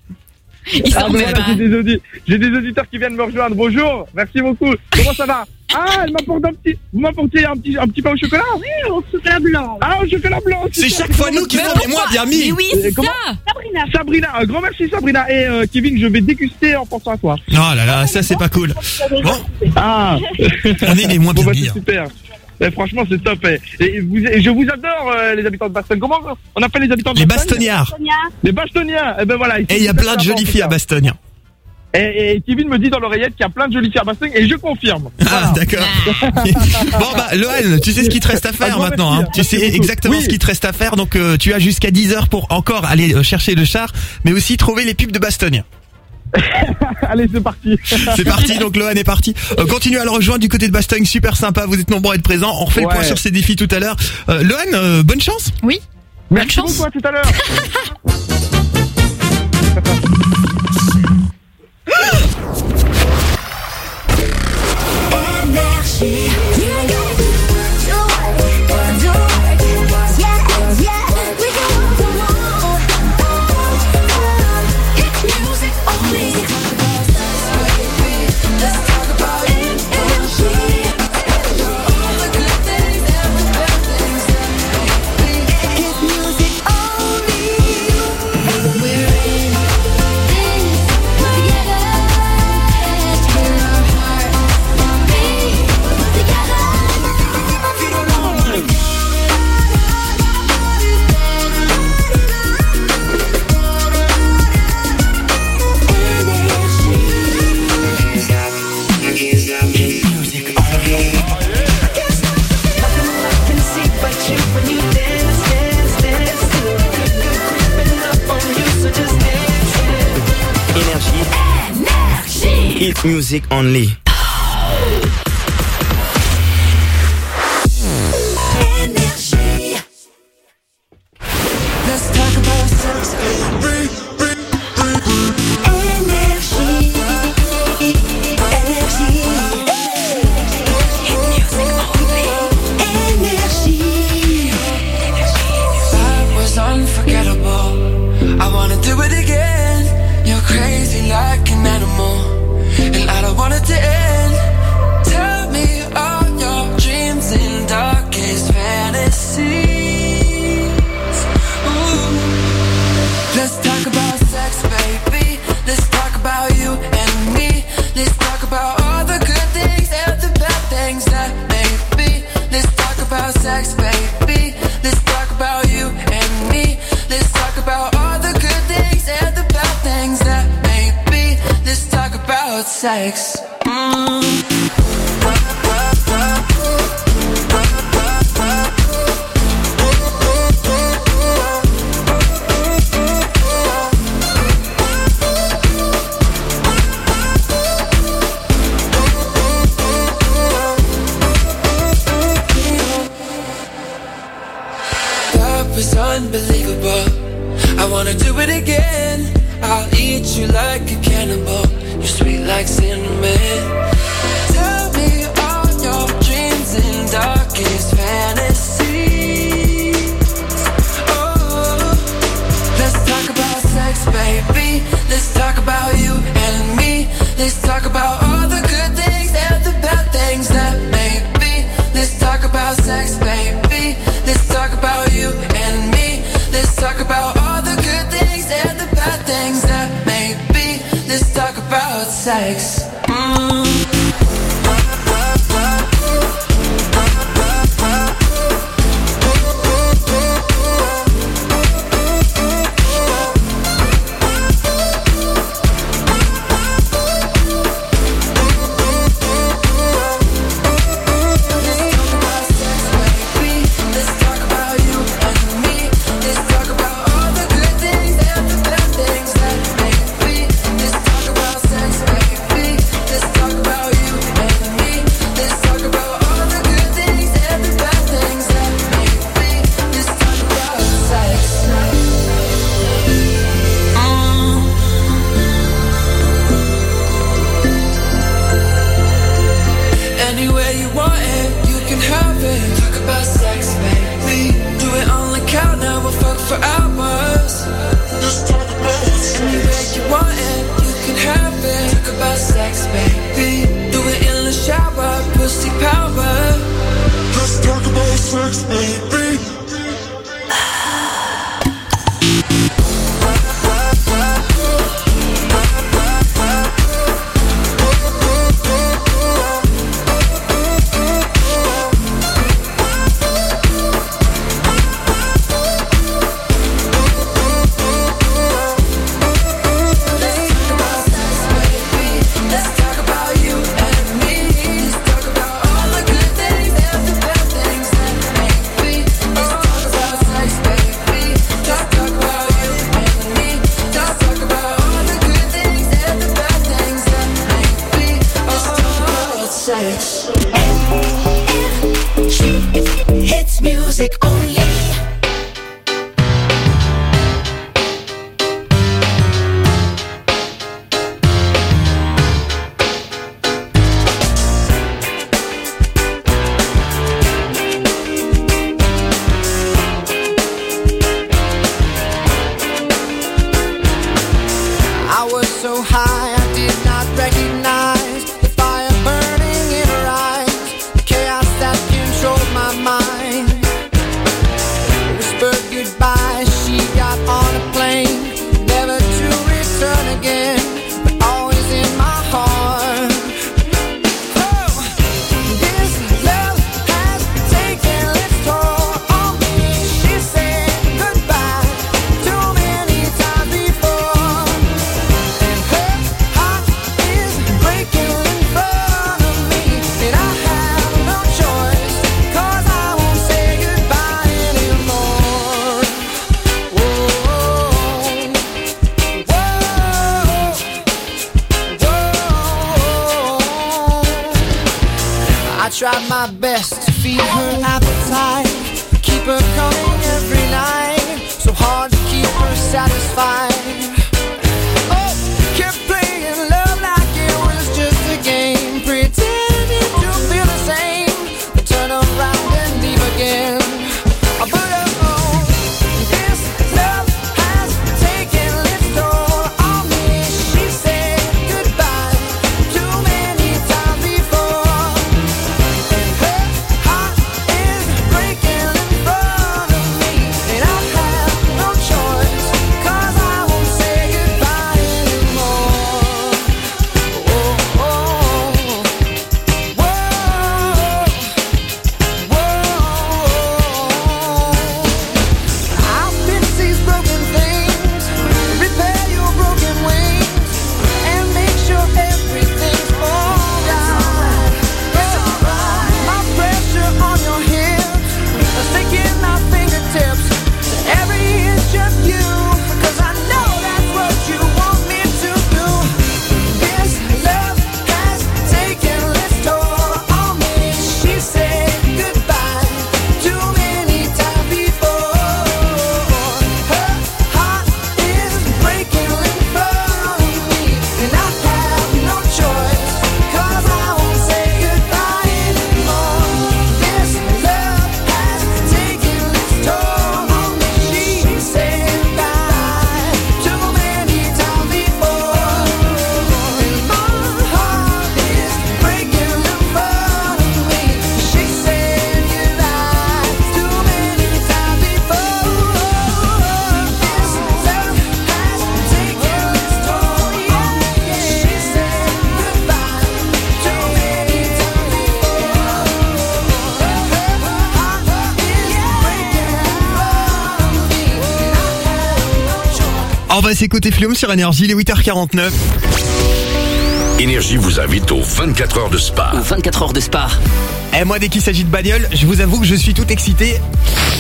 Ils Ah, j'ai des, audi- j'ai des auditeurs qui viennent me rejoindre. Bonjour, merci beaucoup. Comment ça va? Ah, elle m'apporte un petit, vous m'apportez un petit, un petit pain au chocolat? Oui, au chocolat blanc. Ah, au chocolat blanc. C'est super. chaque fois nous qui Mais faisons, mais moi, bien mis. Mais oui, c'est comment ça. Sabrina. Sabrina, un grand merci Sabrina. Et euh, Kevin, je vais déguster en pensant à toi. Oh là là, ça c'est pas cool. Bon, Ah, on est les moins bon, bien bah, mis. c'est hein. Eh, franchement, c'est top. eh. Et, vous, et je vous adore, euh, les habitants de Bastogne. Comment on appelle les habitants de Les Bastogne Bastoniards. Les Bastoniens. Eh ben voilà. Et il y a plein de jolies filles à. Bastogne. Et, et Kevin me dit dans l'oreillette qu'il y a plein de jolies filles à Bastogne et je confirme. Ah, d'accord. bon bah Lohan, tu sais ce qu'il te reste à Un faire grand maintenant. Hein. Tu sais Merci exactement ce qu'il te reste à faire. Donc euh, tu as jusqu'à 10h pour encore aller euh, chercher le char, mais aussi trouver les pubs de Bastogne. Allez, c'est parti. C'est parti, donc Lohan est parti. Euh, continue à le rejoindre du côté de Bastogne, super sympa, vous êtes nombreux à être présents. On refait le point sur ces défis tout à l'heure. Euh, Lohan, euh, bonne chance. Oui. Merci chance. beaucoup, à tout à l'heure. music only. About sex. Unbelievable. I wanna do it again. I'll eat you like a cannibal. Like cinnamon. Tell me all your dreams and darkest fantasies. Oh, let's talk about sex, baby. Let's talk about you and me. Let's talk about sex. S'écouter Flume sur Énergie, il est 8h49. Énergie vous invite aux 24 heures de spa. 24 heures de spa. Et moi, dès qu'il s'agit de bagnole, je vous avoue que je suis tout excité.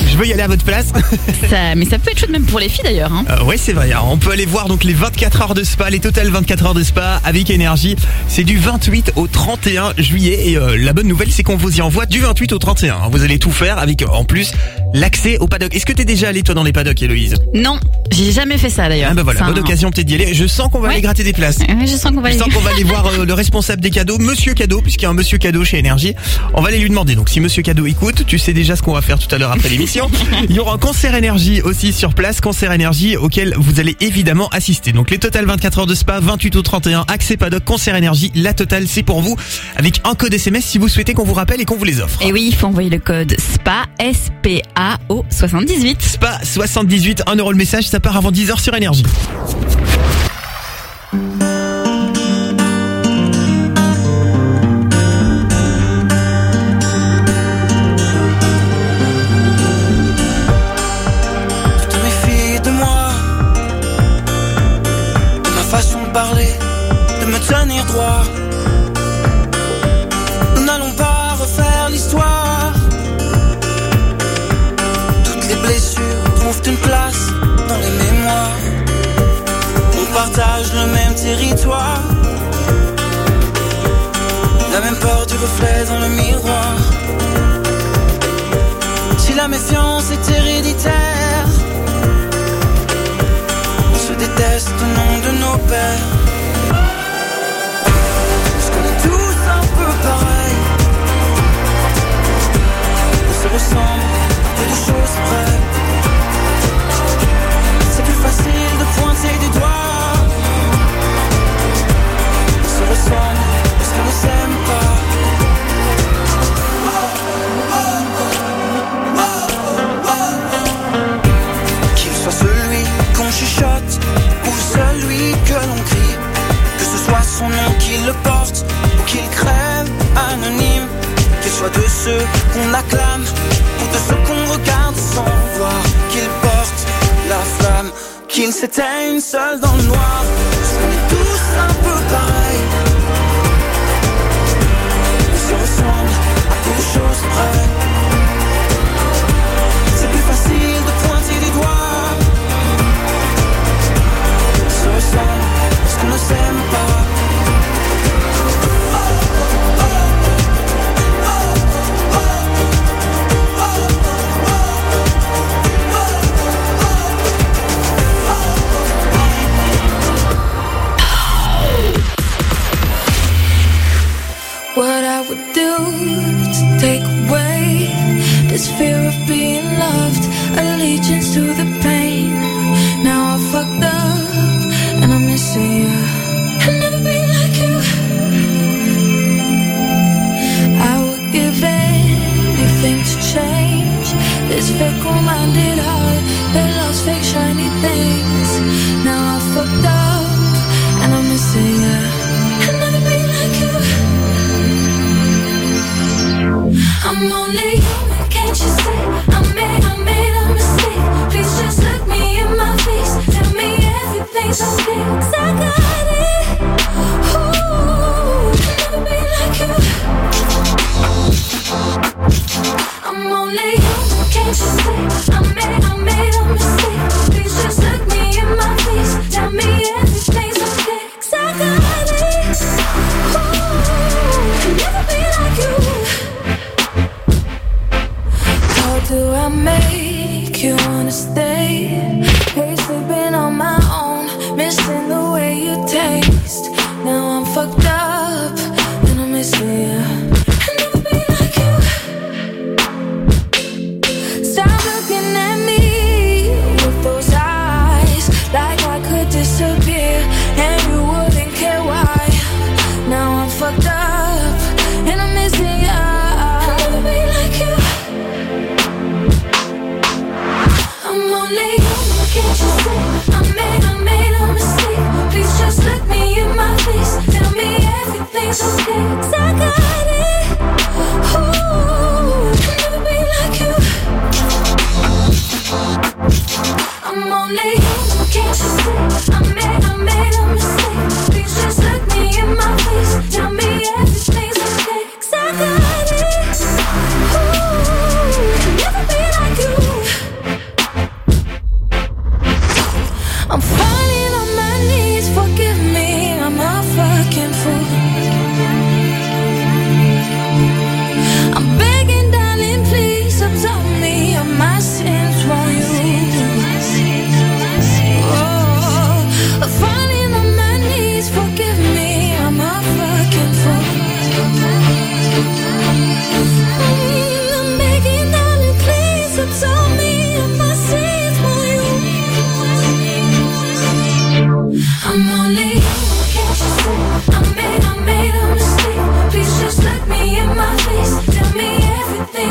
Je veux y aller à votre place. Ça, mais ça peut être chouette même pour les filles d'ailleurs. Hein. Euh, ouais, c'est vrai. hein. On peut aller voir donc les 24 heures de spa, les totales 24 heures de spa avec énergie. C'est du 28 au 31 juillet. Et euh, la bonne nouvelle, c'est qu'on vous y envoie du 28 au 31. hein. Vous allez tout faire avec en plus l'accès au paddock. Est-ce que t'es déjà allé toi dans les paddocks, Héloïse? Non, j'ai jamais fait ça d'ailleurs. Ah bah voilà, bonne un- occasion peut-être d'y aller. Je sens qu'on va aller gratter des places. Je sens qu'on va Je aller. sens qu'on va aller voir euh, le responsable des cadeaux, Monsieur Cadeau, puisqu'il y a un Monsieur Cadeau chez Énergie. On va aller lui demander. Donc si Monsieur Cadeau écoute, tu sais déjà ce qu'on va faire tout à l'heure après l'émission. Il y aura un concert Énergie aussi sur place, concert Énergie auquel vous allez évidemment assister. Donc les totales 24 heures de spa, 28 au 31, accès paddock, concert Énergie, la totale c'est pour vous, avec un code SMS si vous souhaitez qu'on vous rappelle et qu'on vous les offre. Et oui, il faut envoyer le code SPA, S-P-A au 78. Spa 78, 1 euro le message, ça part avant 10h sur Énergie.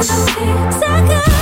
Sakın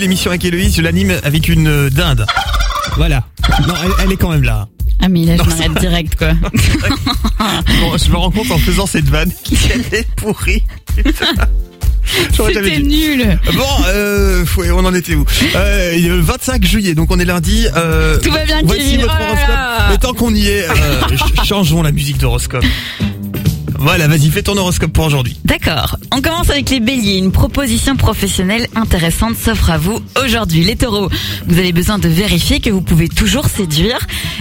l'émission avec Héloïse, je l'anime avec une euh, dinde. Voilà. Non, elle, elle est quand même là. Ah mais là je m'arrête ça- direct quoi. Bon, je me rends compte en faisant cette vanne qu'elle est pourrie. C'était nul. Bon, euh, ouais, on en était où euh, Le 25 juillet, donc on est lundi. Euh, Tout va bien, Voici Kevin. votre Oh horoscope. Mais tant qu'on y est, ch- changeons la musique d'horoscope. Voilà, vas-y, fais ton horoscope pour aujourd'hui. D'accord. On commence avec les béliers. Une proposition professionnelle intéressante s'offre à vous aujourd'hui. Les taureaux, vous avez besoin de vérifier que vous pouvez toujours séduire.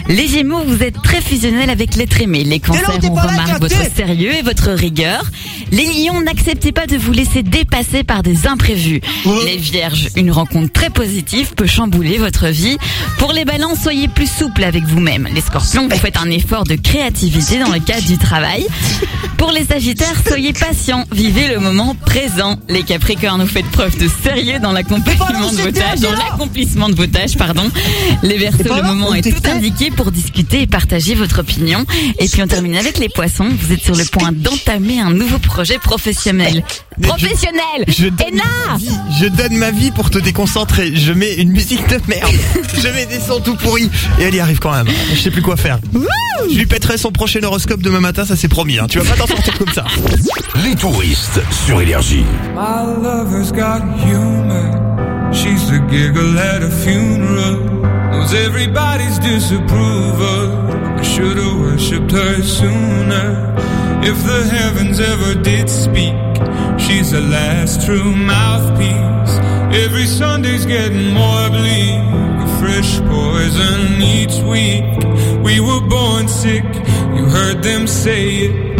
Les gémeaux, vous êtes très fusionnel avec l'être aimé. Les cancers, on remarque votre sérieux et votre rigueur. Les lions, n'acceptez pas de vous laisser dépasser par des imprévus. Les vierges, une rencontre très positive peut chambouler votre vie. Pour les balances, soyez plus souple avec vous-même. Les scorpions, vous faites un effort de créativité dans le cadre du travail. Pour les sagittaires, soyez patients, vivez le moment présent. Les capricornes, vous faites preuve de sérieux dans l'accompagnement de vos tâches, dans l'accomplissement de vos tâches, pardon. Les verseaux, le moment est tout indiqué pour discuter et partager votre opinion. Et puis on termine avec les poissons, vous êtes sur le point d'entamer un nouveau projet professionnel. Professionnel Je donne, Enna ma vie, je donne ma vie pour te déconcentrer. Je mets une musique de merde. je mets des sons tout pourris. Et elle y arrive quand même. Je sais plus quoi faire. Je lui pèterai son prochain horoscope demain matin, ça c'est promis. Hein. Tu vas pas t'en sortir comme ça. Les touristes sur Énergie. My lover's got humor. She's the giggle at a funeral. Knows everybody's disapproval. I should've worshipped her sooner. If the heavens ever did speak, she's the last true mouthpiece. Every Sunday's getting more bleak. A fresh poison each week. We were born sick. You heard them say it.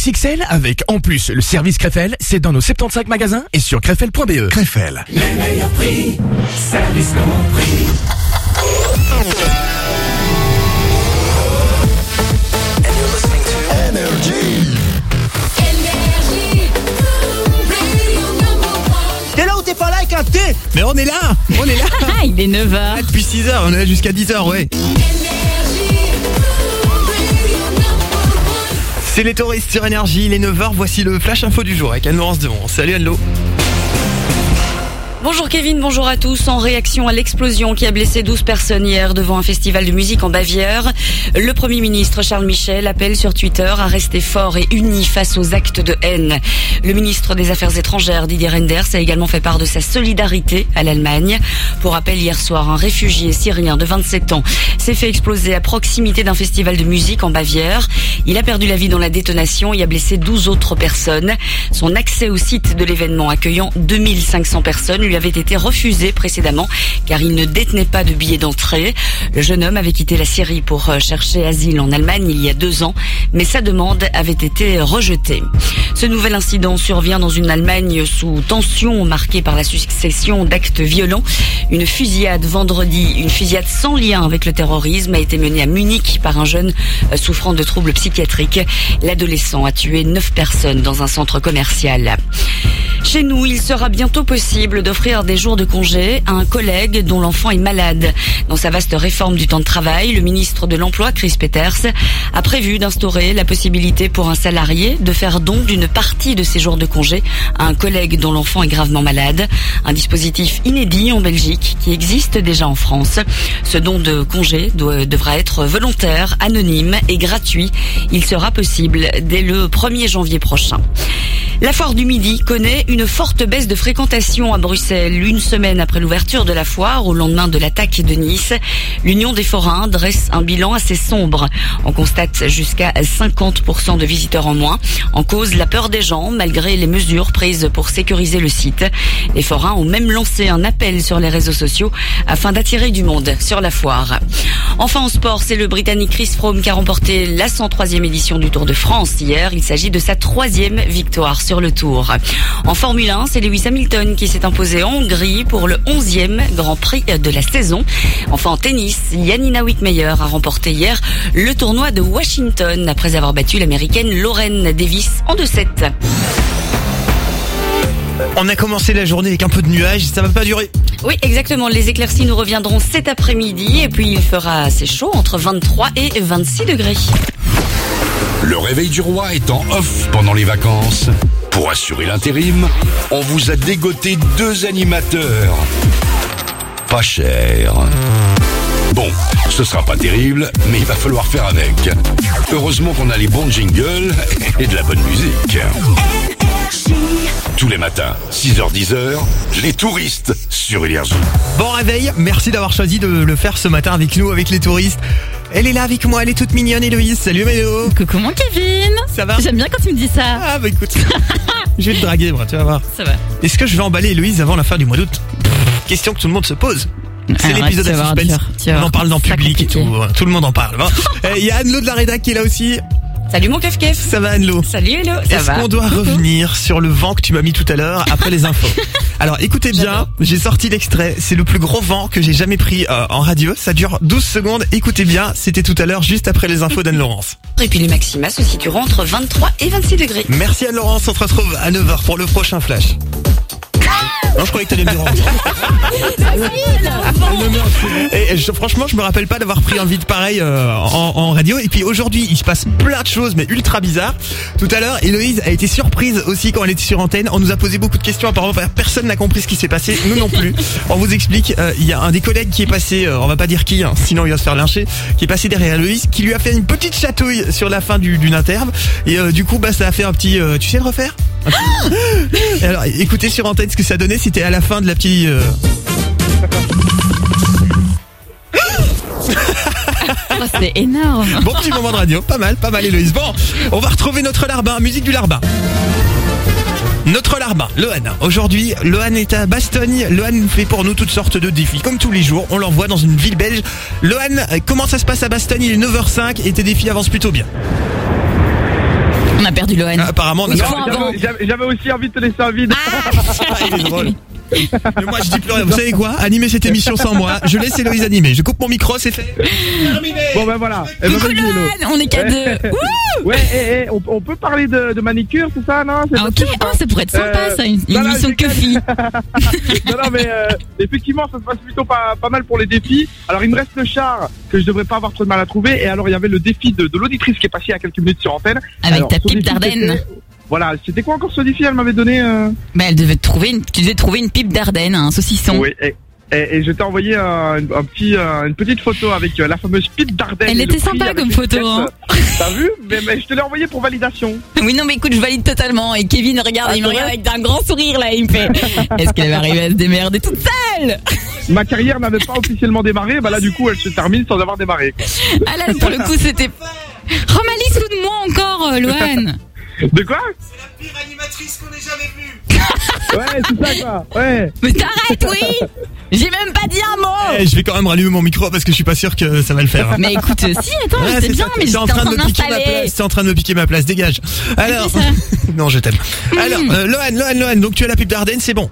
XXL avec en plus le service Krefel, c'est dans nos 75 magasins et sur krefel.be. Krefel. Les meilleurs prix, service compris. T'es là ou t'es pas là avec un thé Mais on est là On est là Il est 9h. Depuis 6h, on est là jusqu'à 10h, ouais. C'est les touristes sur énergie, il est 9h, voici le flash info du jour avec Anne-Laurence Demont. Salut Anne-Lo. Bonjour Kevin, bonjour à tous. En réaction à l'explosion qui a blessé 12 personnes hier devant un festival de musique en Bavière, le Premier ministre Charles Michel appelle sur Twitter à rester fort et uni face aux actes de haine. Le ministre des Affaires étrangères Didier Renders a également fait part de sa solidarité à l'Allemagne. Pour rappel, hier soir, un réfugié syrien de 27 ans s'est fait exploser à proximité d'un festival de musique en Bavière. Il a perdu la vie dans la détonation et a blessé 12 autres personnes. Son accès au site de l'événement accueillant 2500 personnes lui avait été refusé précédemment car il ne détenait pas de billet d'entrée. Le jeune homme avait quitté la Syrie pour euh, chercher asile en Allemagne il y a deux ans, mais sa demande avait été rejetée. Ce nouvel incident survient dans une Allemagne sous tension marquée par la succession d'actes violents. Une fusillade vendredi, une fusillade sans lien avec le terrorisme a été menée à Munich par un jeune euh, souffrant de troubles psychiatriques. L'adolescent a tué neuf personnes dans un centre commercial. Chez nous, il sera bientôt possible d'offrir des jours de congé à un collègue dont l'enfant est malade. Dans sa vaste réforme du temps de travail, le ministre de l'Emploi, Chris Peters, a prévu d'instaurer la possibilité pour un salarié de faire don d'une partie de ses jours de congé à un collègue dont l'enfant est gravement malade. Un dispositif inédit en Belgique qui existe déjà en France. Ce don de congé devra être volontaire, anonyme et gratuit. Il sera possible dès le 1er janvier prochain. La foire du Midi connaît une forte baisse de fréquentation à Bruxelles. Une semaine après l'ouverture de la foire, au lendemain de l'attaque de Nice, l'Union des forains dresse un bilan assez sombre. On constate jusqu'à 50% de visiteurs en moins. En cause, la peur des gens, malgré les mesures prises pour sécuriser le site. Les forains ont même lancé un appel sur les réseaux sociaux afin d'attirer du monde sur la foire. Enfin, en sport, c'est le Britannique Chris Froome qui a remporté la 103e édition du Tour de France hier. Il s'agit de sa troisième victoire sur le Tour. En Formule 1, c'est Lewis Hamilton qui s'est imposé Hongrie pour le 11e Grand Prix de la saison. Enfin, en tennis, Yanina Wickmeyer a remporté hier le tournoi de Washington après avoir battu l'américaine Lauren Davis en 2-7. On a commencé la journée avec un peu de nuages, ça va pas durer. Oui, exactement. Les éclaircies nous reviendront cet après-midi et puis il fera assez chaud entre 23 et 26 degrés. Le réveil du roi est en off pendant les vacances. Pour assurer l'intérim, on vous a dégoté deux animateurs. Pas cher. Bon, ce sera pas terrible, mais il va falloir faire avec. Heureusement qu'on a les bons jingles et de la bonne musique. Tous les matins, 6h-10h, les touristes sur Énergie. Bon réveil, merci d'avoir choisi de le faire ce matin avec nous, avec les touristes. Elle est là avec moi, elle est toute mignonne, Héloïse. Salut Mélo. Coucou mon Kevin. Ça va J'aime bien quand tu me dis ça. Ah bah écoute, je vais te draguer, moi, tu vas voir. Ça va. Est-ce que je vais emballer Héloïse avant la fin du mois d'août? Question que tout le monde se pose. C'est l'épisode à voir, suspense. dur, tu vas On en parle dans public et tout. voilà, Tout le monde en parle. Bon. Euh, Il y a Anne-Lo de la rédac qui est là aussi. Salut mon kef kef. Ça va Anne-Lo Salut Hello. Ça Est-ce va qu'on doit revenir sur le vent que tu m'as mis tout à l'heure après les infos Alors écoutez bien, j'ai sorti l'extrait, c'est le plus gros vent que j'ai jamais pris euh, en radio, ça dure 12 secondes, écoutez bien, c'était tout à l'heure juste après les infos d'Anne-Laurence. Et puis les maximas se situeront entre 23 et 26 degrés. Merci Anne-Laurence, on se retrouve à 9h pour le prochain flash. Non, je croyais que t'allais me dire. Et je- franchement, je me rappelle pas d'avoir pris un vide pareil euh, en, en radio. Et puis aujourd'hui, il se passe plein de choses, mais ultra bizarres. Tout à l'heure, Héloïse a été surprise aussi quand elle était sur antenne. On nous a posé beaucoup de questions. Apparemment, personne n'a compris ce qui s'est passé. Nous non plus. On vous explique. euh, Il y a un des collègues qui est passé, euh, on va pas dire qui, hein, sinon il va se faire lyncher, qui est passé derrière Héloïse, qui lui a fait une petite chatouille sur la fin du- d'une interve. Et du coup, bah, ça a fait un petit. tu sais le refaire? Et alors, écoutez sur antenne ce que ça donnait. C'était à la fin de la petite. euh, Oh, c'est énorme. Bon petit moment de radio, pas mal, pas mal Héloïse. Bon, on va retrouver notre larbin, musique du larbin. Notre larbin, Lohan. Aujourd'hui, Lohan est à Bastogne. Lohan fait pour nous toutes sortes de défis. Comme tous les jours, on l'envoie dans une ville belge. Lohan, comment ça se passe à Bastogne? Il est 9h05 et tes défis avancent plutôt bien. On a perdu Lohan. apparemment, on a vent. J'avais- aussi envie de te laisser un vide. Ah, il est drôle. Mais moi je dis plus rien. Vous savez quoi? Animer cette émission sans moi. Je laisse Héloïse animer. Je coupe mon micro, c'est fait. Bon ben voilà. Eh ben, Coucou. Lohan, on est qu'à deux. Wouh Ouais, eh, eh, on, on peut parler de, de manicure, c'est ça, non? C'est Ah ok, oh, ça pourrait être sympa Euh, ça, une, non, émission que filles. non, non, mais euh, effectivement, ça se passe plutôt pas, pas mal pour les défis. Alors, il me reste le char que je devrais pas avoir trop de mal à trouver. Et alors, il y avait le défi de, de l'auditrice qui est passé il y a quelques minutes sur antenne. Avec Alors, ta pipe d'Ardenne. Voilà, c'était quoi encore ce défi Elle m'avait donné. Euh... Bah elle devait trouver une, tu devais trouver une pipe d'Ardenne, un saucisson. Oui, et, et, et je t'ai envoyé un, un petit, euh, une petite photo avec euh, la fameuse pipe d'Ardenne. Elle était sympa comme photo, hein. T'as vu mais, mais je te l'ai envoyé pour validation. Oui non mais écoute je valide totalement et Kevin regarde Ah, il me regarde avec un grand sourire là il me fait est-ce qu'elle va arriver à se démerder toute seule? Ma carrière n'avait pas officiellement démarré, bah là du coup elle se termine sans avoir démarré. Ah là pour le coup c'était Romalie soude-moi encore euh, Lohan De quoi Pire animatrice qu'on ait jamais vue. Ouais, c'est ça quoi. Ouais. Mais t'arrêtes oui J'ai même pas dit un mot Eh, je vais quand même rallumer mon micro parce que je suis pas sûr que ça va le faire. hein. Mais écoute euh, si attends Ouais, c'est bien ça, mais t'es j'étais en train train de me piquer ma d'installer place. T'es en train de me piquer ma place. Dégage. Alors, non, je t'aime. Alors, euh, Lohan, Lohan, Lohan. Donc tu as la pipe d'Ardenne, c'est bon.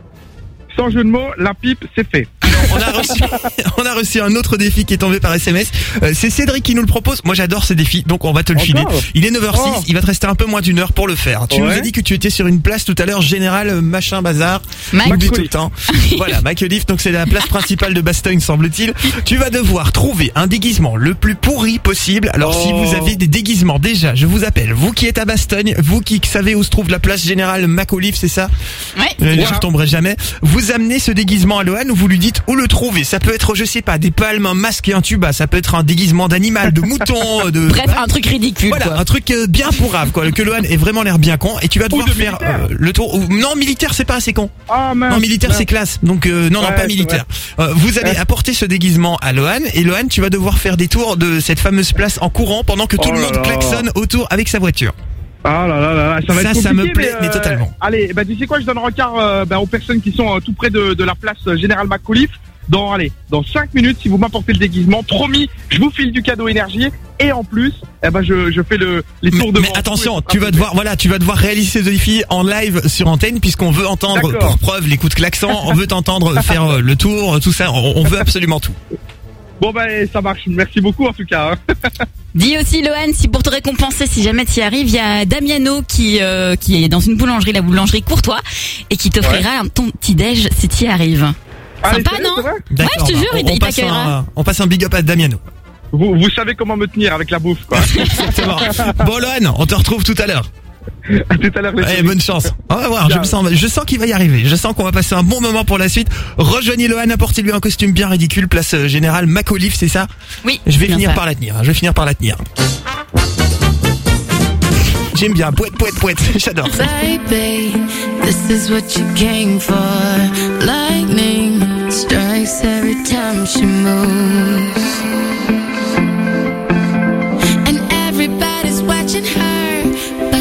Sans jeu de mots, la pipe c'est fait. On a reçu, on a reçu un autre défi qui est tombé par SMS. Euh, c'est Cédric qui nous le propose. Moi, j'adore ce défi, donc on va te le filer. Il est 9h06. Oh. Il va te rester un peu moins d'une heure pour le faire. Tu nous Ouais. as dit que tu étais sur une place tout à l'heure, général euh, machin bazar. Mac. Tout le temps. voilà, Mac-Olive, donc c'est la place principale de Bastogne, semble-t-il. Tu vas devoir trouver un déguisement le plus pourri possible. Alors, si Oh. vous avez des déguisements, déjà, je vous appelle. Vous qui êtes à Bastogne, vous qui savez où se trouve la place générale Mac-Olive, c'est ça? Ouais euh, Voilà. Je tomberai jamais. Vous amenez ce déguisement à Lohan ou vous lui dites où le trouver. Ça peut être, je sais pas, des palmes, un masque et un tuba. Ça peut être un déguisement d'animal, de mouton, de... Bref un truc ridicule Voilà, quoi un truc euh, bien pourrave, quoi. Que Lohan ait vraiment l'air bien con. Et tu vas devoir de faire euh, le tour. ou- Non, militaire, c'est pas assez con. Mince. Non, militaire, c'est classe. Donc, euh, non, non, pas militaire. Euh, vous allez Ouais. apporter ce déguisement à Lohan. Et Lohan, tu vas devoir faire des tours de cette fameuse place en courant pendant que tout Oh le monde là. klaxonne autour avec sa voiture. Ah là là là, ça va Ça, être ça me compliqué, plaît, mais totalement. Allez, bah tu sais quoi, je donne rencard euh, bah, aux personnes qui sont euh, tout près de, de la place euh, Général Macauliffe. Dans allez, dans 5 minutes, si vous m'apportez le déguisement, promis, je vous file du cadeau énergie et en plus, eh ben je, je fais le les Mais, tours de mais manche. attention, Tout tu vas devoir, voilà, tu vas devoir réaliser ce défi en live sur antenne puisqu'on veut entendre pour preuve les coups de klaxon, on veut t'entendre faire euh, le tour, tout ça, on, on veut absolument tout. Bon bah ça marche. Merci beaucoup en tout cas. hein. Dis aussi Lohan, si pour te récompenser, si jamais tu y arrives, il y a Damiano qui euh, qui est dans une boulangerie, la boulangerie Courtois, et qui t'offrira un ton petit déj si tu y arrives. Allez, Sympa, c'est- non Ouais, je te jure, on, il, t'accueillera. un, on passe un big up à Damiano. Vous, vous savez comment me tenir avec la bouffe quoi. Exactement. Bon Lohan, on te retrouve tout à l'heure. À tout à l'heure les Allez, bonne chance. On va voir, je me sens, je sens qu'il va y arriver. Je sens qu'on va passer un bon moment pour la suite. Rejoignez Lohan, apportez-lui un costume bien ridicule, place euh, générale Macauliffe, c'est ça? Oui. Je vais finir ça. par la tenir. hein, Je vais finir par la tenir. J'aime bien, poète, poète, poète. J'adore. Baby, this is what you came for. Lightning strikes every time she moves.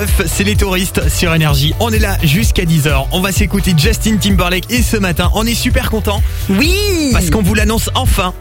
9h19, c'est les touristes sur Énergie. On est là jusqu'à 10h. On va s'écouter Justin Timberlake et ce matin, on est super content. Oui Parce qu'on vous l'annonce enfin.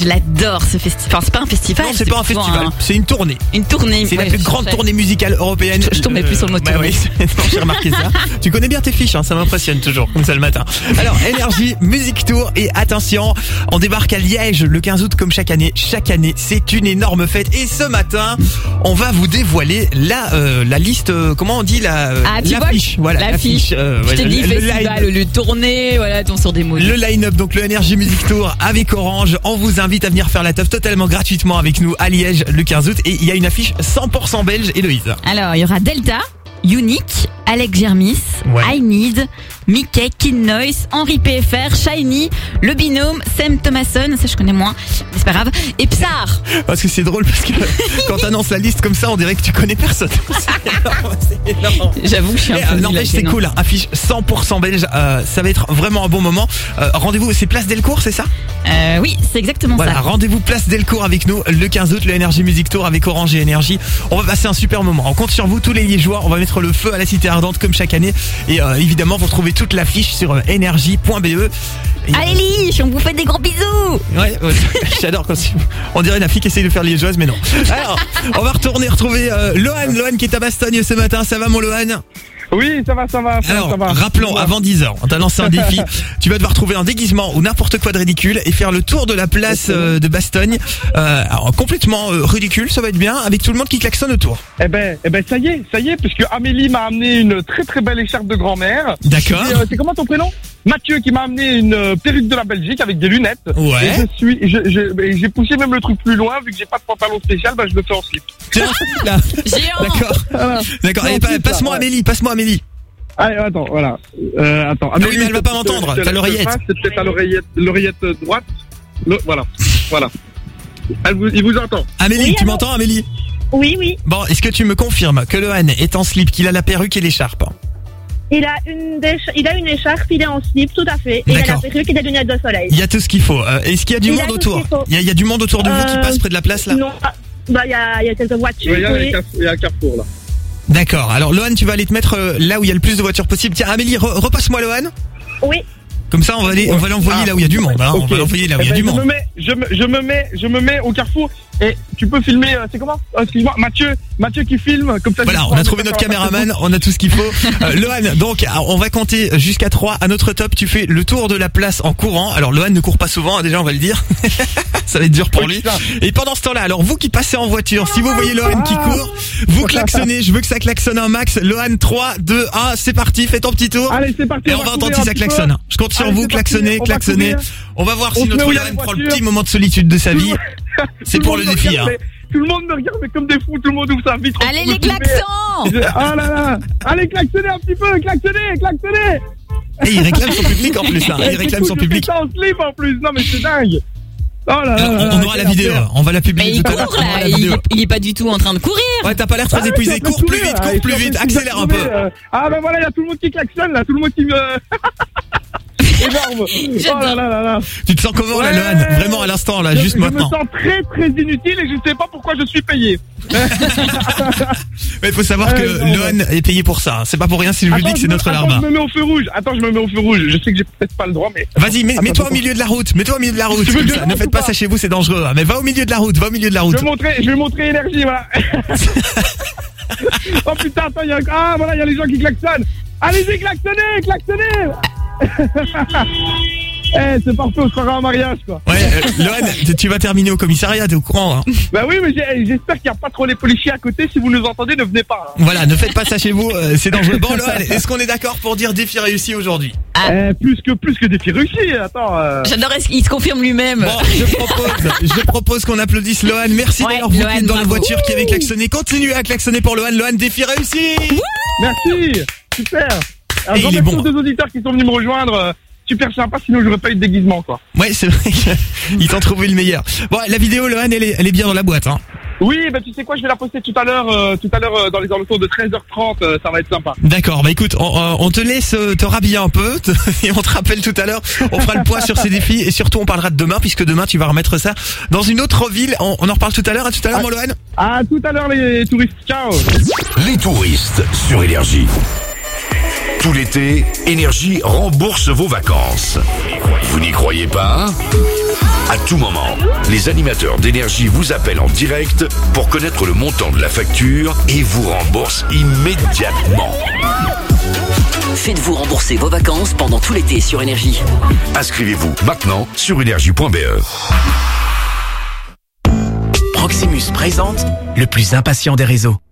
Je l'adore ce festival. Enfin, c'est pas un festival. Non, c'est pas un festival, c'est une tournée. Une tournée. C'est la plus grande tournée musicale européenne. Je- je tombais plus sur le mot bah tournée. oui, non, j'ai remarqué ça. tu connais bien tes fiches, hein, ça m'impressionne toujours, comme ça le matin. Alors, Énergie, Music Tour et attention, on débarque à Liège le 15 août comme chaque année. Chaque année, c'est une énorme fête. Et ce matin, on va vous dévoiler la euh, la liste, euh, comment on dit la euh, Ah, tu vois l'affiche. Voilà, l'affiche. euh, Je ouais, t'ai dit le- le festival, line- le tournée, voilà, ton sur des mots. le line-up, donc le Energy Music Tour avec Orange. On vous invite à venir faire la teuf totalement gratuitement avec nous à Liège le 15 août. Et il y a une affiche 100% belge, Héloïse. Alors, il y aura Delta, Unique, Alex Germis, I Need, Mickey, Kid Noise, Henri PFR, Shiny, Le Binôme, Sam Thomason, ça je connais moins, c'est pas grave, et Psar. Parce que c'est drôle parce que quand t'annonces la liste comme ça, on dirait que tu connais personne. J'avoue que je suis un peu N'empêche, c'est noms. cool. hein. Affiche 100% belge. euh, ça va être vraiment un bon moment. Euh, Rendez-vous, c'est Place Delcourt, c'est ça? Euh, oui, c'est exactement Voilà, ça. rendez-vous Place Delcourt avec nous le 15 août, le Energy Music Tour avec Orange et Énergie. On va passer un super moment. On compte sur vous tous les Liégeois. On va mettre le feu à la cité ardente comme chaque année. Et euh, évidemment, vous retrouvez toute l'affiche sur euh, énergie.be. Et- Allez Liche, on vous fait des gros bisous Ouais, ouais, j'adore quand on dirait la fille qui essaye de faire liégeoise, mais non. Alors, on va retourner retrouver euh, Lohan, Lohan qui est à Bastogne ce matin. Ça va mon Lohan? Oui, ça va, ça va, ça, Alors, ça va. rappelons, avant 10h, on t'a lancé un défi. tu vas devoir trouver un déguisement ou n'importe quoi de ridicule et faire le tour de la place euh, de Bastogne. Euh, alors, complètement euh, ridicule, ça va être bien, avec tout le monde qui klaxonne autour. Eh ben, eh ben, ça y est, ça y est, puisque Amélie m'a amené une très très belle écharpe de grand-mère. D'accord. Euh, C'est comment ton prénom? Mathieu qui m'a amené une euh, perruque de la Belgique avec des lunettes. Ouais. Et je suis, je, je- et j'ai poussé même le truc plus loin, vu que j'ai pas de pantalon spécial, bah je le fais en slip. Tiens, là. D'accord. D'accord. Slip, passe-moi. Amélie, passe-moi Amélie. Allez, attends, voilà. Euh, attends. Non, mais elle va pas m'entendre, t'as l'oreillette. C'est peut-être à l'oreillette, l'oreillette droite. Le- voilà, voilà. Elle vous, il vous entend. Amélie, tu m'entends Amélie? Oui, oui. Bon, est-ce que tu me confirmes que Lohan est en slip, qu'il a la perruque et l'écharpe? Il a une, déch- il a une écharpe, il est en slip, tout à fait. Et il a la perruque et des lunettes de soleil. Il y a tout ce qu'il faut. Euh, Est-ce qu'il y a du Il monde autour il y, a, il y a du monde autour de vous qui Euh, passe près de la place là Non, ah, bah, il y a, il y a quelques voitures. Il y a un oui. carrefour- il y a un carrefour là. D'accord. Alors Lohan, tu vas aller te mettre euh, là où il y a le plus de voitures possible. Tiens, Amélie, re- repasse-moi Lohan. Oui. Comme ça, on va aller, on va l'envoyer Ah, là où il y a du monde. hein. On va l'envoyer là où il y Eh a ben, du je monde. Me mets, je, me, je me mets, je me mets au carrefour. Et tu peux filmer. euh, c'est comment Euh, Excuse-moi, Mathieu, Mathieu qui filme. Comme ça. Voilà, on a trouvé notre caméraman, on a tout ce qu'il faut. Euh, Lohan, donc ah, on va compter jusqu'à 3 à notre top. Tu fais le tour de la place en courant. Alors Lohan ne court pas souvent, hein, déjà on va le dire. Ça va être dur pour lui. Et pendant ce temps-là, alors vous qui passez en voiture, si vous voyez Lohan qui court, vous klaxonnez. Je veux que ça klaxonne un max. Lohan, 3, 2, 1, c'est parti, fais ton petit tour. Allez, c'est parti. Et on va entendre si ça klaxonne. Je compte sur Allez, vous, klaxonnez, klaxonnez. On va voir On si notre Lohan prend le petit moment de solitude de sa vie. C'est pour le défi. hein. Tout le monde me regarde mais comme des fous, tout le monde ouvre sa vitre. Allez, les klaxons Oh là là Allez, klaxonnez un petit peu, klaxonnez, klaxonnez Et il réclame son public en plus. hein. Il réclame son je public. fais ça en slip en plus, non mais c'est dingue Oh là là Alors, là on là, aura la vidéo, on va la Mais publier il tout à court là, il, vidéo. il est pas du tout en train de courir. Ouais, t'as pas l'air très Ah, épuisé. Cours plus vite, cours plus vite, accélère un peu. Ah ben voilà, il y a tout le monde qui klaxonne là, tout le monde qui. Énorme Oh là là là là Tu te sens comment là, Ouais. Lohan Vraiment à l'instant, là, Je- juste je maintenant. me sens très très inutile et je sais pas pourquoi je suis payé. Mais il faut savoir que Ouais, non, Lohan est payé pour ça. hein. C'est pas pour rien si je vous dis Attends, que je c'est notre attends, larme. je me mets au feu rouge. Attends, je me mets au feu rouge. Je sais que j'ai peut-être pas le droit, mais. Vas-y, mets- Attends, mets-toi au attends. milieu de la route. Mets-toi au milieu de la route. Comme ça. je Ne faites pas pas ça chez vous, c'est dangereux. hein. Mais va au milieu de la route. Va au milieu de la Je route. vais montrer, je vais montrer énergie, voilà. oh putain, attends, il y a, ah voilà, il y a les gens qui klaxonnent. Allez-y, klaxonnez, klaxonnez. Eh, c'est parfait, on se fera un mariage, quoi. Ouais, euh, Lohan, tu- vas terminer au commissariat, t'es au courant. hein. Bah oui, mais j'ai- j'espère qu'il n'y a pas trop les policiers à côté. Si vous nous entendez, ne venez pas. hein. Voilà, ne faites pas ça chez vous, euh, c'est dangereux. Bon, Lohan, est-ce qu'on est d'accord pour dire défi réussi aujourd'hui? Eh, plus que plus que des filles réussies, attends. euh. J'adorais ce qu'il se confirme lui-même? Bon, je propose, je propose qu'on applaudisse Lohan. Merci Ouais, qui Lohan, dans la voiture qui avait klaxonné. Continuez à klaxonner pour Lohan. Lohan, défi réussi Merci, super. Un Et grand il est merci bon. aux deux auditeurs qui sont venus me rejoindre. euh, Super sympa, sinon j'aurais pas eu de déguisement, quoi. Ouais, c'est vrai qu'ils t'ont trouvé le meilleur. Bon, la vidéo, Lohan, elle est, elle est bien dans la boîte. Hein. Oui, bah tu sais quoi, je vais la poster tout à l'heure, euh, tout à l'heure euh, dans les alentours de 13h30, euh, ça va être sympa. D'accord, bah écoute, on, euh, on te laisse euh, te rhabiller un peu et on te rappelle tout à l'heure. On fera le point sur ces défis et surtout on parlera de demain puisque demain tu vas remettre ça dans une autre ville. On, on en reparle tout à l'heure. À tout à l'heure, mon Lohan. À tout à l'heure les touristes, ciao Les touristes sur Énergie. Tout l'été, Énergie rembourse vos vacances. Vous n'y croyez pas? À tout moment, les animateurs d'Énergie vous appellent en direct pour connaître le montant de la facture et vous remboursent immédiatement. Faites-vous rembourser vos vacances pendant tout l'été sur Énergie. Inscrivez-vous maintenant sur énergie.be. Proximus présente le plus impatient des réseaux.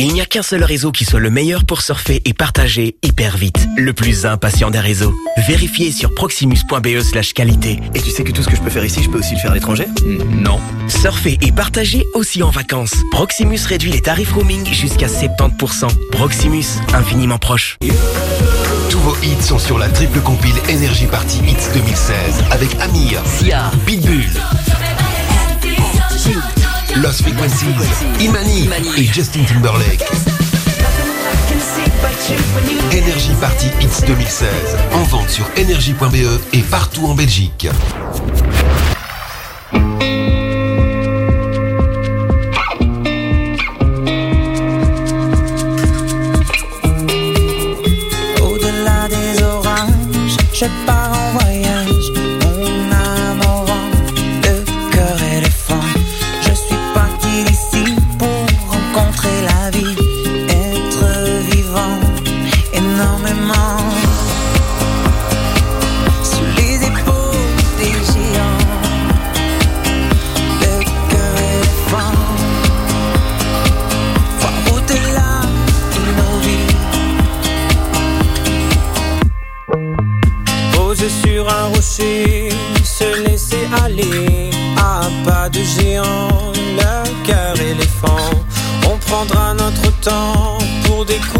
Il n'y a qu'un seul réseau qui soit le meilleur pour surfer et partager hyper vite. Le plus impatient des réseaux. Vérifiez sur proximus.be slash qualité. Et tu sais que tout ce que je peux faire ici, je peux aussi le faire à l'étranger Non. Surfer et partager aussi en vacances. Proximus réduit les tarifs roaming jusqu'à 70%. Proximus, infiniment proche. Tous vos hits sont sur la triple compile Energy Party Hits 2016 avec Amir, Sia, Pitbull, Lost Frequencies, Imani et Justin Timberlake. Energy Party Hits 2016 en vente sur energy.be et partout en Belgique. Au-delà des orages, je pars temps pour découvrir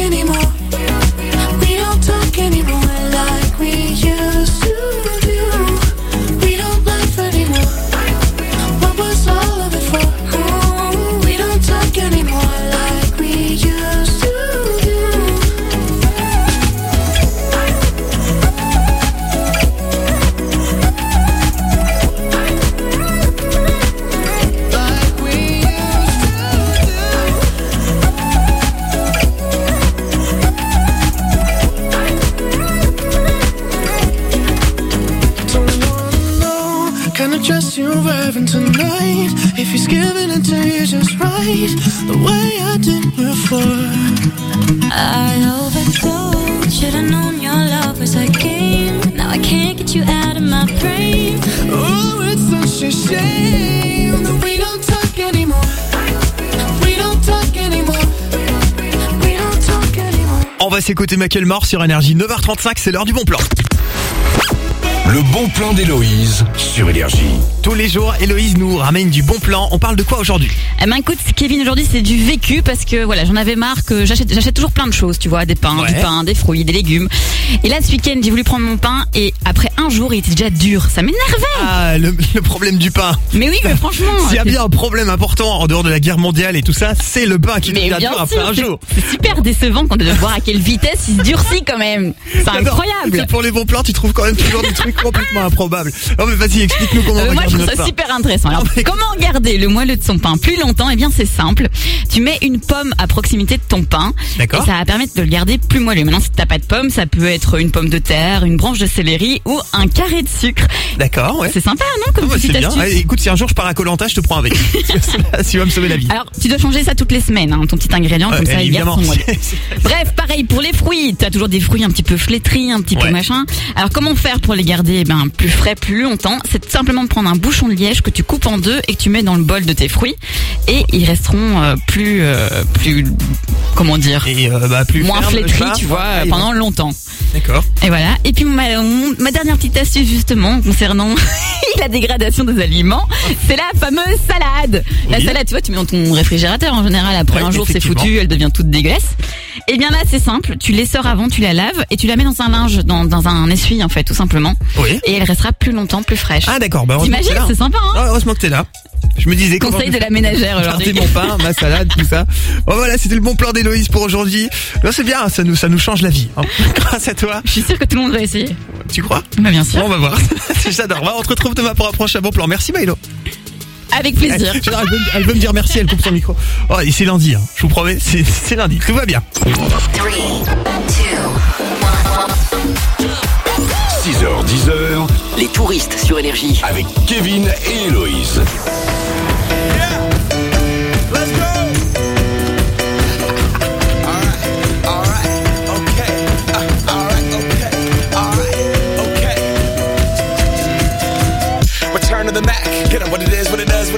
anymore. S'écouter Macklemore sur Énergie 9h35, c'est l'heure du bon plan. Le bon plan d'Héloïse sur Énergie. Tous les jours, Héloïse nous ramène du bon plan. On parle de quoi aujourd'hui? Eh ben écoute, Kevin, aujourd'hui c'est du vécu parce que voilà, j'en avais marre que j'achète, j'achète toujours plein de choses, tu vois, des pains, Ouais. du pain, des fruits, des légumes. Et là, ce week-end, j'ai voulu prendre mon pain et après un jour, il était déjà dur. Ça m'énervait. Ah, le, le problème du pain. Mais oui, mais franchement. S'il y a bien un problème important en dehors de la guerre mondiale et tout ça, c'est le pain qui devient dur après un jour. c'est super décevant quand on doit voir à quelle vitesse il se durcit quand même. C'est incroyable. Pour les bons plans, tu trouves quand même toujours des trucs complètement improbables. Non mais vas-y, explique-nous comment Euh, on va moi, je trouve ça pain. super intéressant. Alors, comment garder le moelleux de son pain? Plus longtemps Eh bien, c'est simple. Tu mets une pomme à proximité de ton pain. D'accord. Et ça va permettre de le garder plus moelleux. Maintenant, si t'as pas de pomme, ça peut être une pomme de terre, une branche de céleri ou un carré de sucre. D'accord, ouais. C'est sympa, non Comme Ah, bah, petite bien. astuce. Allez, écoute, si un jour je pars à Colanta, je te prends avec. si tu vas me sauver la vie. Alors, tu dois changer ça toutes les semaines, hein, ton petit ingrédient, comme ça, il. Bref, pareil pour les fruits. T'as toujours des fruits un petit peu flétris, un petit peu machin. Alors, comment faire pour les garder eh ben, plus frais, plus longtemps? C'est simplement de prendre un bouchon de liège que tu coupes en deux et que tu mets dans le bol de tes fruits. Et ils resteront euh, plus, euh, plus, comment dire Et euh, bah, plus Moins ferme, flétris, tu vois, pendant longtemps. D'accord. Et voilà. Et puis ma, dernière petite astuce justement concernant la dégradation des aliments, c'est la fameuse salade. La salade, tu vois, tu mets dans ton réfrigérateur en général. Après Ouais, un jour, c'est foutu, elle devient toute dégueulasse. Et bien là, c'est simple. Tu les sors avant, tu la laves et tu la mets dans un linge, dans, dans un essuie en fait, tout simplement. Oui. Et elle restera plus longtemps, plus fraîche. Ah d'accord, bah T'imagines, c'est sympa, hein Ah, heureusement que t'es là. Je me disais Conseil de la ménagère aujourd'hui. mon pain, ma salade, tout ça. Bon voilà, c'était le bon plan d'Héloïse pour aujourd'hui. Non, c'est bien, ça nous ça nous change la vie. hein. Grâce à toi. Je suis sûre que tout le monde va essayer. Tu crois? Bah, bien sûr. Bon, on va voir. J'adore. Bah, on te retrouve demain pour un prochain bon plan. Merci Maïlo. Avec plaisir. Elle, elle veut, elle veut me dire merci, elle coupe son micro. Oh, et c'est lundi, hein. je vous promets, c'est c'est lundi. Tout va bien. 6h, 10h, Les touristes sur Énergie. avec Kevin et Héloïse.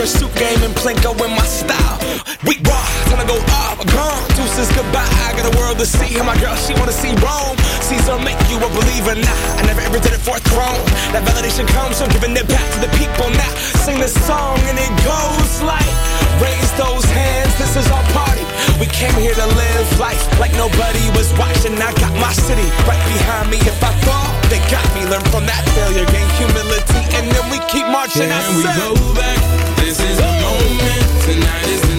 That suit game and Plinko in my style. We rock, time to go up, gone. Deuces goodbye. I got a world to see. And my girl, she wanna see Rome. Caesar make you a believer. Nah, I never ever did it for a throne. That validation comes from giving it back to the people. Now sing this song and it goes like, raise those hands. This is our party. We came here to live life like nobody was watching. I got my city right behind me. If I fall, got me. Learn from that failure, gain humility, and then we keep marching. I we go back? This is the moment. Tonight is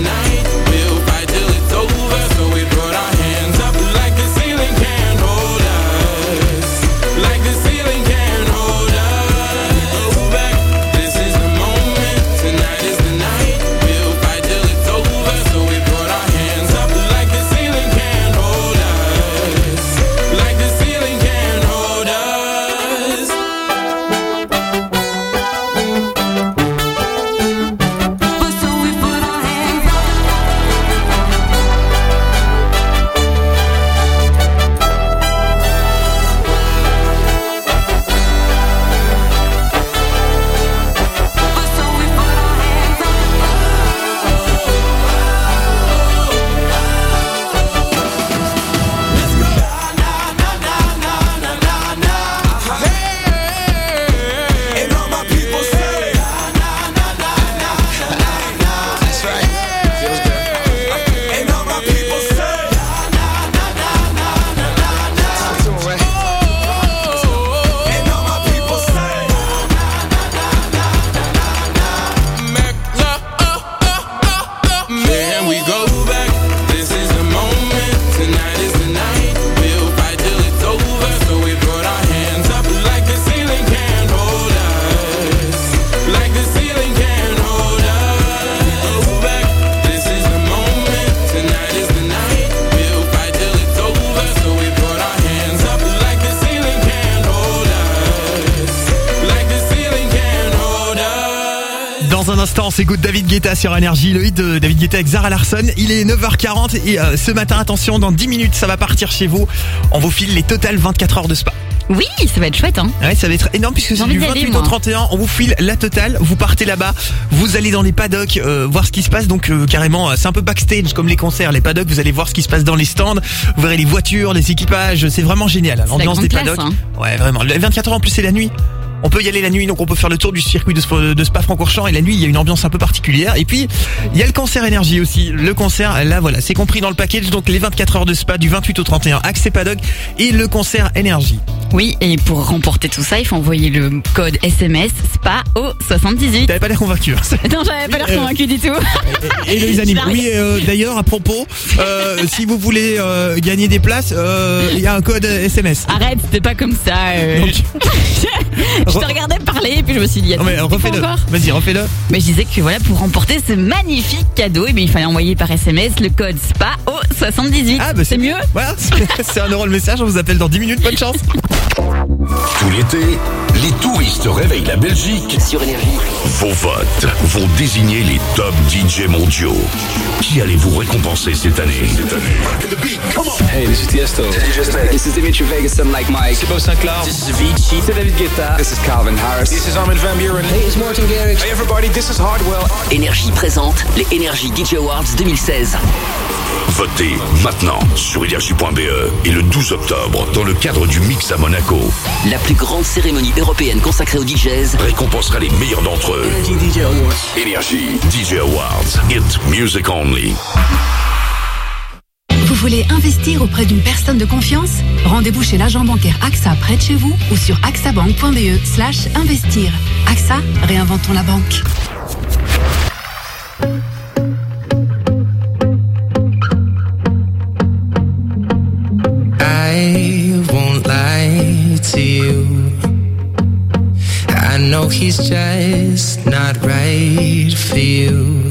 c'est Good David Guetta sur Énergie, le hit de David Guetta avec Zara Larson. Il est 9h40 et euh, ce matin, attention, dans 10 minutes, ça va partir chez vous. On vous file les totales 24 heures de spa. Oui, ça va être chouette, hein. Ouais, ça va être énorme puisque c'est du d'y aller, 28 au moi. 31. On vous file la totale. Vous partez là-bas. Vous allez dans les paddocks euh, voir ce qui se passe. Donc euh, carrément, c'est un peu backstage comme les concerts. Les paddocks, vous allez voir ce qui se passe dans les stands. Vous verrez les voitures, les équipages. C'est vraiment génial. La L'ambiance des classe, paddocks. hein. Ouais, vraiment. Le 24 heures en plus, c'est la nuit. On peut y aller la nuit, donc on peut faire le tour du circuit de, Spa- de Spa-Francorchamps et la nuit il y a une ambiance un peu particulière. Et puis il y a le concert énergie aussi. Le concert, là voilà, c'est compris dans le package. Donc les 24 heures de Spa du 28 au 31, accès paddock et le concert énergie. Oui, et pour remporter tout ça, il faut envoyer le code SMS SPA au 78. T'avais pas l'air convaincu. hein. Non, j'avais pas l'air Euh, convaincu du tout. Et l'arrive. Oui, euh, d'ailleurs, à propos, euh, si vous voulez euh, gagner des places, il y a un code SMS. Arrête, c'était pas comme ça. Je te regardais parler et puis je me suis dit, attends, refais-le. Vas-y, refais-le. Mais je disais que voilà, pour remporter ce magnifique cadeau, eh bien, il fallait envoyer par SMS le code SPA au 78. Ah, bah c'est mieux? Voilà, c'est un euro le message. On vous appelle dans 10 minutes. Bonne chance. Tout l'été, les touristes réveillent la Belgique sur Énergie. Vos votes vont désigner les top DJ mondiaux. Qui allez-vous récompenser cette année? Hey, this is Tiesto. This is Dimitri Vegas and Like Mike. C'est Beau Sinclair. This is Avicii. C'est David Guetta. This is Calvin Harris. This is Armin van Buren. Hey, it's Martin Garrix. Hey everybody, this is Hardwell. Énergie présente les Énergie DJ Awards 2016. Votez maintenant sur énergie.be et le 12 octobre, dans le cadre du Mix à Monaco, La plus grande cérémonie européenne consacrée aux DJs. récompensera les meilleurs d'entre eux. DJ Awards. Énergie DJ Awards. Hit Music Only. Voulez investir auprès d'une personne de confiance Rendez-vous chez l'agent bancaire AXA près de chez vous ou sur axabank.be E slash investir. AXA, réinventons la banque. I won't lie to you. I know he's just not right for you.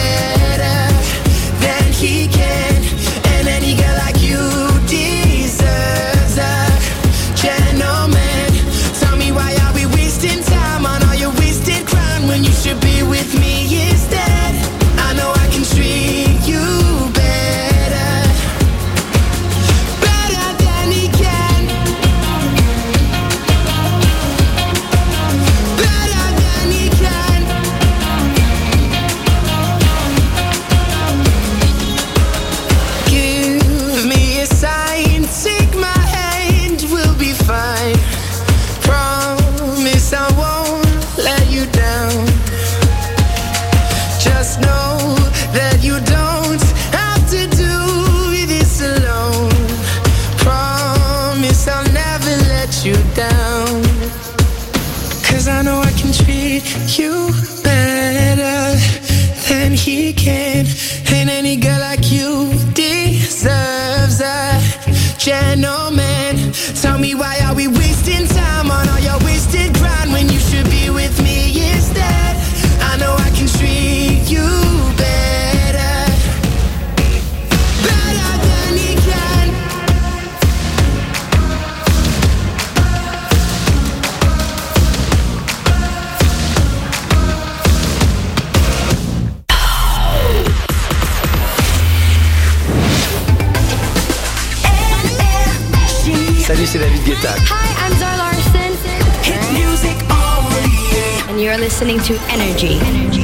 listening to Energy. We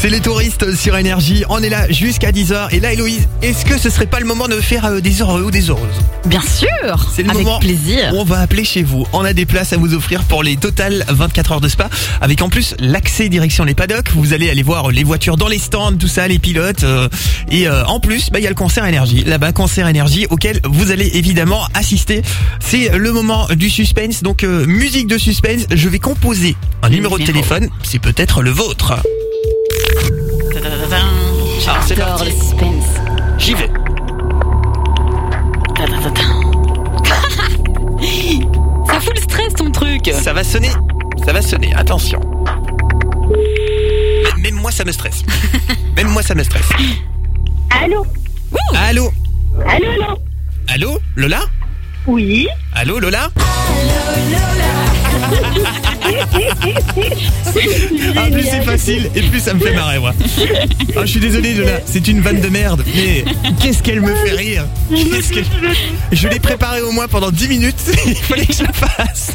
C'est les touristes sur énergie. On est là jusqu'à 10h. Et là Héloïse, est-ce que ce serait pas le moment de faire euh, des heureux ou des heureuses? Bien sûr C'est le Avec moment plaisir. où on va appeler chez vous. On a des places à vous offrir pour les Total 24 heures de spa. Avec en plus l'accès direction les paddocks. Vous allez aller voir les voitures dans les stands, tout ça, les pilotes. euh, et euh, en plus, bah, il y a le concert énergie. Là-bas, concert énergie auquel vous allez évidemment assister. C'est le moment du suspense. Donc euh, musique de suspense. Je vais composer un numéro de téléphone. C'est peut-être le vôtre. Ah, c'est J'adore parti. le suspense. J'y vais. Ça fout le stress ton truc. Ça va sonner. Ça va sonner. Attention. Même- Même moi, ça me stresse. Même moi, ça me stresse. Allô? Allô? Allô, allô? Allô? Lola? Oui Allô Lola? Ah, plus c'est facile et plus ça me fait marrer, moi. Ah, je suis désolé, Lola, c'est une vanne de merde, mais qu'est-ce qu'elle me fait rire? Qu'elle- Je l'ai préparée au moins pendant 10 minutes, il fallait que je la fasse.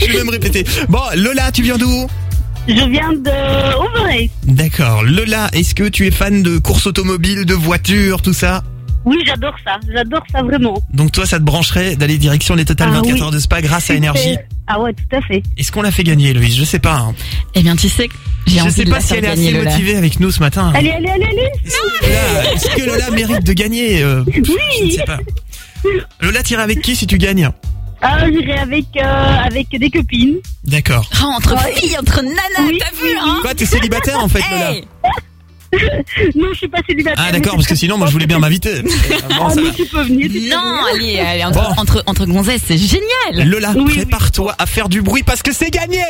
Je vais me répéter. Bon, Lola, tu viens d'où? Je viens de Overay. D'accord. Lola, est-ce que tu es fan de courses automobiles, de voitures, tout ça? Oui, j'adore ça. J'adore ça vraiment. Donc toi, ça te brancherait d'aller direction les Total Ah 24 oui. heures de spa grâce à. Énergie? Ah ouais, tout à fait. Est-ce qu'on l'a fait gagner, Louise Je sais pas. hein. Eh bien, tu sais que j'ai Je envie sais de pas si faire elle est gagner, assez Lola. motivée avec nous ce matin. Allez, allez, allez, allez Lola, Est-ce que Lola mérite de gagner euh, Je ne sais pas. Lola, t'irais avec qui si tu gagnes Ah, j'irai avec, euh, avec des copines. D'accord. Ah, entre Ouais. filles, entre nanas, t'as vu, hein Quoi, t'es célibataire en fait, Lola Hey non, je suis pas célibataire. Ah d'accord, parce que sinon, moi je voulais bien m'inviter. Bon, Ah, mais va. tu peux venir. tu peux Non, venir. allez, allez, entre, Bon. entre, entre gonzesses, c'est génial Lola, Oui, oui. prépare-toi à faire du bruit parce que c'est gagné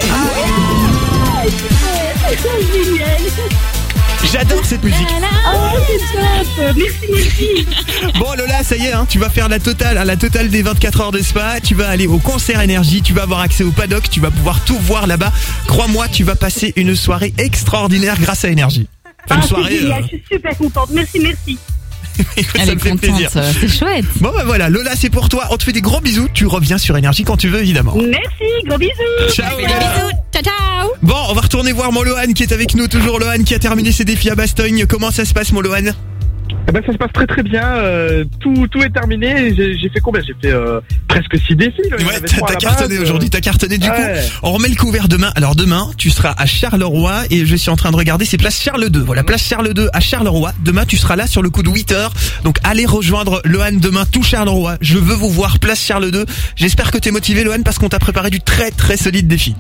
C'est génial. J'adore cette musique. Ah, c'est top. Merci, merci. Bon Lola, ça y est, hein, tu vas faire la totale, hein, la totale des 24 heures de spa. Tu vas aller au concert énergie, tu vas avoir accès au paddock, tu vas pouvoir tout voir là-bas. Crois-moi, tu vas passer une soirée extraordinaire grâce à énergie. Ah, soirée. génial. euh, Je suis super contente. Merci, merci. écoute, Elle ça est me fait contente, plaisir. c'est chouette Bon bah voilà, Lola, c'est pour toi. On te fait des gros bisous. Tu reviens sur énergie quand tu veux, évidemment. Merci, gros bisous. Ciao. Des Lola. bisous, ciao ciao Bon, on va retourner voir mon Lohan qui est avec nous toujours. Lohan qui a terminé ses défis à Bastogne. Comment ça se passe, mon Lohan Eh ben, ça se passe très très bien. euh, tout, tout est terminé. J'ai fait combien? J'ai fait euh, presque 6 défis. là. Ouais, t'as cartonné aujourd'hui, t'as cartonné du Ouais. coup. On remet le couvert demain. Alors demain, tu seras à Charleroi et je suis en train de regarder, c'est place Charles II. Voilà, place Charles II à Charleroi. Demain, tu seras là sur le coup de 8 heures. Donc allez rejoindre Lohan demain, tout Charleroi. Je veux vous voir, place Charles II. J'espère que t'es motivé, Lohan, parce qu'on t'a préparé du très très solide défi.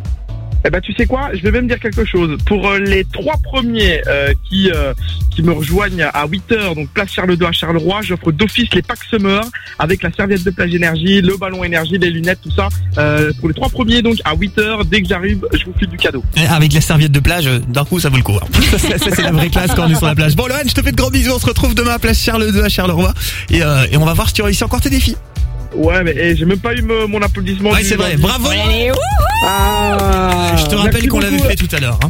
Eh ben, tu sais quoi Je vais même dire quelque chose. Pour euh, les trois premiers euh, qui euh, qui me rejoignent à 8 heures, donc place Charles II à Charleroi, j'offre d'office les packs Summer avec la serviette de plage énergie, le ballon énergie, les lunettes, tout ça. Euh, pour les trois premiers, donc à 8 heures, dès que j'arrive, je vous file du cadeau. Avec la serviette de plage, d'un coup, ça vaut le coup. hein. Ça, c'est- ça, c'est la vraie classe quand on est sur la plage. Bon, Lohan, je te fais de gros bisous. On se retrouve demain à place Charles II à Charleroi. Et, euh, et on va voir si tu réussis encore tes défis. Ouais, mais eh, j'ai même pas eu me- mon applaudissement. Ouais, du c'est vrai. Bravo. Ah, Je te rappelle merci qu'on l'avait beaucoup. fait tout à l'heure. hein.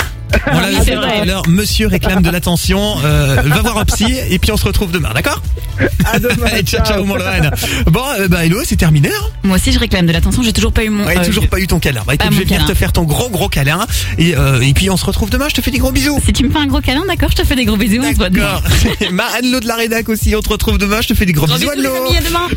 On l'avait fait c'est tout vrai. à l'heure. Monsieur réclame de l'attention. Euh, va voir un psy et puis on se retrouve demain, d'accord Allez, ciao, ciao, mon Lorraine. Bon, euh, bah hello, c'est terminé. hein Moi aussi, je réclame de l'attention. J'ai toujours pas eu mon. Ouais, euh, toujours pas eu ton câlin. Bah écoute, Pas je vais venir câlin. te faire ton gros gros câlin et, euh, et puis on se retrouve demain. Je te fais des gros bisous. Si tu me fais un gros câlin, d'accord, je te fais des gros bisous. On se voit demain. D'accord. Ma Anne-Lo de la rédac aussi. On te retrouve demain. Je te fais des gros, Gros bisous, bisous, les Anne-Lo. amis, à demain.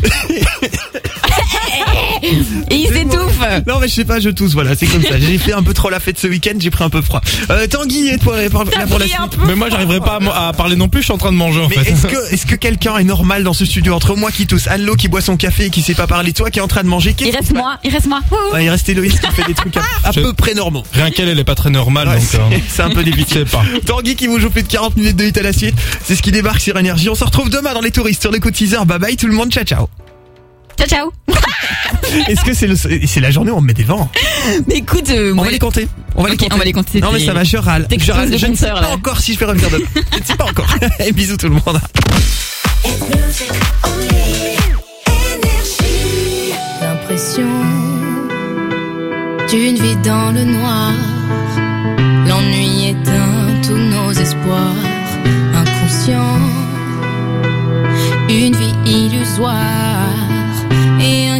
Et il s'étouffe. Non mais je sais pas, je tousse, voilà, c'est comme ça. J'ai fait un peu trop la fête ce week-end, j'ai pris un peu froid. Euh, Tanguy, et toi, là pour la suite Mais moi, j'arriverai pas à, parler non plus, je suis en train de manger en Mais fait. est-ce que, est-ce que quelqu'un est normal dans ce studio entre moi qui tousse, Anne-Lo qui boit son café et qui sait pas parler, toi qui est en train de manger Il reste moi, il reste moi. Ouais, il reste Héloïse qui fait des trucs à, à Je- peu près normaux. Rien qu'elle, elle est pas très normale, Ouais, donc. c'est- euh, c'est un peu difficile. je sais pas. Tanguy qui vous joue plus de 40 minutes de hit à la suite. C'est ce qui débarque sur Énergie. On se retrouve demain dans les touristes sur le coup de 6h. Bye bye tout le monde. Ciao ciao. Ciao, ciao. Est-ce que c'est le, c'est la journée où on met des vents? Mais écoute, euh, On moi, va les compter. On va les compter. on va les compter. Non mais ça va, je râle. Je, râle. le je ne sais compteur, pas là. encore si je vais revenir demain. je ne sais pas encore. Et bisous tout le monde. L'impression d'une vie dans le noir. L'ennui éteint tous nos espoirs. Inconscient, une vie illusoire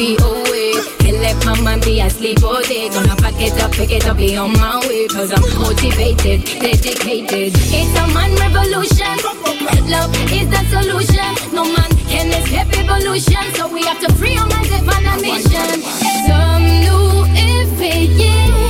be awake and let my mind be asleep all day. Gonna pack it up, pick it up, be on my way. Cause I'm motivated, dedicated. It's a man revolution. Love is the solution. No man can escape evolution. So we have to free our minds and find a mission. Sommes-nous éveillés? Are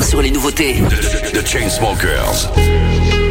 Sur les nouveautés. The, the Chainsmokers.